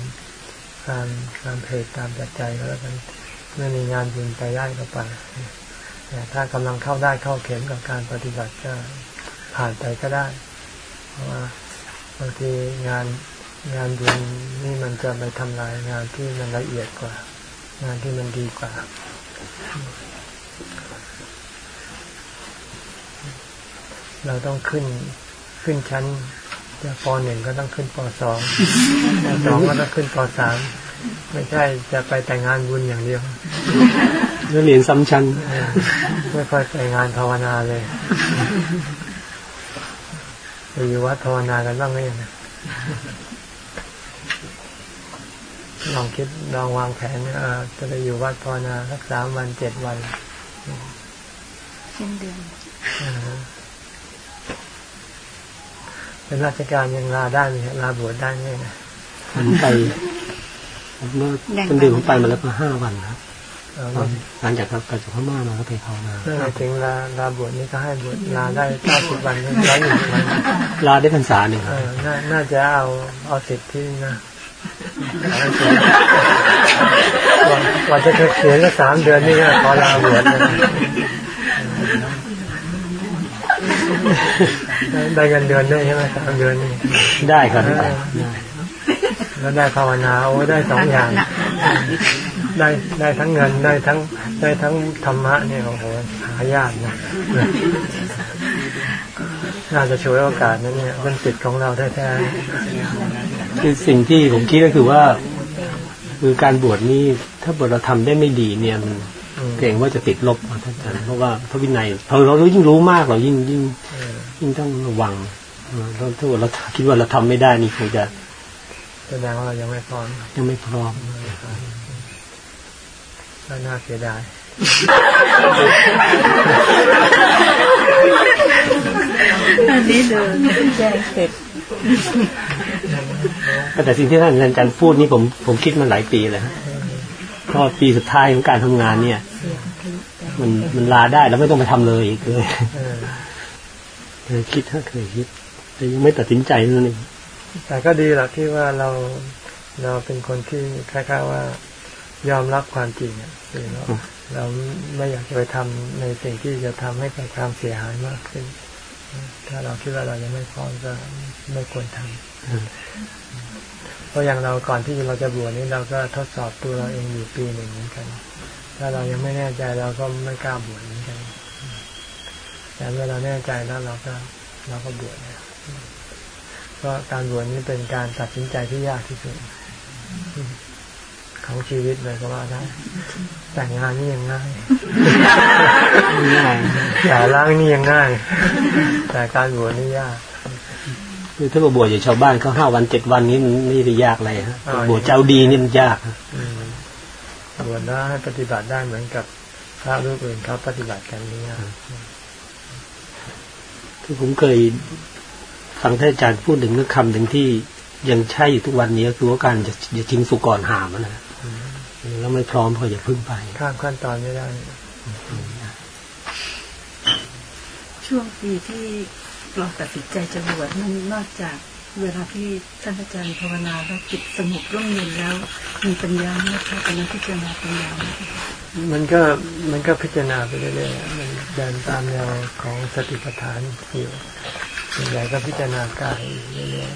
ตามตามเพจตามปัจจัยก็แล้วกันเมื่อมีงานบุญไปได้ก็ไปแต่ถ้ากำลังเข้าได้เข้าเข็มกับการปฏิบัติก็ผ่านไปก็ได้ เพราะว่าบางทีงานงานบุญนี่มันจะไปทำลายงานที่มันละเอียดกว่า งานที่มันดีกว่า เราต้องขึ้นขึ้นชั้นจากปหนึ่งก็ต้องขึ้นปสองปสองก็ต้องขึ้นปสามไม่ใช่จะไปแต่งงานบุญอย่างเดียวแล้วเรียนซ้ำชั้นเออไม่ค่อยไปงานภาวนาเลยไปอยู่วัดภาวนากันบ้างไหมเนี่ย ลองคิดลองวางแผนเออจะไปอยู่วัดภาวนาสักสามวันเจ็ดวันเช่นเดือนเออเป็นราชการยังลาได้ไหมครับลาบวชได้ไหมนะผมไปเมื่อเป็นเดือนผมไปมาแล้วก็ห้าวันครับเออตอนหลังจากกลับจากพม่ามาก็ไปภาวนาเมื่อไหร่ถึงลาลาบวชนี่ก็ให้บวชลาได้เก้าสิบวันร้อยหนึ่งวันลาได้พรรษาหนึ่งคเอรับอน่าน่าจะเอาเอาสิทธิ์ที่นะ ก่อนก่อนจะเกษียณก็สามเดือนนี่ก็ขอลาบวชนะได้ได้เงินเดือนด้วยใช่ไหมสามเดือนนี่ได้ครับได้แล้วได้ภาวนาโอ้ได้สองอย่าง ได้ได้ทั้งเงินได้ทั้งได้ทั้งธรรมะเนี่ยโอ้โหหายากนะน่าจะช่วยโอกาสนั้นเนี่ยมันติดของเราแท้ คือสิ่งที่ผมคิดก็คือว่า คือการบวชนี่ถ้าบวชเราทำได้ไม่ดีเนี่ยมันๆอืมเกรงว่าจะติดลบมาท่านอาจารย์เพราะว่าพระวินัยพอเรายิ่งรู้มากเรายิ่งยิ่งเออยิ่งต้องระวังเออเราถ้าเราคิดว่าเราทำไม่ได้นี่คงจะแสดงว่าเรายังไม่พร้อมยังไม่พร้อมก็น่าเสียดายอันนี้เลยแจ้งเสร็จ แต่สิ่งที่ท่านอาจารย์พูดนี่ผมผมคิดมาหลายปีแล้วฮะเพราะปีสุดท้ายของการทำงานเนี่ยเสียงทะลุแต่มันมันลาได้แล้วไม่ต้องไปทำเลยอีกเลยเออเคยคิดฮะเคยคิดแต่ยังไม่ตัดสินใจนั่นเองแต่ก็ดีแหละที่ว่าเราเราเป็นคนที่คล้ายๆว่ายอมรับความจริงอะคือเราเราไม่อยากจะไปทำในสิ่งที่จะทำให้เกิดความเสียหายมากขึ้น ถ้าเราคิดว่าเรายังไม่พร้อมก็ไม่ควรทำ เพราะอย่างเราก่อนที่เราจะบวชนี้เราก็ทดสอบตัวเราเองอยู่ปีหนึ่งเหมือนกัน ถ้าเรายังไม่แน่ใจเราก็ไม่กล้าบวชเหมือนกัน แต่เมื่อเราแน่ใจแล้วเราก็เราก็บวชเนี่ยก็การบวชนี้เป็นการตัดสินใจที่ยากที่สุดของชีวิตเลยก็ว่าได้แต่งงานนี่ยังง่ายง่ายแต่ล้างนี่ยังง่าย แต่การบวชนี่ยาก คือถ้ามาบวชอย่างชาวบ้านเขาห้าวันเจ็ดวันนี้มันไม่ได้ยากอะไรฮะอ่าบวชเจ้าดีนี่มันยากฮะอืมบวชแล้วให้ปฏิบัติได้เหมือนกับพระรูปอื่นเขาปฏิบัติกันนี่ยากคือผมเคยฟังท่านอาจารย์พูดถึงเรื่องคำหนึ่งที่ยังใช่อยู่ทุกวันนี้ก็คือว่าการจะจะทิ้งสุกรหามอะนะแล้วไม่พร้อมพออย่าพึ่งไป ข้ามขั้นตอนไม่ได้ ช่วงปีที่ เราตัดสินใจจะบวชนั้นนอกจากเวลาที่ท่านอาจารย์ภาวนาแล้วจิตสงบร่มเย็นแล้ว มีปัญญาไหมคะตอนนั้นพิจารณาปัญญาไมันก็มันก็พิจารณาไปเรื่อยๆมันเดินตามแนวของสติปัฏฐานอยู่ส่วนใหญ่ก็พิจารณากายเรื่อย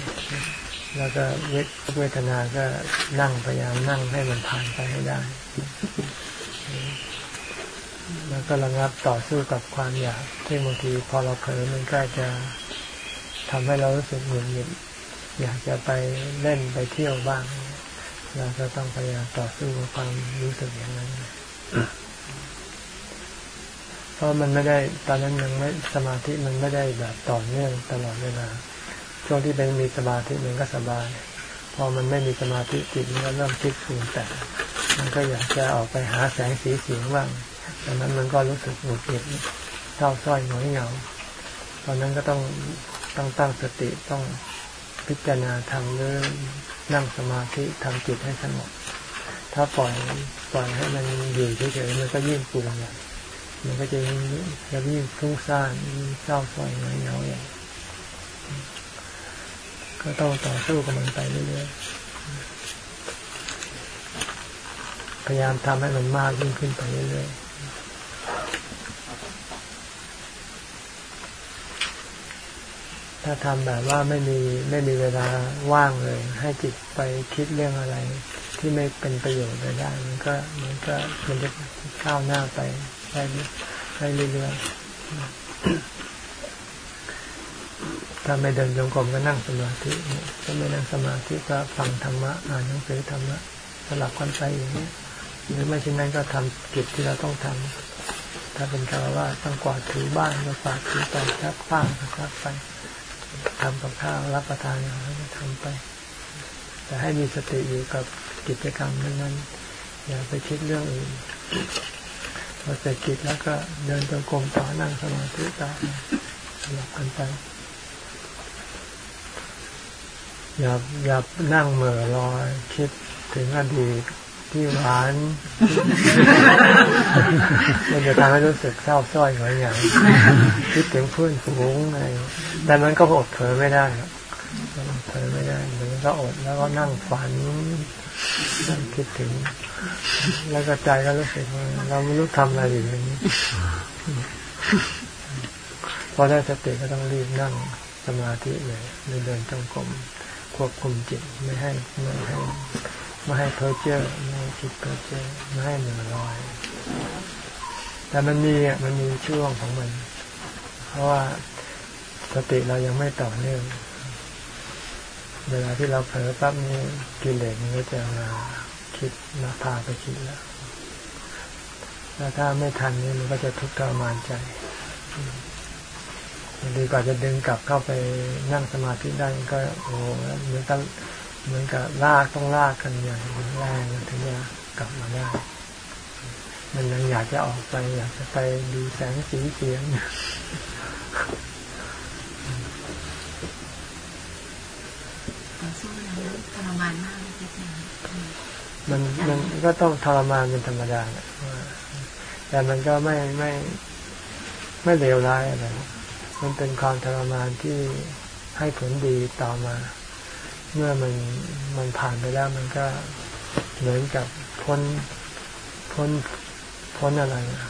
ๆแล้วก็เวทเวทนาก็นั่งพยายามนั่งให้มันผ่านไปให้ได้ แล้วก็ระงับต่อสู้กับความอยากที่บางทีพอเราเผลอมันก็จะทำให้เรารู้สึกหงุดหงิดอยากจะไปเล่นไปเที่ยวบ้าง เราก็ต้องพยายามต่อสู้กับความรู้สึกอย่างนั้นเพราะมันไม่ได้ตอนนั้นยังไม่สมาธิมันไม่ได้แบบต่อเนื่องตลอดเวลาช่วงที่เป็นมีสมาธิมันก็สบาย พอมันไม่มีสมาธิจิตมันก็เริ่มคิดปรุงแต่มันก็อยากจะออกไปหาแสงสีเสียงบ้าง ดังนั้นมันก็รู้สึกหงุดหงิดเศร้าส้อยหงอยเหงา ตอนนั้นก็ต้องต้องตั้งสติต้องพิจารณาทำหรือนั่งสมาธิทำจิตให้สงบถ้าปล่อยปล่อยให้มันอยู่เฉยๆมันก็ยิ่งปรุงใหญ่มันก็จะยิ่งจะยิ่งฟุ้งซ่านยิ่งเศร้าส้อยหงอยเหงาอย่างก็ต้องต่อสู้กับมันไปเรื่อยๆพยายามทำให้มันมากยิ่งขึ้นไปเรื่อยๆ ถ้าทำแบบว่าไม่มีไม่มีเวลาว่างเลย ให้จิตไปคิดเรื่องอะไร ที่ไม่เป็นประโยชน์เลยได้ มันก็มันก็มันจะก้าวหน้าไปได้ได้เรื่อยๆถ้าไม่เดินจงกรมก็นั่งสมาธิถ้าไม่นั่งสมาธิก็ฟังธรรมะอ่านหนังสือธรรมะสลับกันไปอย่างนี้หรือไม่เช่นนั้นก็ทำกิจที่เราต้องทำ ถ้าเป็นคารวะต้องกวาดถูบ้านก็กวาดถูไปซักผ้าก็ซักไปทำกับข้าวรับประทานอาหารก็ทำไป แต่ให้มีสติอยู่กับกิจกรรมนั้นๆอย่าไปคิดเรื่องอื่นพอเสร็จกิจแล้วก็เดินจงกรมต่อนั่งสมาธิต่อสลับกันไปอย่าอย่านั่งเหม่อลอยคิดถึงอดีต ที่หวาน มันจะทำให้รู้สึกเศร้าส้อยหงอยเหงาคิดถึงเพื่อนฝูงอะไรแต่มันก็อดเผลอไม่ได้ครับเผลอไม่ได้มันก็อดแล้วก็นั่งฝันนั่งคิดถึง แล้วก็ใจก็รู้สึกว่าเราไม่รู้ทำอะไรอยู่อย่างนี้พอได้สติก็ต้องรีบนั่งสมาธิเลยหรือเดินจงกรมควบคุมจิตไม่ให้ไม่ให้ ไม่ให้เพ้อเจ้อไม่ให้จิตเพ้อเจ้อไม่ให้เหนื่อยลอย แต่มันมีอะมันมีช่วงของมัน เพราะว่าสติเรายังไม่ต่อเนื่องเวลาที่เราเผลอปั๊บนี้กิเลสมันก็จะมาคิดมาพาไปคิดแล้วแล้วถ้าไม่ทันนี่มันก็จะทุกข์ทรมานใจดีกว่าจะดึงกลับเข้าไปนั่งสมาธิได้ก็โอ้เหมือนกับ เหมือนกับลากต้องลากกันอย่างแรงถึงจะกลับมาได้ มันยังอยากจะออกไปอยากจะไปดูแสงสีเสียงต่อสู้แล้วทรมานมากเลยพี่มันมันก็ต้องทรมานเป็นธรรมดาแหละว่าแต่มันก็ไม่ไม่ไม่เลวร้ายอะไร มันเป็นความทรมานที่ให้ผลดีต่อมา เมื่อมันมันผ่านไปแล้วมันก็เหมือนกับพ้นพ้นพ้นอะไรอะ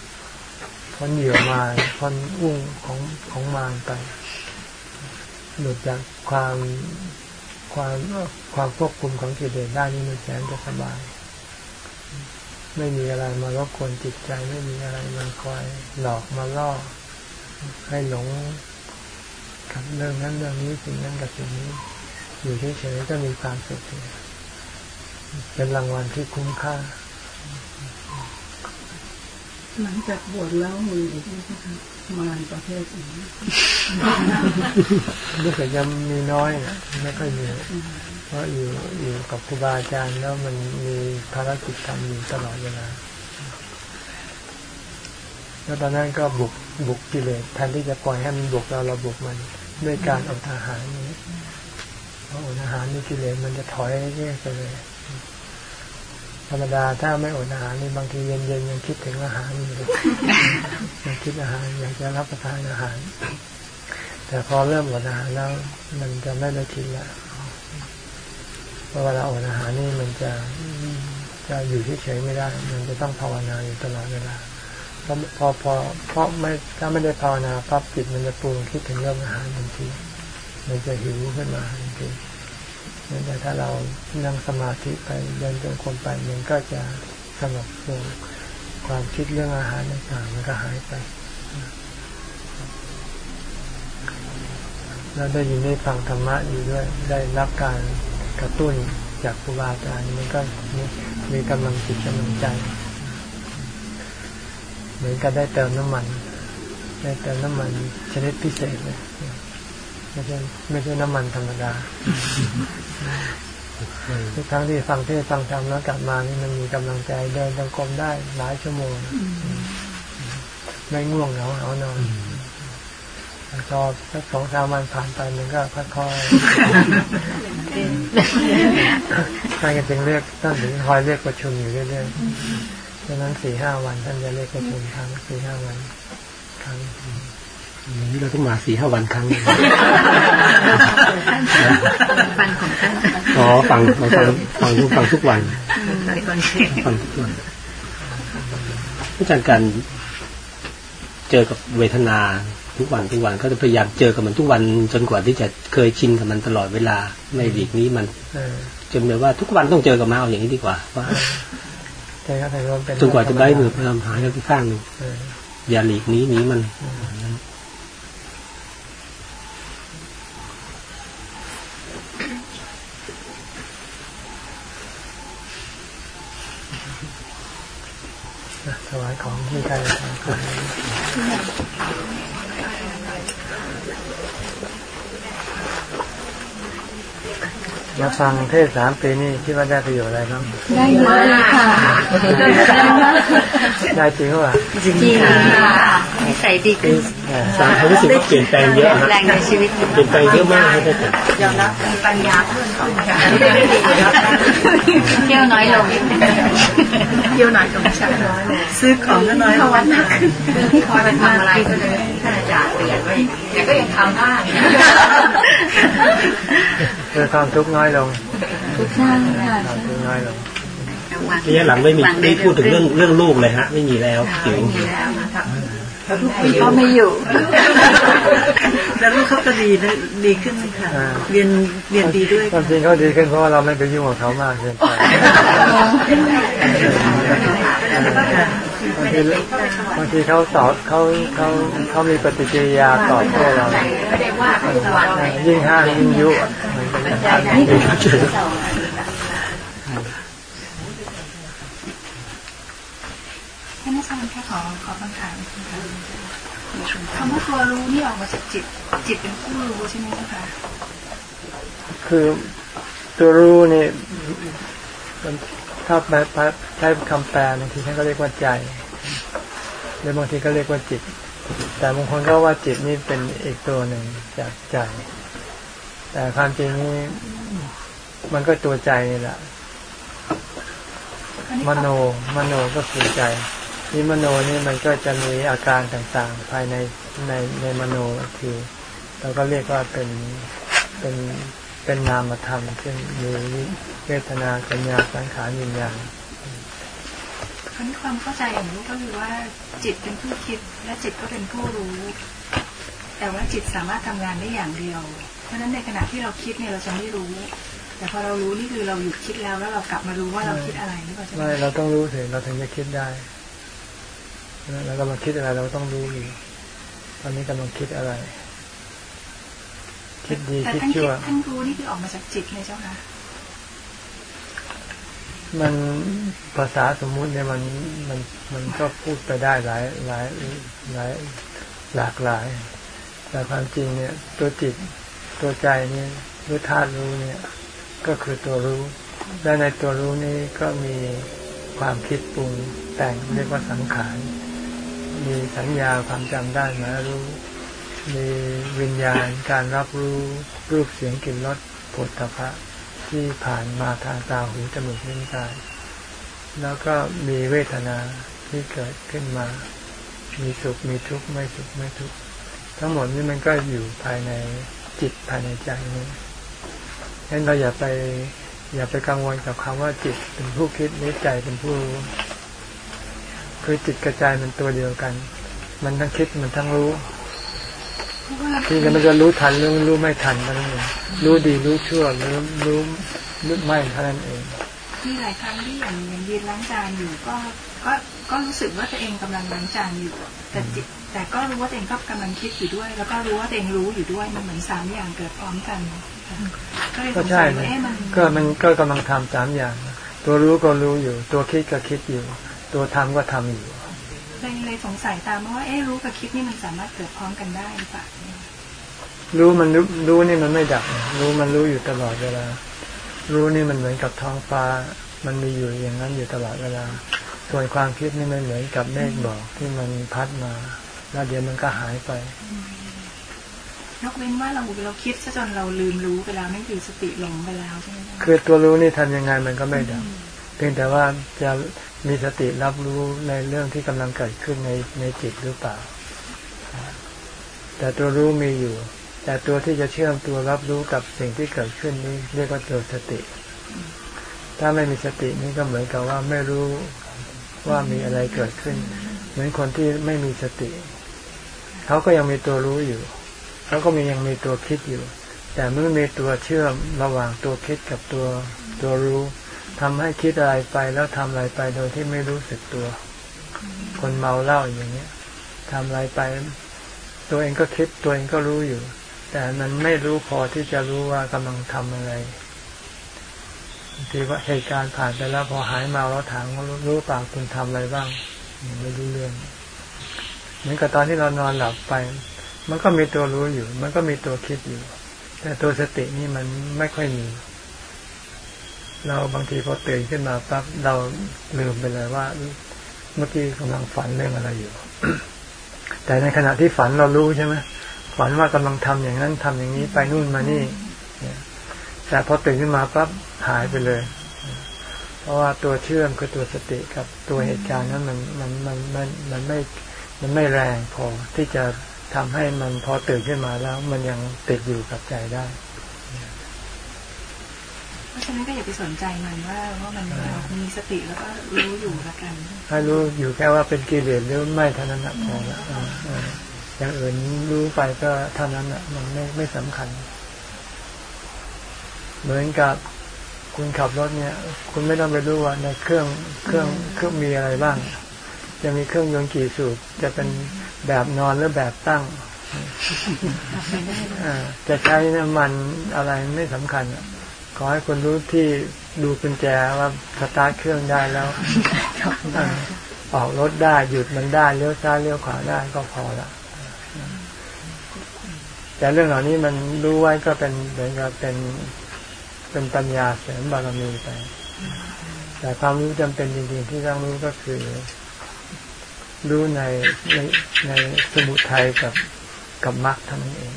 พ้นเหยื่อมาพ้นอุ้งของของมารไป หลุดจากความความความควบคุมของกิเลสได้นี่มันแสนจะสบาย ไม่มีอะไรมารบกวนจิตใจ ไม่มีอะไรมาคอยหลอกมาล่อ ให้หลงกับเรื่องนั้นเรื่องนี้สิ่งนั้นกับสิ่งนี้ อยู่เฉยๆก็มีความสุขเป็นรางวัลที่คุ้มค่า หลังจากบวชแล้วมีอีกไหมคะมารประเภทนี้รู้สึกจะมีน้อยนะไม่ค่อยมีเพราะอยู่อยู่กับครูบาอาจารย์แล้วมันมีภารกิจทำอยู่ตลอดเวลาแล้วตอนนั้นก็บุกบุกกิเลสแทนที่จะปล่อยให้มันบุกเราเราบุกมัน ด้วยการอดอาหารนี้เพราะ อดอาหารนี่กิเลสมันจะถอยเรื่อยไปเลยธรรมดาถ้าไม่อดอาหารนี่บางทีเย็นๆยังคิดถึงอาหารอยู่เลยยังคิดอาหารอยากจะรับประทานอาหาร แต่พอเริ่มอดอาหารแล้ว มันจะไม่ได้คิดละเพราะเวลาอดอาหารนี่มันจะจะอยู่เฉยๆไม่ได้ มันจะต้องภาวนาอยู่ตลอดเวลาพอพอพอเพราะไม่ถ้าไม่ได้ภาวนาปั๊บจิตมันจะปรุงคิดถึงเรื่องอาหารทันที มันจะหิวขึ้นมาทันทีแต่ถ้าเรานั่งสมาธิไปเดินจงกรมไปมันก็จะสงบลงความคิดเรื่องอาหารต่างๆมันก็หายไปแล้วได้ยินได้ฟังธรรมะอยู่ด้วย ได้รับการกระตุ้นจากครูบาอาจารย์มันก็มีมีกำลังจิตกำลังใจ เหมือนกับได้เติมน้ำมัน ได้เติมน้ำมันชนิดพิเศษเลย ไม่ใช่ไม่ใช่น้ำมันธรรมดาทุกครั้งที่ฟังเทศน์ฟังธรรมแล้วกลับมานี่มันมีกำลังใจเดินจงกรมได้หลายชั่วโมงไม่ง่วงเหงาเหานอนพอสักสองสามวันผ่านไปมันก็ค่อยๆท่านก็จึงเรียกท่านถึงคอยเรียกประชุมอยู่เรื่อยๆฉะนั้นสี่ห้าวันท่านจะเรียกประชุมครั้งสี่ห้าวันครั้งอย่าง นี้เราต้องมาสี่ห้าวันครั้งฟันของท่านอ๋อฟังฟังฟังทุกฟังทุกวันฟันฟังทุกวันอาจารย์การเจอกับเวทนาทุกวันทุกวันก็จะพยายามเจอกับมันทุกวันจนกว่าที่จะเคยชินกับมันตลอดเวลาไม่หลีกหนี้มันเออจนแบบว่าทุกวันต้องเจอกับมันเอาอย่างนี้ดีกว่าว่าใช่ครับแต่ว่าเป็นจนกว่าจะได้มือพยายามหาที่ข้างหนึ่งเอออย่าหลีกหนี้หนีมัน ถวายของที่ใครถวายของ มาฟังเทศสามปีนี่คิดว่าได้ประโยชน์อะไรบ้างได้เยอะเลยค่ะได้จริงหรือเปล่าจริงค่ะนิสัยดีขึ้นสามความรู้สึกว่าเปลี่ยนแปลงเยอะฮะแรงในชีวิตเปลี่ยนแปลงเยอะมากครับอาจารย์ยอมรับมีปัญญาเพิ่มขึ้นค่ะเที่ยวน้อยลงเที่ยวน้อยลงใช่ซื้อของก็น้อยลเข้างวัดมากขึ้นพอไปทำอะไรก็เลยท่านอาจารย์เตือนไว้แต่ก็ยังทำบ้าง เพื่อความทุกข์น้อยลงใช่ค่ะความทุกข์น้อยลงระยะหลังไม่มีไม่พูดถึงเรื่องเรื่องลูกเลยฮะ ไม่มีแล้วจิ๋วมีแล้วนะครับก็ไม่อยู่ แล้วลูกเขาก็ดีนะดีขึ้นค่ะอ่าเรียนเรียนดีด้วยความจริงเขาดีขึ้นเพราะว่าเราไม่ไปยุ่งกับเขามากเกินไปค่ะ บางทีบางทีเขาสอบเขาเขาเขามีปฏิกิริยาตอบโต้เราไม่ได้ว่าทุกวันเลยยิ่งห้ามยิ่งยุมันเป็นอย่างนั้นท่านอาจารย์แค่ขอขอคำถามคำว่าตัวรู้นี่ออกมาจากจิต จิตเป็นผู้รู้ใช่ไหมคะคือตัวรู้นี่มัน ถ้าแปลใช้คำแปลบางทีท่านก็เรียกว่าใจหรือบางทีก็เรียกว่าจิต แต่บางคนก็ว่าจิตนี่เป็นอีกตัวหนึ่งจากใจ แต่ความจริงนี่มันก็ตัวใจนี่แหละมโนมโนก็คือใจนี่มโนนี่มันก็จะมีอาการต่างๆ ภายในในในมโนคือเราก็เรียกว่าเป็นเป็น เป็นนามธรรมเช่นมีเวทนาสัญญาสังขารวิญญาณคราวนี้ความเข้าใจอย่างนี้ก็คือว่าจิตเป็นผู้คิดและจิตก็เป็นผู้รู้ แต่ว่าจิตสามารถทำงานได้อย่างเดียว เพราะฉะนั้นในขณะที่เราคิดเนี่ยเราจะไม่รู้ แต่พอเรารู้นี่คือเราหยุดคิดแล้วแล้วเรากลับมารู้ว่าเราคิดอะไรหรือเปล่าใช่ไหมไม่เราต้องรู้ถึงเราถึงจะคิดได้แล้วกำลังคิดอะไรเราต้องรู้อยู่ตอนนี้กำลังคิดอะไร คิดดีแต่คิดท่านคิชั่ดวท่านรู้นี่คือออกมาจากจิตเลยเจ้าค่ะมันภาษาสมมุติเนี่ยมันมันมันก็พูดไปได้หลายหลายหลายหลากหลาย แต่ความจริงเนี่ย ตัวจิตตัวใจนี่หรือธาตุรู้เนี่ย ก็คือตัวรู้ และในตัวรู้นี้ก็มีความคิดปรุงแต่งเรียกว่าสังขาร มีสัญญาความจำได้หมายรู้ มีวิญญาณการรับรู้รูปเสียงกลิ่นรสผลตภะที่ผ่านมาทางตาหูจมูกลิ้นกาย แล้วก็มีเวทนาที่เกิดขึ้นมา มีสุขมีทุกข์ไม่สุขไม่ทุกข์ทั้งหมดนี้มันก็อยู่ภายในจิตภายในใจนี้ฉะนั้นเราอย่าไปอย่าไปกังวลกับคำว่าจิตเป็นผู้คิดหรือใจเป็นผู้รู้คือจิตกระจายมันตัวเดียวกัน มันทั้งคิดมันทั้งรู้ ที่มันจะรู้ทันหรือรู้ไม่ทันเท่านั้นเองรู้ดีรู้ชั่วหรือรู้รู้ไม่เท่านั้นเองมีหลายครั้งที่อย่างอย่างยืนล้างจานอยู่ก็ก็ก็รู้สึกว่าตัวเองกำลังล้างจานอยู่ แต่จิตแต่ก็รู้ว่าตัวเองก็กำลังคิดอยู่ด้วย แล้วก็รู้ว่าตัวเองรู้อยู่ด้วยมันเหมือนสามอย่างเกิดพร้อมกันก็เลยสก็งใช่สัยนะว่าเอ๊ะมันก็มันก็กำลังทำสามอย่าง ตัวรู้ก็รู้อยู่ ตัวคิดก็คิดอยู่ ตัวทำก็ทำอยู่ เลยเลยสงสัยตามมาว่าเอ๊ะรู้กับคิดนี่มันสามารถเกิดพร้อมกันได้หรือเปล่ารู้มันรู้รู้นี่มันไม่ดับ รู้มันรู้อยู่ตลอดเวลา รู้นี่มันเหมือนกับท้องฟ้า มันมีอยู่อย่างนั้นอยู่ตลอดเวลา ส่วนความคิดนี่มันเหมือนกับเมฆบอกที่มันพัดมา แล้วเดี๋ยวมันก็หายไปยกเว้นว่าเราเราคิดซะจนเราลืมรู้ไปแล้วนั่นคือสติหลงไปแล้วใช่ไหมคะคือตัวรู้นี่ทำยังไงมันก็ไม่ดับ เพียงแต่ว่าจะมีสติรับรู้ในเรื่องที่กำลังเกิดขึ้นในในจิตหรือเปล่า แต่ตัวรู้มีอยู่ แต่ตัวที่จะเชื่อมตัวรับรู้กับสิ่งที่เกิดขึ้นนี้เรียกว่าตัวสติ ถ้าไม่มีสตินี่ก็เหมือนกับว่าไม่รู้ว่ามีอะไรเกิดขึ้น เหมือนคนที่ไม่มีสติ เขาก็ยังมีตัวรู้อยู่ เขาก็มียังมีตัวคิดอยู่ แต่ไม่มีตัวเชื่อมระหว่างตัวคิดกับตัวตัวรู้ ทำให้คิดอะไรไปแล้วทำอะไรไปโดยที่ไม่รู้สึกตัว คนเมาเหล้าอย่างเงี้ยทำอะไรไป ตัวเองก็คิดตัวเองก็รู้อยู่ แต่มันไม่รู้พอที่จะรู้ว่ากำลังทำอะไรบางทีว่าเหตุการณ์ผ่านไปแล้วพอหายเมาแล้วถามว่ารู้รู้เปล่าคุณทำอะไรบ้างไม่รู้เรื่องเหมือนกับตอนที่เรานอนหลับไป มันก็มีตัวรู้อยู่ มันก็มีตัวคิดอยู่ แต่ตัวสตินี่มันไม่ค่อยมี เราบางทีพอตื่นขึ้นมาปั๊บเราลืมไปเลยว่า เมื่อกี้กำลังฝันเรื่องอะไรอยู่ แต่ในขณะที่ฝันเรารู้ใช่ไหมฝันว่ากำลังทำอย่างนั้นทำอย่างนี้ไปนู่นมานี่แต่พอตื่นขึ้นมาปั๊บหายไปเลย เพราะว่าตัวเชื่อมคือตัวสติกับตัวเหตุการณ์นั้นมันมันมันมันมันไม่มันไม่แรงพอที่จะทำให้มันพอตื่นขึ้นมาแล้ว มันยังติดอยู่กับใจได้ เพราะฉะนั้นก็อย่าไปสนใจมันว่าว่ามันมีสติแล้วก็รู้อยู่ละกันให้รู้อยู่แค่ว่าเป็นกิเลสหรือไม่เท่านั้นพอละอ่าอ่าอย่างอื่นรู้ไปก็เท่านั้นนะมันไม่ไม่สำคัญ เหมือนกับคุณขับรถเนี่ย คุณไม่ต้องไปรู้ว่าในเครื่องเครื่องเครื่องมีอะไรบ้าง จะมีเครื่องยนต์กี่สูบจะเป็นแบบนอนหรือแบบตั้งอ่าจะใช้น้ำมันอะไรไม่สำคัญอะ ขอให้คนรู้ที่ดูกุญแจว่าสตาร์ทเครื่องได้แล้วอ่าออกรถได้หยุดมันได้เลี้ยวซ้ายเลี้ยวขวาได้ก็พอละแต่เรื่องเหล่านี้มันรู้ไว้ก็เป็นเหมือนกับเป็นเป็นปัญญาเสริมบารมีไปแต่ความรู้จำเป็นจริงๆที่ต้องรู้ก็คือ รู้ในในในสมุทัยกับกับมรรคเท่านั้นเอง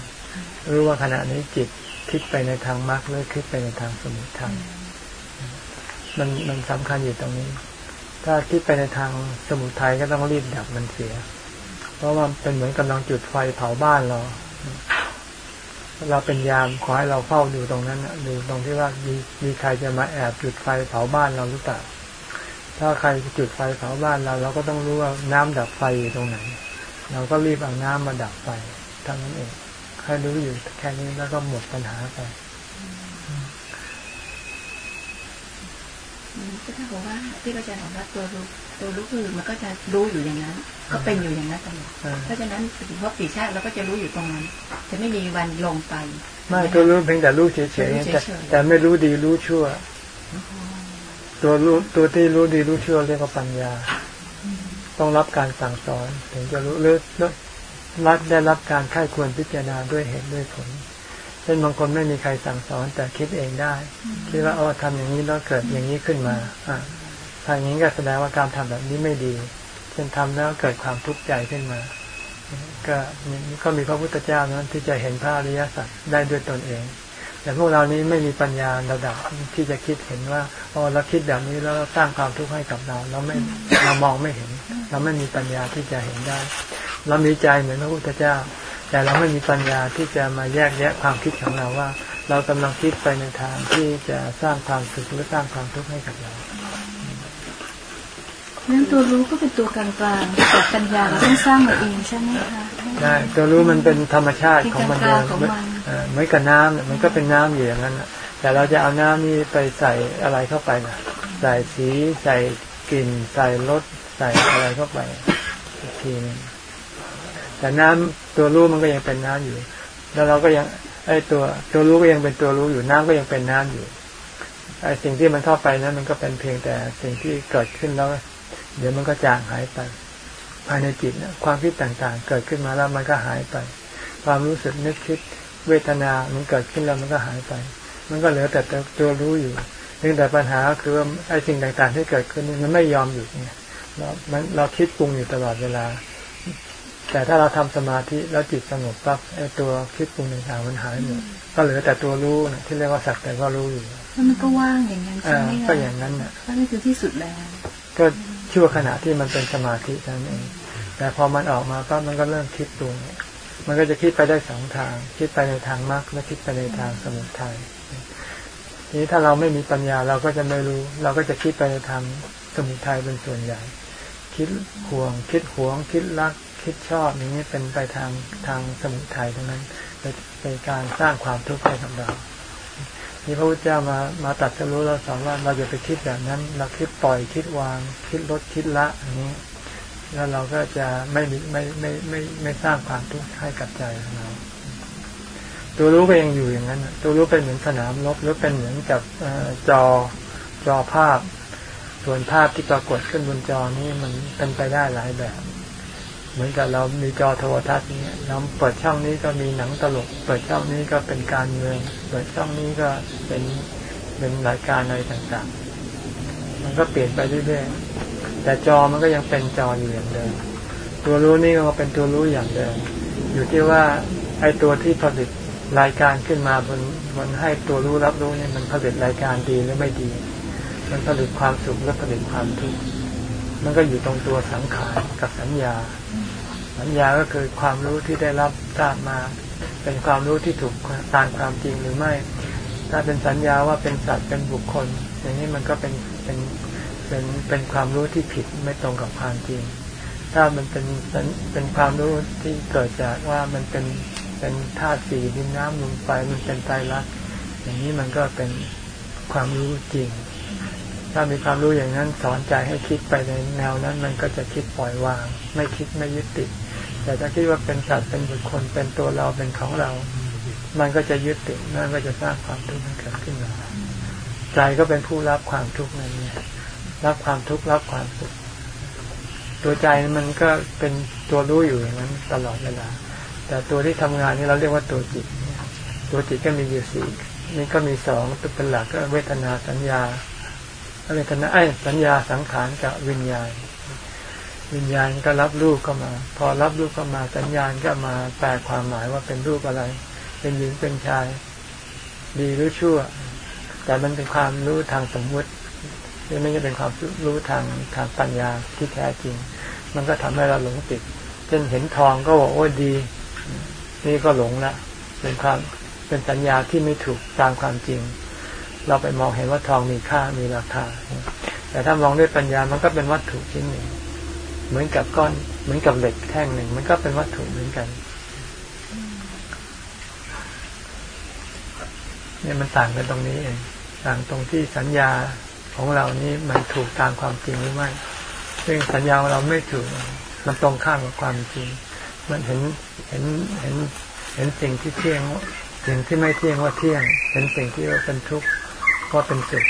รู้ว่าขณะนี้จิต คิดไปในทางมรรคหรือคิดไปในทางสมุทัยมันมันสำคัญอยู่ตรงนี้ ถ้าคิดไปในทางสมุทัยก็ต้องรีบดับมันเสีย เพราะว่าเป็นเหมือนกำลังจุดไฟเผาบ้านเรา เราเป็นยามขอให้เราเฝ้าดูตรงนั้นดูตรงที่ว่ามีมีใครจะมาแอบจุดไฟเผาบ้านเราหรือเปล่าถ้าใครจุดไฟเผาบ้านเรา เราก็ต้องรู้ว่าน้ำดับไฟอยู่ตรงไหน เราก็รีบเอาน้ำมาดับไฟเท่านั้นเอง แค่รู้อยู่แค่นี้แล้วก็หมดปัญหาไปก็ถ้าบอกว่าที่อาจารย์บอกว่าตัวรู้ตัวรู้คือมันก็จะรู้อยู่อย่างนั้น ก็เป็นอยู่อย่างนั้นตลอดอ่าเพราะฉะนั้นถึงพบปีชาติเราก็จะรู้อยู่ตรงนั้น จะไม่มีวันลงไป ไม่ก็รู้เพียงแต่รู้เฉยๆแต่รู้เฉยๆแต่ไม่รู้ดีรู้ชั่ว ตัวรู้ตัวที่รู้ดีรู้ชั่วเรียกว่าปัญญา ต้องรับการสั่งสอน ถึงจะรู้หรือ รับได้รับการค่ายควรพิจารณาด้วยเหตุด้วยผลเช่นบางคนไม่มีใครสั่งสอนแต่คิดเองได้ คิดว่าเออทำอย่างนี้แล้วเกิดอย่างนี้ขึ้นมาอะถ้าอย่างนี้ก็แสดงว่าการทำแบบนี้ไม่ดีเช่นทำแล้วเกิดความทุกข์ใจขึ้นมา ก็มีก็มีพระพุทธเจ้านั้นที่จะเห็นพระอริยสัจได้ด้วยตนเอง แต่พวกเรานี้ไม่มีปัญญาระดับที่จะคิดเห็นว่าอ๋อเราคิดแบบนี้แล้วสร้างความทุกข์ให้กับเรา เราไม่เรามองไม่เห็น เราไม่มีปัญญาที่จะเห็นได้ เรามีใจเหมือนพระพุทธเจ้า แต่เราไม่มีปัญญาที่จะมาแยกแยะความคิดของเราว่า เรากำลังคิดไปในทางที่จะสร้างความสุขหรือสร้างความทุกข์ให้กับเรานั้นตัวรู้ก็เป็นตัวกลางๆแต่ปัญญาเราต้องสร้างมาเองใช่ไหมคะได้ตัวรู้มันเป็นธรรมชาติของมันเองเป็นกลางๆของมันเออเหมือนกับน้ำเนี่ยมันก็เป็นน้ำอยู่อย่างนั้นน่ะแต่เราจะเอาน้ำนี่ไปใส่อะไรเข้าไปนะใส่สีใส่กลิ่นใส่รสใส่อะไรเข้าไปอีกทีหนึง แต่น้ำตัวรู้มันก็ยังเป็นน้ำอยู่ แล้วเราก็ยังไอ้ตัวตัวรู้ก็ยังเป็นตัวรู้อยู่น้ำก็ยังเป็นน้ำอยู่ไอ้สิ่งที่มันเข้าไปนั้นมันก็เป็นเพียงแต่สิ่งที่เกิดขึ้นแล้ว เดี๋ยวมันก็จางหายไป ภายในจิตนะความคิดต่างๆ เกิดขึ้นมาแล้วมันก็หายไป ความรู้สึกนึกคิดเวทนา มันเกิดขึ้นแล้วมันก็หายไป มันก็เหลือแต่ตัวรู้อยู่เพียงแต่ปัญหาคือว่าไอ้สิ่งต่างๆ ที่เกิดขึ้นมันไม่ยอมหยุดไงเรามันเราคิดปรุงอยู่ตลอดเวลา แต่ถ้าเราทำสมาธิแล้วจิตสงบปั๊บไอ้ตัวคิดปรุงต่างๆมันหายหมดก็เหลือแต่ตัวรู้นะที่เรียกว่าสักแต่ว่ารู้อยู่แล้วมันก็ว่างอย่างนั้นใช่อ่าไหมคะก็อย่างนั้นน่ะก็นี่คือที่สุดแล้วก็ชั่วขณะที่มันเป็นสมาธิเท่านั้นเองแต่พอมันออกมาปั๊บมันก็เริ่มคิดปรุงมันก็จะคิดไปได้สองทาง คิดไปในทางมรรคและคิดไปในทางสมุทัยทีนี้ถ้าเราไม่มีปัญญาเราก็จะไม่รู้ เราก็จะคิดไปในทางสมุทัยเป็นส่วนใหญ่ คิดห่วง คิดหวง คิดรัก คิดชอบอย่างนี้เป็นไปทางทางสมุทัยทั้งนั้นเป็นการสร้างความทุกข์ให้กับเรานี่พระพุทธเจ้ามามาตัดสรู้เราสอนว่าเราอย่าไปคิดแบบนั้น เราคิดปล่อยคิดวาง คิดลดคิดละอย่างนี้ แล้วเราก็จะไม่มีไม่ไม่ไม่ไม่สร้างความทุกข์ให้กับใจของเราตัวรู้ก็ยังอยู่อย่างนั้นตัวรู้เป็นเหมือนสนามรบหรือเป็นเหมือนกับอจอจอภาพ ส่วนภาพที่ปรากฏขึ้นบนจอนี้มันเป็นไปได้หลายแบบ เหมือนกับเรามีจอโทรทัศน์นี้เราเปิดช่องนี้ก็มีหนังตลก เปิดช่องนี้ก็เป็นการเมืองเปิดช่องนี้ก็เป็นเป็นรายการอะไรต่างๆ มันก็เปลี่ยนไปเรื่อยๆแต่จอมันก็ยังเป็นจออยู่อย่างเดิมตัวรู้นี่ก็เป็นตัวรู้อย่างเดิมอยู่ที่ว่าไอ้ตัวที่ผลิตรายการขึ้นมาบนบนให้ตัวรู้รับรู้เนี่ยมันผลิตรายการดีหรือไม่ดี มันผลิตความสุขหรือผลิตความทุกข์ มันก็อยู่ตรงตัวสังขารกับสัญญา สัญญาก็คือความรู้ที่ได้รับทราบมา เป็นความรู้ที่ถูกตามความจริงหรือไม่ ถ้าเป็นสัญญาว่าเป็นสัตว์เป็นบุคคล อย่างนี้มันก็เป็นเป็นเป็นเป็นความรู้ที่ผิดไม่ตรงกับความจริง ถ้ามันเป็นเป็นเป็นความรู้ที่เกิดจากว่ามันเป็นเป็นธาตุสี่ดินน้ำลมไฟมันเป็นไตรลักษณ์อย่างนี้มันก็เป็นความรู้จริง ถ้ามีความรู้อย่างนั้นสอนใจให้คิดไปในแนวนั้น มันก็จะคิดปล่อยวาง ไม่คิดไม่ยึดติด แต่ถ้าคิดว่าเป็นสัตว์เป็นบุคคลเป็นตัวเราเป็นของเรา มันก็จะยึดติดนั่นก็จะสร้างความทุกข์ให้เกิดขึ้นมาใจก็เป็นผู้รับความทุกข์นั้นเนี่ยรับความทุกข์รับความสุขตัวใจมันก็เป็นตัวรู้อยู่อย่างนั้นตลอดเวลา แต่ตัวที่ทำงานนี่เราเรียกว่าตัวจิต ตัวจิตก็มีอยู่สี่นี่ก็มีสองตัวเป็นหลักก็เวทนาสัญญา เวทนาไอ้สัญญาสังขารกับวิญญาณ วิญญาณก็รับรูปเข้ามา พอรับรูปเข้ามาสัญญาณก็มาแปลความหมายว่าเป็นรูปอะไร เป็นหญิงเป็นชาย ดีหรือชั่ว แต่มันเป็นความรู้ทางสมมุติไม่ใช่เป็นความรู้ทางทางปัญญาที่แท้จริง มันก็ทำให้เราหลงติดเช่นเห็นทองก็บอกโอ้ดี นี่ก็หลงละเป็นความเป็นสัญญาที่ไม่ถูกตามความจริง เราไปมองเห็นว่าทองมีค่ามีราคา แต่ถ้ามองด้วยปัญญามันก็เป็นวัตถุชิ้นหนึ่ง เหมือนกับก้อน เหมือนกับเหล็กแท่งหนึ่ง มันก็เป็นวัตถุเหมือนกันเนี่ยมันต่างกันตรงนี้เองต่างตรงที่สัญญาของเรานี้มันถูกตามความจริงหรือไม่ซึ่งสัญญาของเราไม่ถูก มันตรงข้ามกับความจริง มันเห็นเห็นเห็นเห็นสิ่งที่เที่ยงสิ่งที่ไม่เที่ยงว่าเที่ยง เห็นสิ่งที่ว่าเป็นทุกข์ ว่าเป็นสุข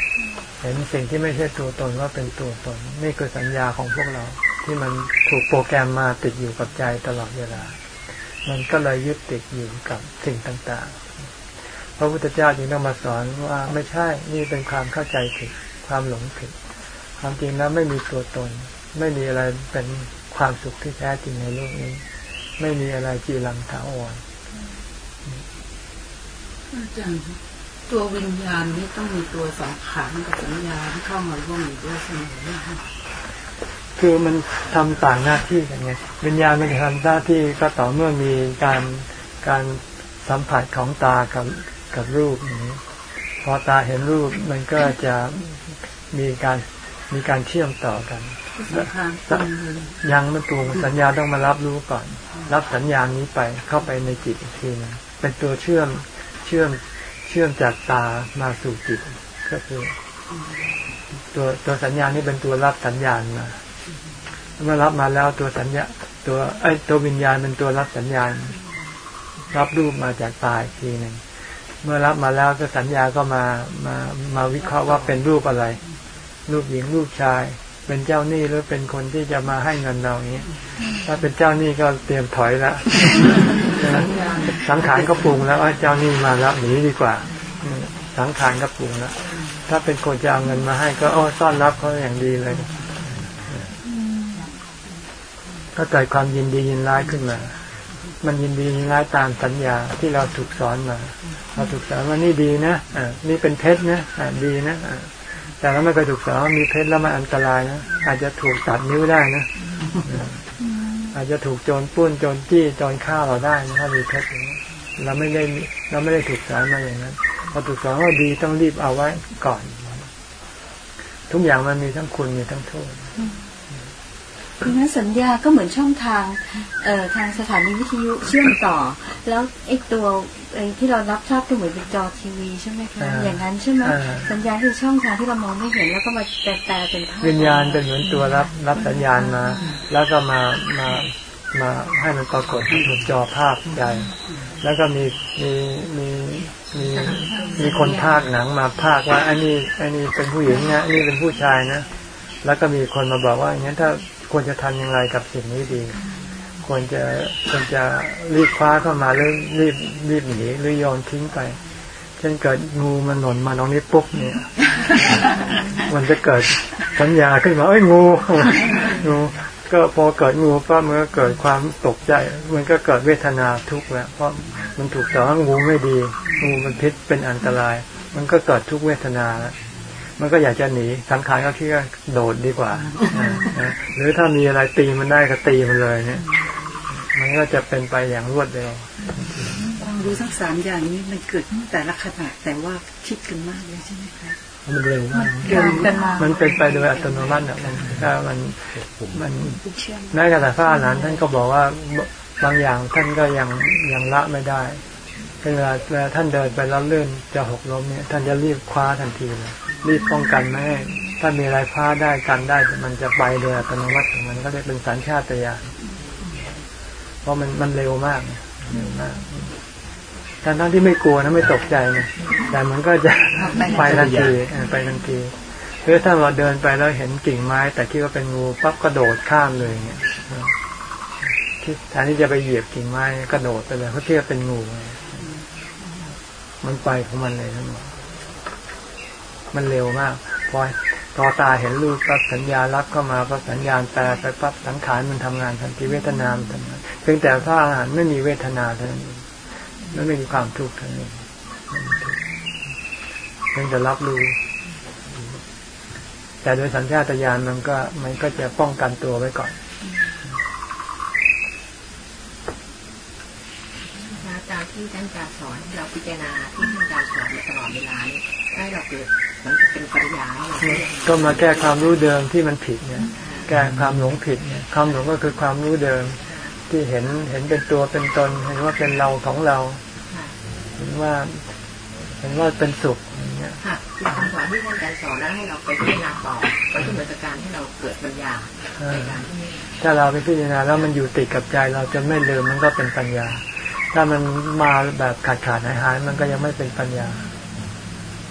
เห็นสิ่งที่ไม่ใช่ตัวตนว่าเป็นตัวตน นี่คือสัญญาของพวกเรา ที่มันถูกโปรแกรมมาติดอยู่กับใจตลอดเวลา มันก็เลยยึดติดอยู่กับสิ่งต่างๆ พระพุทธเจ้าจึงต้องมาสอนว่าไม่ใช่นี่เป็นความเข้าใจผิดความหลงผิดความจริงแล้วไม่มีตัวตน ไม่มีอะไรเป็นความสุขที่แท้จริงในโลกนี้ ไม่มีอะไรจีรังถาวรอาจารย์ ตัววิญญาณนี่ต้องมีตัวสังขารกับสัญญาที่เข้ามาร่วมอยู่ด้วยเสมอนะคะคือมันทำต่างหน้าที่กันไงวิญญาณมันจะทำหน้าที่ก็ต่อเมื่อมีการการสัมผัสของตากับกับรูปนี้ พอตาเห็นรูปมันก็จะมีการมีการเชื่อมต่อกันยังมันตัวสัญญาต้องมารับรู้ก่อน รับสัญญาณนี้ไปเข้าไปในจิตอีกทีนึงเป็นตัวเชื่อมเชื่อม เชื่อมจากตามาสู่จิตก็คือตัวตัวสัญญาณนี้เป็นตัวรับสัญญาณมาเมื่อรับมาแล้วตัวสัญญาตัวไอ้ตัววิญญาณเป็นตัวรับสัญญาณ รับรูปมาจากตาอีกทีหนึ่งเมื่อรับมาแล้วก็สัญญาก็มามามาวิเคราะห์ว่าเป็นรูปอะไร รูปหญิงรูปชาย เป็นเจ้าหนี้หรือเป็นคนที่จะมาให้เงินเราอย่างนี้ ถ้าเป็นเจ้าหนี้ก็เตรียมถอยละ สังขารก็ปรุงแล้วเจ้านี้มาแล้วหนีดีกว่า สังขารก็ปรุงแล้วถ้าเป็นคนจะเอาเงินมาให้ก็อ้อต้อนรับเขาอย่างดีเลย ก็เกิดความยินดียินร้ายขึ้นมา มันยินดียินร้ายตามสัญญาที่เราถูกสอนมา เราถูกสอนว่านี่ดีนะอ่านี่เป็นเพชรนะอ่าดีนะอ่าแต่เราไม่เคยถูกสอนว่ามีเพชรแล้วมันอันตรายนะอาจจะถูกตัดนิ้วได้นะอาจจะถูกโจรปุ้นโจรจี้โจรฆ่าเราได้นะถ้ามีเพชร เราไม่ได้เราไม่ได้ถูกสอนมาอย่างนั้นพอถูกสอนว่าดีต้องรีบเอาไว้ก่อน ทุกอย่างมันมีทั้งคุณมีทั้งโทษดังนั้นสัญญาก็เหมือนช่องทางเอ่อทางสถานีวิทยุเชื่อมต่อ แล้วไอ้ตัวไอ้ที่เรารับทราบก็เหมือนเป็นจอทีวีใช่ไหมคะอย่างนั้นใช่ไหมสัญญาคือช่องทางที่เรามองไม่เห็นแล้วก็มาแปลเป็นภาพวิญญาณเป็นเหมือนตัวรับรับสัญญาณมา แล้วก็มามา มาให้มันปรากฏที่บนจอภาพใจแล้วก็มีมีมีมีมีคนภาคหนังมาภาคว่าอันนี้อันนี้เป็นผู้หญิงนะอันนี้เป็นผู้ชายนะ แล้วก็มีคนมาบอกว่าอย่างนี้ถ้าควรจะทำอย่างไรกับสิ่งนี้ดี ควรจะควรจะรีบคว้าเข้ามาหรือรีบรีบหนีหรือโยนทิ้งไปเช่นเกิดงูมันหล่นมาตรงนี้ปุ๊บเนี่ย มันจะเกิดสัญญาขึ้นมาเอ้ยงูงู ก็พอเกิดงูก็เมื่อเกิดความตกใจ มันก็เกิดเวทนาทุกข์แล้วเพราะมันถูกสอนงูไม่ดี งูมันพิษเป็นอันตราย มันก็เกิดทุกเวทนาแล้วมันก็อยากจะหนีสังขารก็คิดว่าโดดดีกว่าหรือถ้ามีอะไรตีมันได้ก็ตีมันเลยเนี่ย มันก็จะเป็นไปอย่างรวดเร็วความรู้ทั้งสามอย่างนี้มันเกิดแต่ละขณะแต่ว่าคิดกันมากเลยใช่ไหมคะ มันเร็วมากมันเป็นไปโดยอัตโนมัติอะมันถ้ามันมันแม้กระทั่งพระอรหันต์ท่านก็บอกว่าบางอย่างท่านก็ยังยังละไม่ได้เวลาเวลาท่านเดินไปแล้วเลื่อนจะหกล้มเนี่ย ท่านจะรีบคว้าทันทีเลยรีบป้องกันไม่ให้ถ้ามีอะไรพลาดได้กันได้มันจะไปโดยอัตโนมัติของมันก็เรียกเป็นสัญชาตญาณเพราะมันมันเร็วมากเร็วมาก ทั้งทั้งที่ไม่กลัวนะไม่ตกใจนะแต่มันก็จะไปทันทีไปทันทีหรือถ้าเราเดินไปแล้วเห็นกิ่งไม้ แต่คิดว่าเป็นงูปั๊บกระโดดข้ามเลยเนี่ยแทนที่จะไปเหยียบกิ่งไม้กระโดดไปเลยเพราะคิดว่าเป็นงู มันไปของมันเลยทั้งหมดมันเร็วมากพอพอตาเห็นรูปปั๊บสัญญารับเข้ามาปั๊บสัญญาณแปลไปปั๊บสังขารมันทำงานทันทีเวทนามันทำงานเพียงแต่ถ้าอาหารไม่มีเวทนาเท่านั้น แล้วไม่มีความทุกข์เท่านั้นเพียงแต่รับรู้แต่โดยสัญชาตญาณมันก็ มันก็จะป้องกันตัวไว้ก่อนตามที่ท่านอาจารย์สอนเราพิจารณาที่ท่านอาจารย์สอนตลอดเวลานี้ให้เราเกิดมันเป็นปริยาก็มาแก้ความรู้เดิมที่มันผิดเนี่ย แก้ความหลงผิดเนี่ยความหลงก็คือความรู้เดิม ที่เห็นเห็นเป็นตัวเป็นตน เห็นว่าเป็นเราของเรา เห็นว่า เห็นว่าเป็นสุขอย่างเงี้ยค่ะคือคำสอนที่ท่านอาจารย์สอนแล้วให้เราไปพิจารณาต่อก็จะเหมือนกับการที่เราเกิดปัญญาในการที่ถ้าเราไปพิจารณาแล้วมันอยู่ติดกับใจเราจะไม่ลืมมันก็เป็นปัญญา ถ้ามันมาแบบขาดขาดหายหายมันก็ยังไม่เป็นปัญญา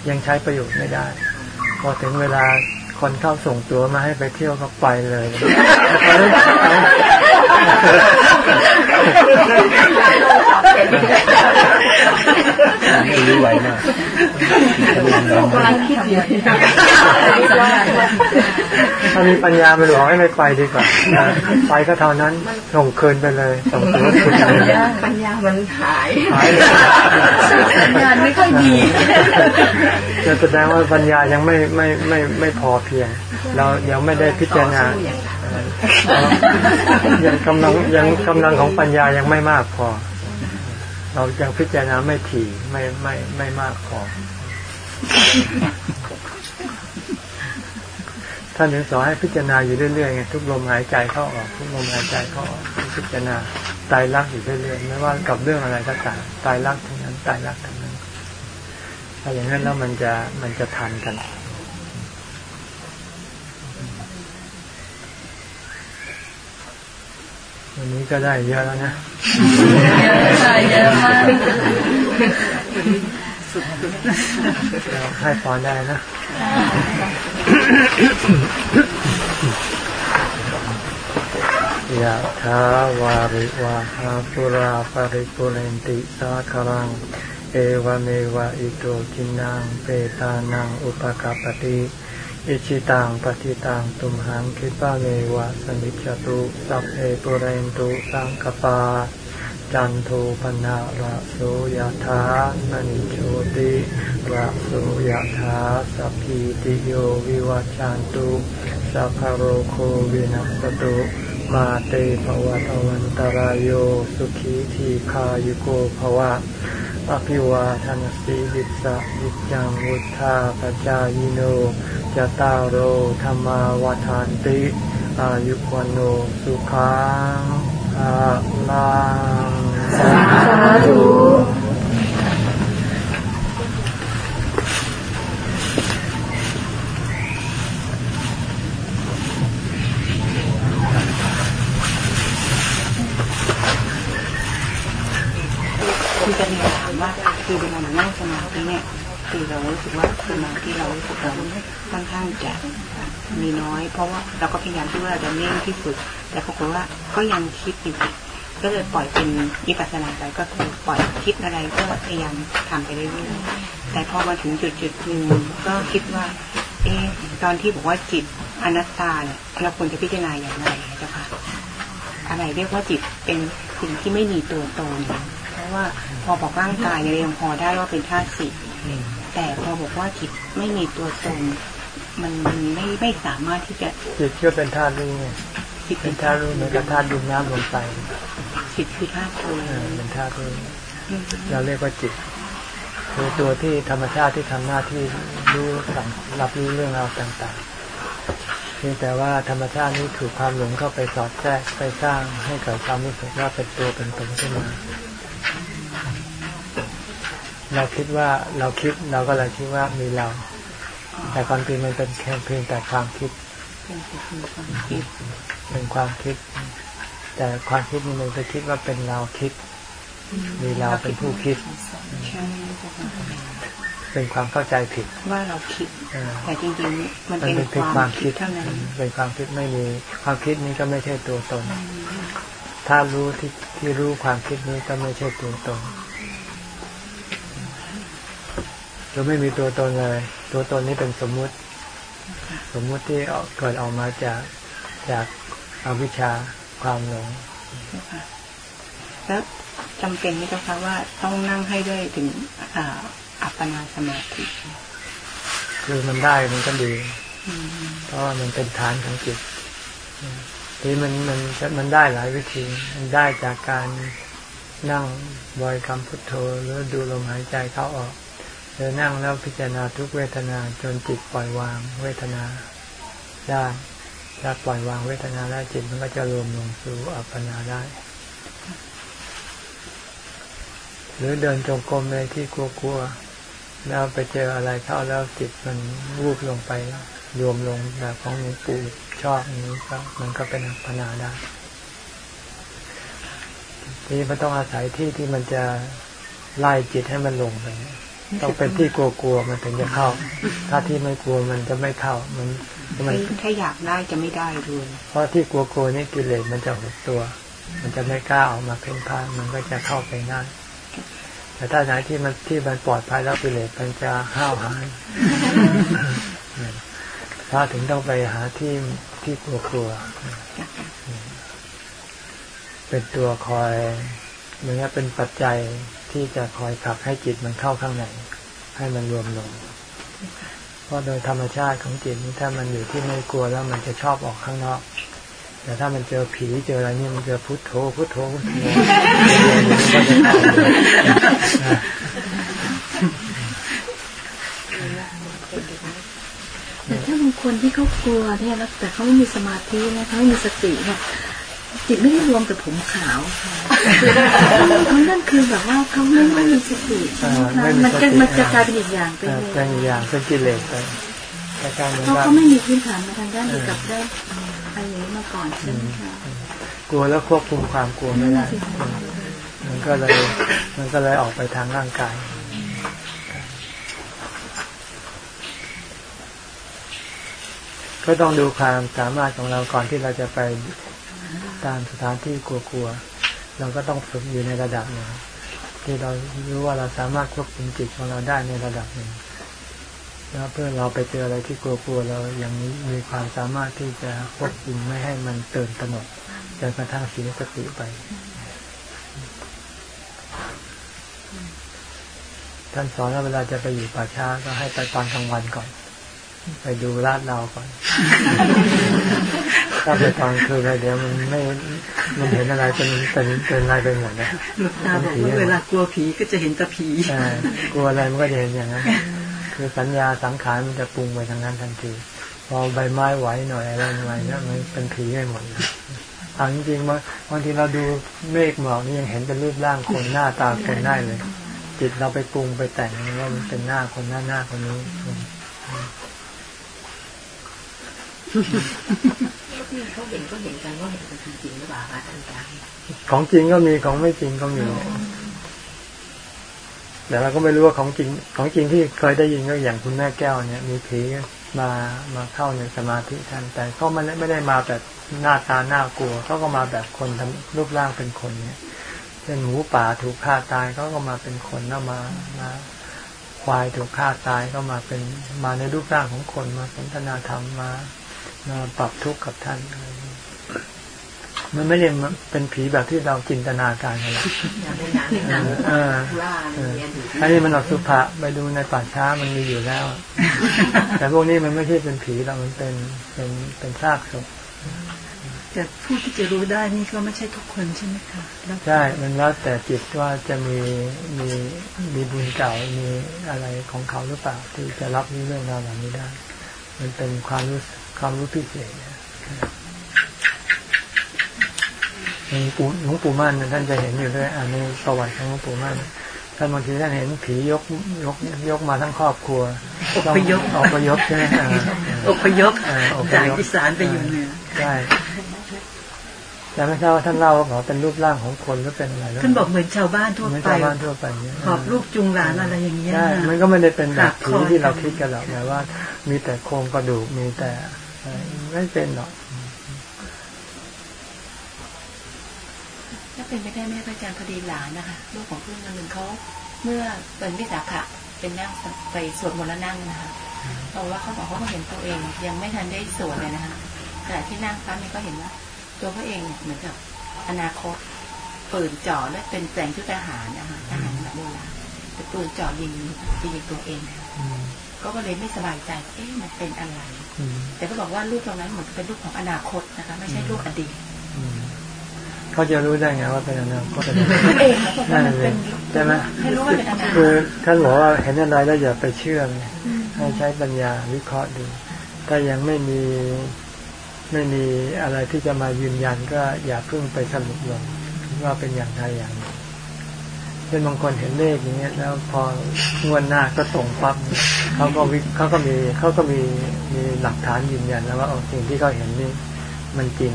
ยังใช้ประโยชน์ไม่ได้ พอถึงเวลา คนเข้าส่งตัวมาให้ไปเที่ยวก็ไปเลย รู้ไวมากกำลังคิดอยู่ถ้ามีปัญญาไปหลอกให้ไม่ไปดีกว่าไปก็เท่านั้นส่งคืนไปเลยส่งตัวคืนไปเลยปัญญามันหายหายสัญญาณไม่ค่อยดีจะแสดงว่าปัญญายังไม่ไม่ไม่ไม่พอเพียง เรายังไม่ได้พิจารณายังกำลังยังกำลังของปัญญายังไม่มากพอ เรายังพิจารณาไม่ถี่ไม่ไม่ไม่มากพอท่านถึงสอนให้พิจารณาอยู่เรื่อยๆไงทุกลมหายใจเข้าออกทุกลมหายใจเข้าออกพิจารณาตายรักอยู่เรื่อยๆไม่ว่ากับเรื่องอะไรก็ตามตายรักทั้งนั้นตายรักทั้งนั้นถ้าอย่างนั้นแล้วมันจะมันจะทันกัน วันนี้ก็ได้เยอะแล้วนะเยอะมากให้พรได้นะยะถาวาริวาหาปุราปาริปุเรนติสาครัง เอวเมวะอิโตจินังเปตานังอุปกาปติ อิชิตังปฏิตังตุมหังคิปะเมวะสมิจจตุสัพเพปุเรนตุสังกปา จันโทปนะระโสยธามณิโชติระโสยธาสัพพิติโยวิวัจจันตุสัพพโรโควินัสตุมาเตภวัตวันตารโยสุขีทีขายุโกภวะ อภิวาทานสีลิสะยิจังวุธาปจายโนจตารโรธรรมาวทานติ อายุวันโนสุขังอาลังสาธุ จะมีถามว่าคือเวลาเรานั่งสมาธิเนี่ยคือเรารู้สึกว่าสมาธิเรารู้สึกเราค่อนข้างจะมีน้อย เพราะว่าเราก็พยายามที่ว่าเราจะเน่งที่สุด แต่ปรากฏว่าก็ยังคิดอยู่ก็เลยปล่อยเป็นวิปัสสนาไปก็คือปล่อยคิดอะไรก็พยายามทำไปเรื่อยๆแต่พอมาถึงจุดจุดหนึ่งก็คิดว่า เอ๊ตอนที่บอกว่าจิตอนัตตาเนี่ยเราควรจะพิจารณาอย่างไรเจ้าค่ะอะไรเรียกว่าจิตเป็นสิ่งที่ไม่มีตัวตนเพราะว่า พอบอกร่างกายเนี่ยยังพอได้ว่าเป็นธาตุสี่แต่พอบอกว่าจิตไม่มีตัวตนมันมันไม่ไม่สามารถที่จะจิตก็เป็นธาตุรู้ไงจิตเป็นธาตุรู้เหมือนกับธาตุดินน้ำลมไฟจิตคือธาตุรู้เป็นธาตุรู้เราเรียกว่าจิตคือตัวที่ธรรมชาติที่ทำหน้าที่รู้สั่งรับรู้เรื่องราวต่างๆเพียงแต่ว่าธรรมชาตินี้ถูกความหลงเข้าไปสอดแทรกไปสร้างให้เกิดความรู้สึกว่าเป็นตัวเป็นตนขึ้นมา เราคิดว่าเราคิดเราก็เลยคิดว่ามีเราแแต่ความจริงมันเป็นแค่เพียงแต่ความคิด เป็นคือความคิดเป็นความคิด แต่ความคิดนี่มันไปคิดว่าเป็นเราคิด มีเราเป็นผู้คิดใช่เจ้าค่ะเป็นความเข้าใจผิด ว่าเราคิดเออแต่จริงๆมันมันเป็นเป็นคเพียงความมคาวคิคิดดเท่านั้นเป็นความคิดไม่มีความคิดนี้ก็ไม่ใช่ตัวตน ถ้ารู้ที่ที่รู้ความคิดนี้ก็ไม่ใช่ตัวตน เราไม่มีตัวตนเลย ตัวตนนี้เป็นสมมุติ สมมุติที่เกิดออกมาจากจากอวิชชาความหลงแล้วจำเป็นไหมเจ้าคะว่าต้องนั่งให้ได้ถึงอ่าอัปปนาสมาธิคือมันได้มันก็ดีอืมเพราะว่ามันเป็นฐานของจิตทีมันมันมันได้หลายวิธี มันได้จากการนั่งบริกรรมพุทโธหรือดูลมหายใจเข้าออก หรือนั่งแล้วพิจารณาทุกเวทนาจนจิตปล่อยวางเวทนาได้ถ้าปล่อยวางเวทนาได้จิตมันก็จะรวมลงสู่อัปปนาได้ หรือเดินจงกรมเลยที่กลัวๆแล้วไปเจออะไรเข้าแล้วจิตมันวูบลงไปรวมลงแบบของหลวงปู่ชอบนี้ก็มันก็เป็นอัปปนาได้ทีนี้มันต้องอาศัยที่ที่มันจะไล่จิตให้มันลงไป ต้องเป็นที่กลัวๆมันถึงจะเข้า ถ้าที่ไม่กลัวมันจะไม่เข้า มันมันถ้าอยากได้จะไม่ได้เลยเพราะที่กลัวๆนี่กิเลสมันจะหดตัว มันจะไม่กล้าออกมาเพ่นพ่านมันก็จะเข้าไปง่ายแต่ถ้าไหนที่มันที่มันปลอดภัยแล้วกิเลสมันจะห้าวหาญถ้าถึงต้องไปหาที่ที่กลัวๆเป็นตัวคอยเหมือนกับเป็นปัจจัย ที่จะคอยขับให้จิตมันเข้าข้างในให้มันรวมลง เพราะโดยธรรมชาติของจิตนี้ถ้ามันอยู่ที่ไม่กลัวแล้วมันจะชอบออกข้างนอก แต่ถ้ามันเจอผีเจออะไรนี่มันจะพุทโธพุทโธพุทโธแต่ถ้าบางคนที่เขากลัวเนี่ยแล้วแต่เขาไม่มีสมาธินะเขาไม่มีสติเนี่ย จิตไม่ได้รวมแต่ผมขาวค่ะเขานั่นคือแบบว่าเขาไม่ไม่มีสติอ่านะคะไม่มีมันสจะติมันจะกลายเป็นอีกอย่างไปอ่าเลยเป็นอย่างเป็นกิเลสไปแต่การมันเพราะว่าเขาไม่มีพื้นฐานมาทางด้านเกี่ยวกับได้อะไรอย่างนี้มาก่อนใช่ไหมคะกลัวแล้วควบคุมความกลัวไม่ได้ มันก็เลยมันก็เลยออกไปทางร่างกายก็ต้องดูความสามารถของเราก่อนที่เราจะไป ตามสถานที่กลัวๆ เราก็ต้องฝึกอยู่ในระดับหนึ่งที่เรารู้ว่าเราสามารถควบคุมจิตของเราได้ในระดับหนึ่งแล้วเพื่อเราไปเจออะไรที่กลัวๆเรายังมีมีความสามารถที่จะควบคุมไม่ให้มันตื่นตระหนกจนกระทั่งเสียสติไป ท่านสอนว่าเวลาจะไปอยู่ป่าช้าก็ให้ไปตอนกลางวันก่อน ไปดูลาดเราก่อน ถ้าไปตอนคืนอะไรเดี๋ยวมันไม่ มันเห็นอะไรเป็นเป็นเป็นอะไรไปหมดนะหลวงตาบอกว่าเวลากลัวผีก็จะเห็นแต่ผีเออกลัวอะไรมันก็จะเห็นอย่างนั้น คือสัญญาสังขารมันจะปรุงไปทางนั้นทันที พอใบไม้ไหวหน่อยอะไรหน่อยเนี่ยมันเป็นผีไปหมดเลยเอาจริงๆว่าบางทีเราดูเมฆหมอกนี่ยังเห็นเป็นรูปร่างคนหน้าตาคนได้เลย จิตเราไปปรุงไปแต่งว่ามันเป็นหน้าคนหน้าหน้าคนนี้ ที่เขาเห็นก็เห็นกันว่าเห็นกันจริงหรือเปล่าคะท่านอาจารย์ของจริงก็มีของไม่จริงก็มีแต่เราก็ไม่รู้ว่าของจริง ของจริงที่เคยได้ยินก็อย่างคุณแม่แก้วเนี่ย มีผีมามาเข้าในสมาธิท่านแต่เขามันไม่ได้มาแบบหน้าตาหน้ากลัวเขาก็มาแบบคนทำรูปร่างเป็นคนเนี่ยเช่นหมูป่าถูกฆ่าตายเขาก็มาเป็นคนแล้วมามาควายถูกฆ่าตายก็มาเป็นมาในรูปร่างของคนมาสนทนาธรรมมา มาปรับทุกข์กับท่านอะไรอย่างนี้มันไม่ได้เป็นผีแบบที่เราจินตนาการกันหรอกอย่างในหนังในหนังเออล่าอะไรอย่างเงี้ยถืออันนี้มันออกสุภะไปดูในป่าช้ามันมีอยู่แล้ว แต่พวกนี้มันไม่ใช่เป็นผีหรอกมันเป็นเป็นเป็นซากศพแต่ผู้ที่จะรู้ได้นี่ก็ไม่ใช่ทุกคนใช่ไหมคะแล้วใช่ มันแล้วแต่จิตว่าจะมีมีมีบุญเก่ามีอะไรของเขาหรือเปล่า ที่จะรับรู้เรื่องราวเหล่านี้ได้ มันเป็นความรู้ ความรู้พิเศษหลวงปู่หลวงปู่มั่นน่ะท่านจะเห็นอยู่ด้วยอันนี้ประวัติของหลวงปู่มั่นท่านบางทีท่านเห็นผียกยกยกมาทั้งครอบครัวอพยพต้องอพยพใช่ไหมอ่าอพยพอ่าอพจากยพอีสานไปอยู่เหนือใช่แต่ไม่ทราบว่าท่านเล่าว่าเป็นรูปร่างของคนหรือเป็นอะไรหรืท่านบอกเหมือนชาวบ้านทั่วเหมือนไปชาวบ้านทั่วไปเนี่ยหอบลูกจูงหลานอะไรอย่างเงี้ยใช่มันก็ไม่ได้เป็นแบบตัดคผีอที่เราคิดกันหรอกแต่ว่า มีแต่โครงกระดูกมีแต่อะ ไม่เป็นหรอกถ้าเป็นไปได้ไหมพระอาจารย์พอดีหลานนะคะลูกของเพื่อนคนหนึ่งเขาเมื่อเป็นวิสาขะเป็นนั่งไปสวดมนต์แล้วนั่งนะคะเพราะว่าเขาบอกว่าเขาเห็นตัวเอง ยังไม่ทันได้สวดเลยนะคะขณะที่นั่งปั๊บนี่ก็เห็นว่า ตัวเขาเองเนี่ยเหมือนกับอนาคตปืนจ่อและเป็นแสงชุดทหารนะคะทหารแบบโบราณแต่ปืนจ่อยิงยิงตัวเองนะคะ ก็ก็เลยไม่สบายใจ เอ๊ะมันเป็นอะไรอืมแต่ก็บอกว่าลูกตรงนั้นเหมือนเป็นลูกของอนาคตนะคะ ไม่ใช่ลูกอดีตอืมเขาจะรู้ได้ไงว่าเป็นอนาคตเองเขาบอกว่ามันเป็นใช่ไหมให้รู้ว่าเป็นอนาคคือตท่านบอกว่าเห็นอะไรแล้วอย่าไปเชื่อมันให้ใช้ปัญญาวิเคราะห์ดู ถ้ายังไม่มีไม่มีอะไรที่จะมายืนยันก็อย่าเพิ่งไปสรุปลงว่าเป็นอย่างใดอย่างหนึ่ง เช่นบางคนเห็นเลขอย่างเงี้ยแล้วพองวดหน้าก็ตรงปั๊บเขาก็วิเขาก็มีเขาก็มีมีหลักฐานยืนยันแล้วว่าสิ่งที่เขาเห็นนี่มันจริง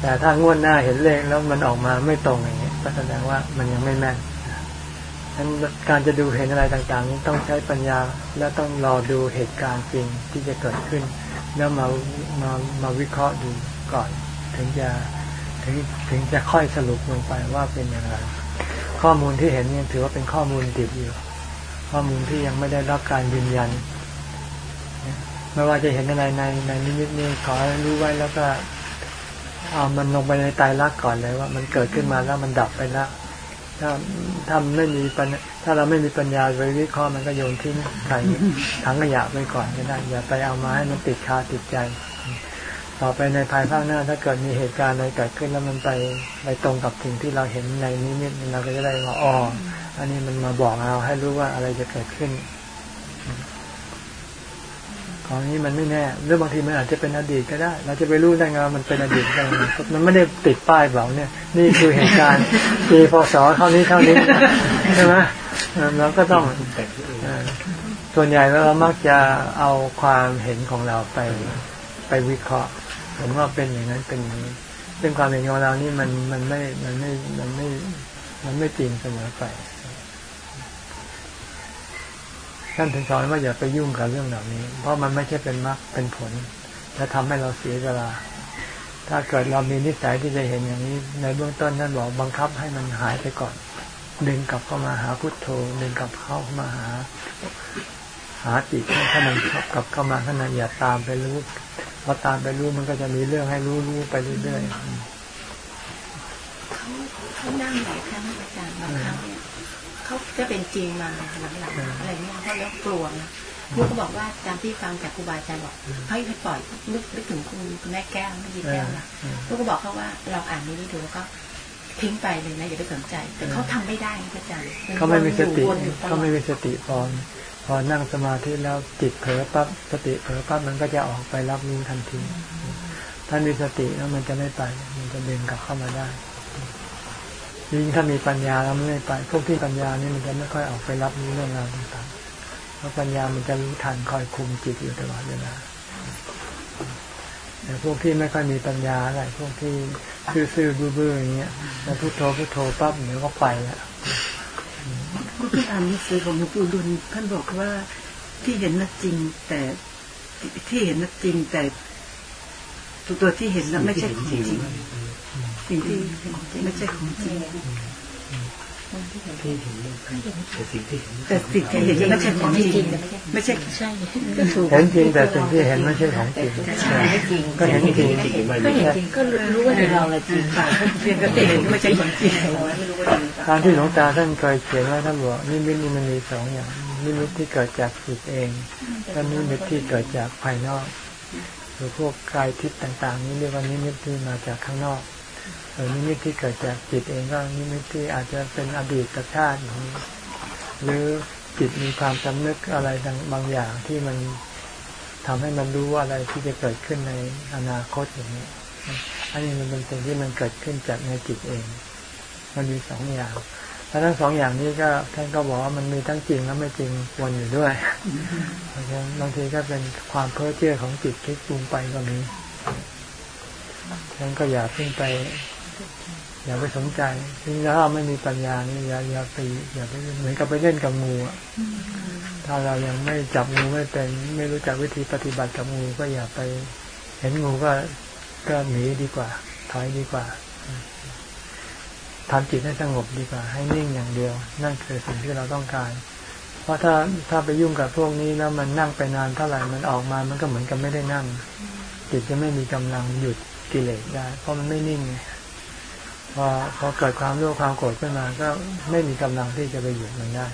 แต่ถ้างวดหน้าเห็นเลขแล้วมันออกมาไม่ตรงอย่างเงี้ยก็แสดงว่ามันยังไม่แม่นฉะนั้นการจะดูเห็นอะไรต่างๆนี้ต้องใช้ปัญญาและต้องรอดูเหตุการณ์จริงที่จะเกิดขึ้น แล้วมามามาวิเคราะห์ดูก่อน ถึงจะถึงถึงจะค่อยสรุปลงไปว่าเป็นอย่างไร ข้อมูลที่เห็นยังถือว่าเป็นข้อมูลดิบอยู่ ข้อมูลที่ยังไม่ได้รับการยืนยัน ไม่ว่าจะเห็นอะไรในในนิมิตนี้ขอรู้ไว้แล้วก็เอามันลงไปในไตรลักก่อนเลยว่า มันเกิดขึ้นมาแล้วมันดับไปแล้วถ้าถ้าไม่มีปัญถ้าเราไม่มีปัญญาไปวิเคราะห์มันก็โยนทิ้งใส่ถังขยะไปก่อนก็ได้อย่าไปเอามาให้มันติดคาติดใจ ต่อไปในภายภาคหน้า ถ้าเกิดมีเหตุการณ์อะไรเกิดขึ้นแล้วมันไปไปตรงกับสิ่งที่เราเห็นในนิมิตเราก็จะได้ว่าอ๋ออันนี้มันมาบอกเราให้รู้ว่าอะไรจะเกิดขึ้น ของนี้มันไม่แน่หรือบางทีมันอาจจะเป็นอดีตก็ได้ เราจะไปรู้ได้ไงามันเป็นอดีตได้ไงมันไม่ได้ติดป้ายบอกเนี่ย นี่คือเหตุการณ์ปีพศเท่านี้เท่านี้ใช่ไหมเราก็ต้องส่วนใหญ่แล้วเรามักจะเอาความเห็นของเราไปไปวิเคราะห์ ผมว่าเป็นอย่างนั้นเป็นอย่างนี้ซึ่งความเห็นของเรานี่มันมันไม่มันไม่มันไม่มันไม่จริงเสมอไปท่านถึงสอนว่าอย่าไปยุ่งกับเรื่องเหล่านี้ เพราะมันไม่ใช่เป็นมรรคเป็นผลและทำให้เราเสียเวลา ถ้าเกิดเรามีนิสัยที่จะเห็นอย่างนี้ ในเบื้องต้นท่านบอกบังคับให้มันหายไปก่อน ดึงกลับเข้ามาหาพุทโธดึงกลับเข้ามาหา หาจิตให้มันกลับเข้ามาข้างในอย่าตามไปรู้ พอตามไปรู้มันก็จะมีเรื่องให้รู้รู้ไปเรื่อยเขาเขานั่งหลายครั้งอาจารย์บางครั้งเนี่ยเขาจะเป็นจริงมาหลังๆอะไรเนี่ยเขาแล้วกลัวนะลูกก็บอกว่าตามที่ฟังจากครูบาอาจารย์บอกให้ให้ปล่อยนึกนึกถึงคุณคุณแม่แก้วไม่ดีแก้วนะลูกก็บอกเขาว่าเราอ่านนี้ดูแล้วก็ทิ้งไปเลยนะอย่าไปสนใจ แต่เขาทำไม่ได้นะอาจารย์ๆเขาไม่มีสติวนอยู่ตลอดเขาไม่มีสติพอพ อนั่งสมาธิแล้วจิตเผลอปั๊บสติเผลอปั๊บมันก็จะออกไปรับรู้ทันที ถ้ามีสติแล้วมันจะไม่ไป มันจะดึงกลับเข้ามาได้ยิ่งถ้ามีปัญญาแล้วไม่ไป พวกที่ปัญญานี่มันจะไม่ค่อยออกไปรับรู้เรื่องราวต่างๆเพราะปัญญามันจะรู้ทันคอยคุมจิตอยู่ตลอดเวลาแต่พวกที่ไม่ค่อยมีปัญญาอะไรพวกที่ซื่อๆบื้อๆอย่างเงี้ยแล้วพุทโธพุทโธปั๊บเดี๋ยวก็ไปละ ก็เพิ่งอ่านหนังสือของหลวงปู่ดุลท่านบอกว่าที่เห็นน่ะจริง แต่ที่เห็นน่ะจริงแต่ตัวตัวที่เห็นน่ะไม่ใช่ของจริงสิ่งที่เห็นไม่ใช่ของจริง ที่เห็นแต่สิ่งที่เห็นแต่สิ่งที่เห็นไม่ใช่ของจริงไม่ใช่ใช่ก็ถูกเห็นจริงแต่สิ่งที่เห็นไม่ใช่ของจริงใช่จริงก็เห็นจริงก็เห็นจริงก็รู้ว่าในเราแหละจริงเพียงแต่เห็นไม่ใช่ของจริงการที่หลวงตาท่านเคยเขียนไว้ท่านบอกนิมิตนี่มันมีสองอย่างนิมิตที่เกิดจากจิตเองและนิมิตที่เกิดจากภายนอกหรือพวกกายทิพย์ต่าง ๆ นี้เรียกว่านิมิตที่มาจากข้างนอก ส่วนนิมิตที่เกิดจากจิตเองก็นิมิตที่อาจจะเป็นอดีตชาติอย่างนี้หรือจิตมีความจำนึกอะไรบางอย่างที่มันทำให้มันรู้ว่าอะไรที่จะเกิดขึ้นในอนาคตอย่างนี้ อันนี้มันเป็นสิ่งที่มันเกิดขึ้นจากในจิตเอง มันมีสองอย่างแล้วทั้งสองอย่างนี้ก็ท่านก็บอกว่ามันมีทั้งจริงและไม่จริงวนอยู่ด้วยเพราะฉะนั้นบางทีก็เป็นความเพ้อเจ้อของจิตคิดปรุงไปก็มีฉะนั้นก็อย่าเพิ่งไป อย่าไปสนใจทีนี้ถ้าเราไม่มีปัญญานี่อย่าอย่าไปอย่าไปเหมือนกับไปเล่นกับงูอะถ้าเรายังไม่จับงูไม่เป็น ไม่รู้จักวิธีปฏิบัติกับงูก็อย่าไป เห็นงูก็ก็หนีดีกว่า ถอยดีกว่าทำจิตให้สงบดีกว่า ให้นิ่งอย่างเดียว นั่นคือสิ่งที่เราต้องการ เพราะถ้าถ้าไปยุ่งกับพวกนี้แล้วมันนั่งไปนานเท่าไหร่มันออกมา มันก็เหมือนกับไม่ได้นั่ง จิตจะไม่มีกำลังหยุดกิเลสได้ เพราะมันไม่นิ่งไง พอพอเกิดความรู้ความโกรธขึ้นมา ก็ไม่มีกำลังที่จะไปหยุดมันได้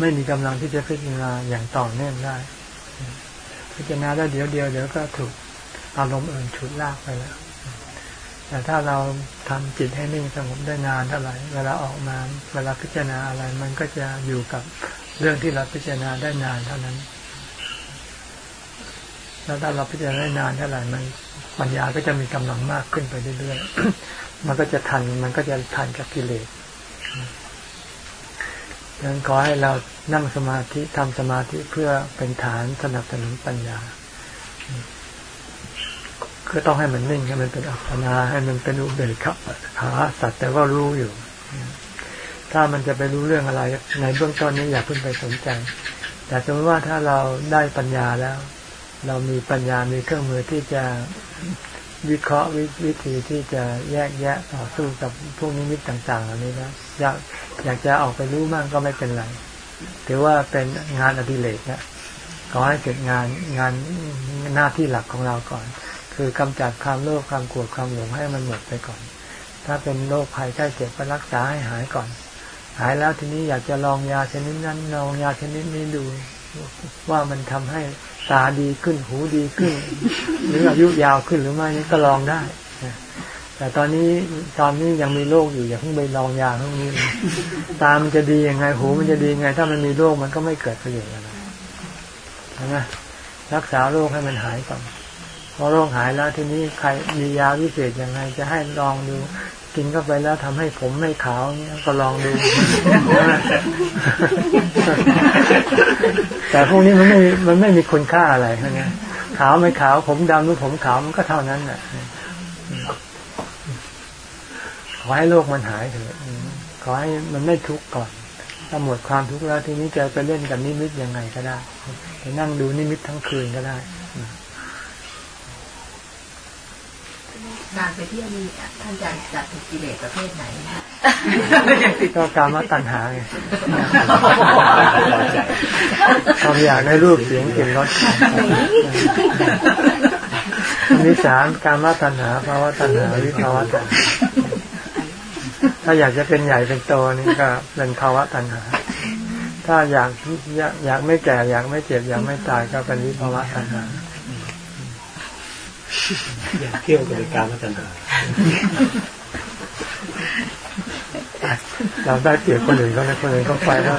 ไม่มีกำลังที่จะพิจารณาอย่างต่อเนื่องได้ พิจารณาได้เดี๋ยวเดียวเดี๋ยวก็ถูกอารมณ์อื่นฉุดลากไปแล้ว แต่ถ้าเราทำจิตให้นิ่งสงบได้นานเท่าไหร่เวลาออกมาเวลาพิจารณาอะไร มันก็จะอยู่กับเรื่องที่เราพิจารณาได้นานเท่านั้นแล้วถ้าเราพิจารณาได้นานเท่าไหร่มัน ปัญญาก็จะมีกำลังมากขึ้นไปเรื่อยๆ มันก็จะทัน มันก็จะทันกับกิเลสดังนั้นขอให้เรานั่งสมาธิทำสมาธิเพื่อเป็นฐานสนับสนุนปัญญา ก็ต้องให้มันนิ่งให้มันเป็นอัปปนา ให้มันเป็นอุเบกขาสัตว์แต่ว่ารู้อยู่ ถ้ามันจะไปรู้เรื่องอะไรในเบื้องต้นนี้อย่าเพิ่งไปสนใจ แต่สมมติว่าถ้าเราได้ปัญญาแล้ว เรามีปัญญามีเครื่องมือที่จะวิเคราะห์วิธีที่จะแยกแยะต่อสู้กับพวกนิมิตต่าง ๆ เหล่านี้นะอยากอยากจะออกไปรู้มากก็ไม่เป็นไรถือว่าเป็นงานอดิเรกนะขอให้เกิดงานงานหน้าที่หลักของเราก่อน คือกำจัดความโลภความกลัวความหลงให้มันหมดไปก่อน ถ้าเป็นโรคภัยไข้เจ็บก็รักษาให้หายก่อน หายแล้วทีนี้อยากจะลองยาชนิดนั้นลองยาชนิดนี้ดูว่ามันทำให้ ตาดีขึ้น หูดีขึ้น หรืออายุยาวขึ้นหรือไม่นี่ก็ลองได้ แต่ตอนนี้ตอนนี้ยังมีโรคอยู่อย่าเพิ่งไปลองยาพวกนี้ ตามันจะดียังไง หูมันจะดียังไง ถ้ามันมีโรคมันก็ไม่เกิดประโยชน์อะไรใช่ไหมรักษาโรคให้มันหายก่อนพอโรคหายแล้วทีนี้ใครมียาวิเศษยังไง จะให้ลองดู กินเข้าไปแล้วทำให้ผมไม่ขาวเนี้ยก็ลองดู แต่พวกนี้มันไม่มันไม่มีคุณค่าอะไรใช่ไหมขาวไม่ขาว ผมดำหรือผมขาวมันก็เท่านั้นแหละขอให้โลกมันหายเถอะขอให้มันไม่ทุกข์ก่อนถ้าหมดความทุกข์แล้วทีนี้จะไปเล่นกับนิมิตยังไงก็ได้ไปนั่งดูนิมิตทั้งคืนก็ได้ การไปเที่ยวนี้ท่านอาจารย์จัดถูกกิเลสประเภทไหนนะก็การมาตัณหาไงความอยากในรูปเสียงกลิ่นรสมีสามการมาตัณหาภาวะตัณหาวิภาวะตัณหาถ้าอยากจะเป็นใหญ่เป็นโตนี่ก็เป็นภาวะตัณหา ถ้าอยากอยากไม่แก่ อยากไม่เจ็บอยากไม่ตายก็เป็นวิภาวะตัณหา อยากเที่ยวกับการพัฒนาเราได้เปรียบคนอื่นเขาเลยคนอื่นเขาไปแล้ว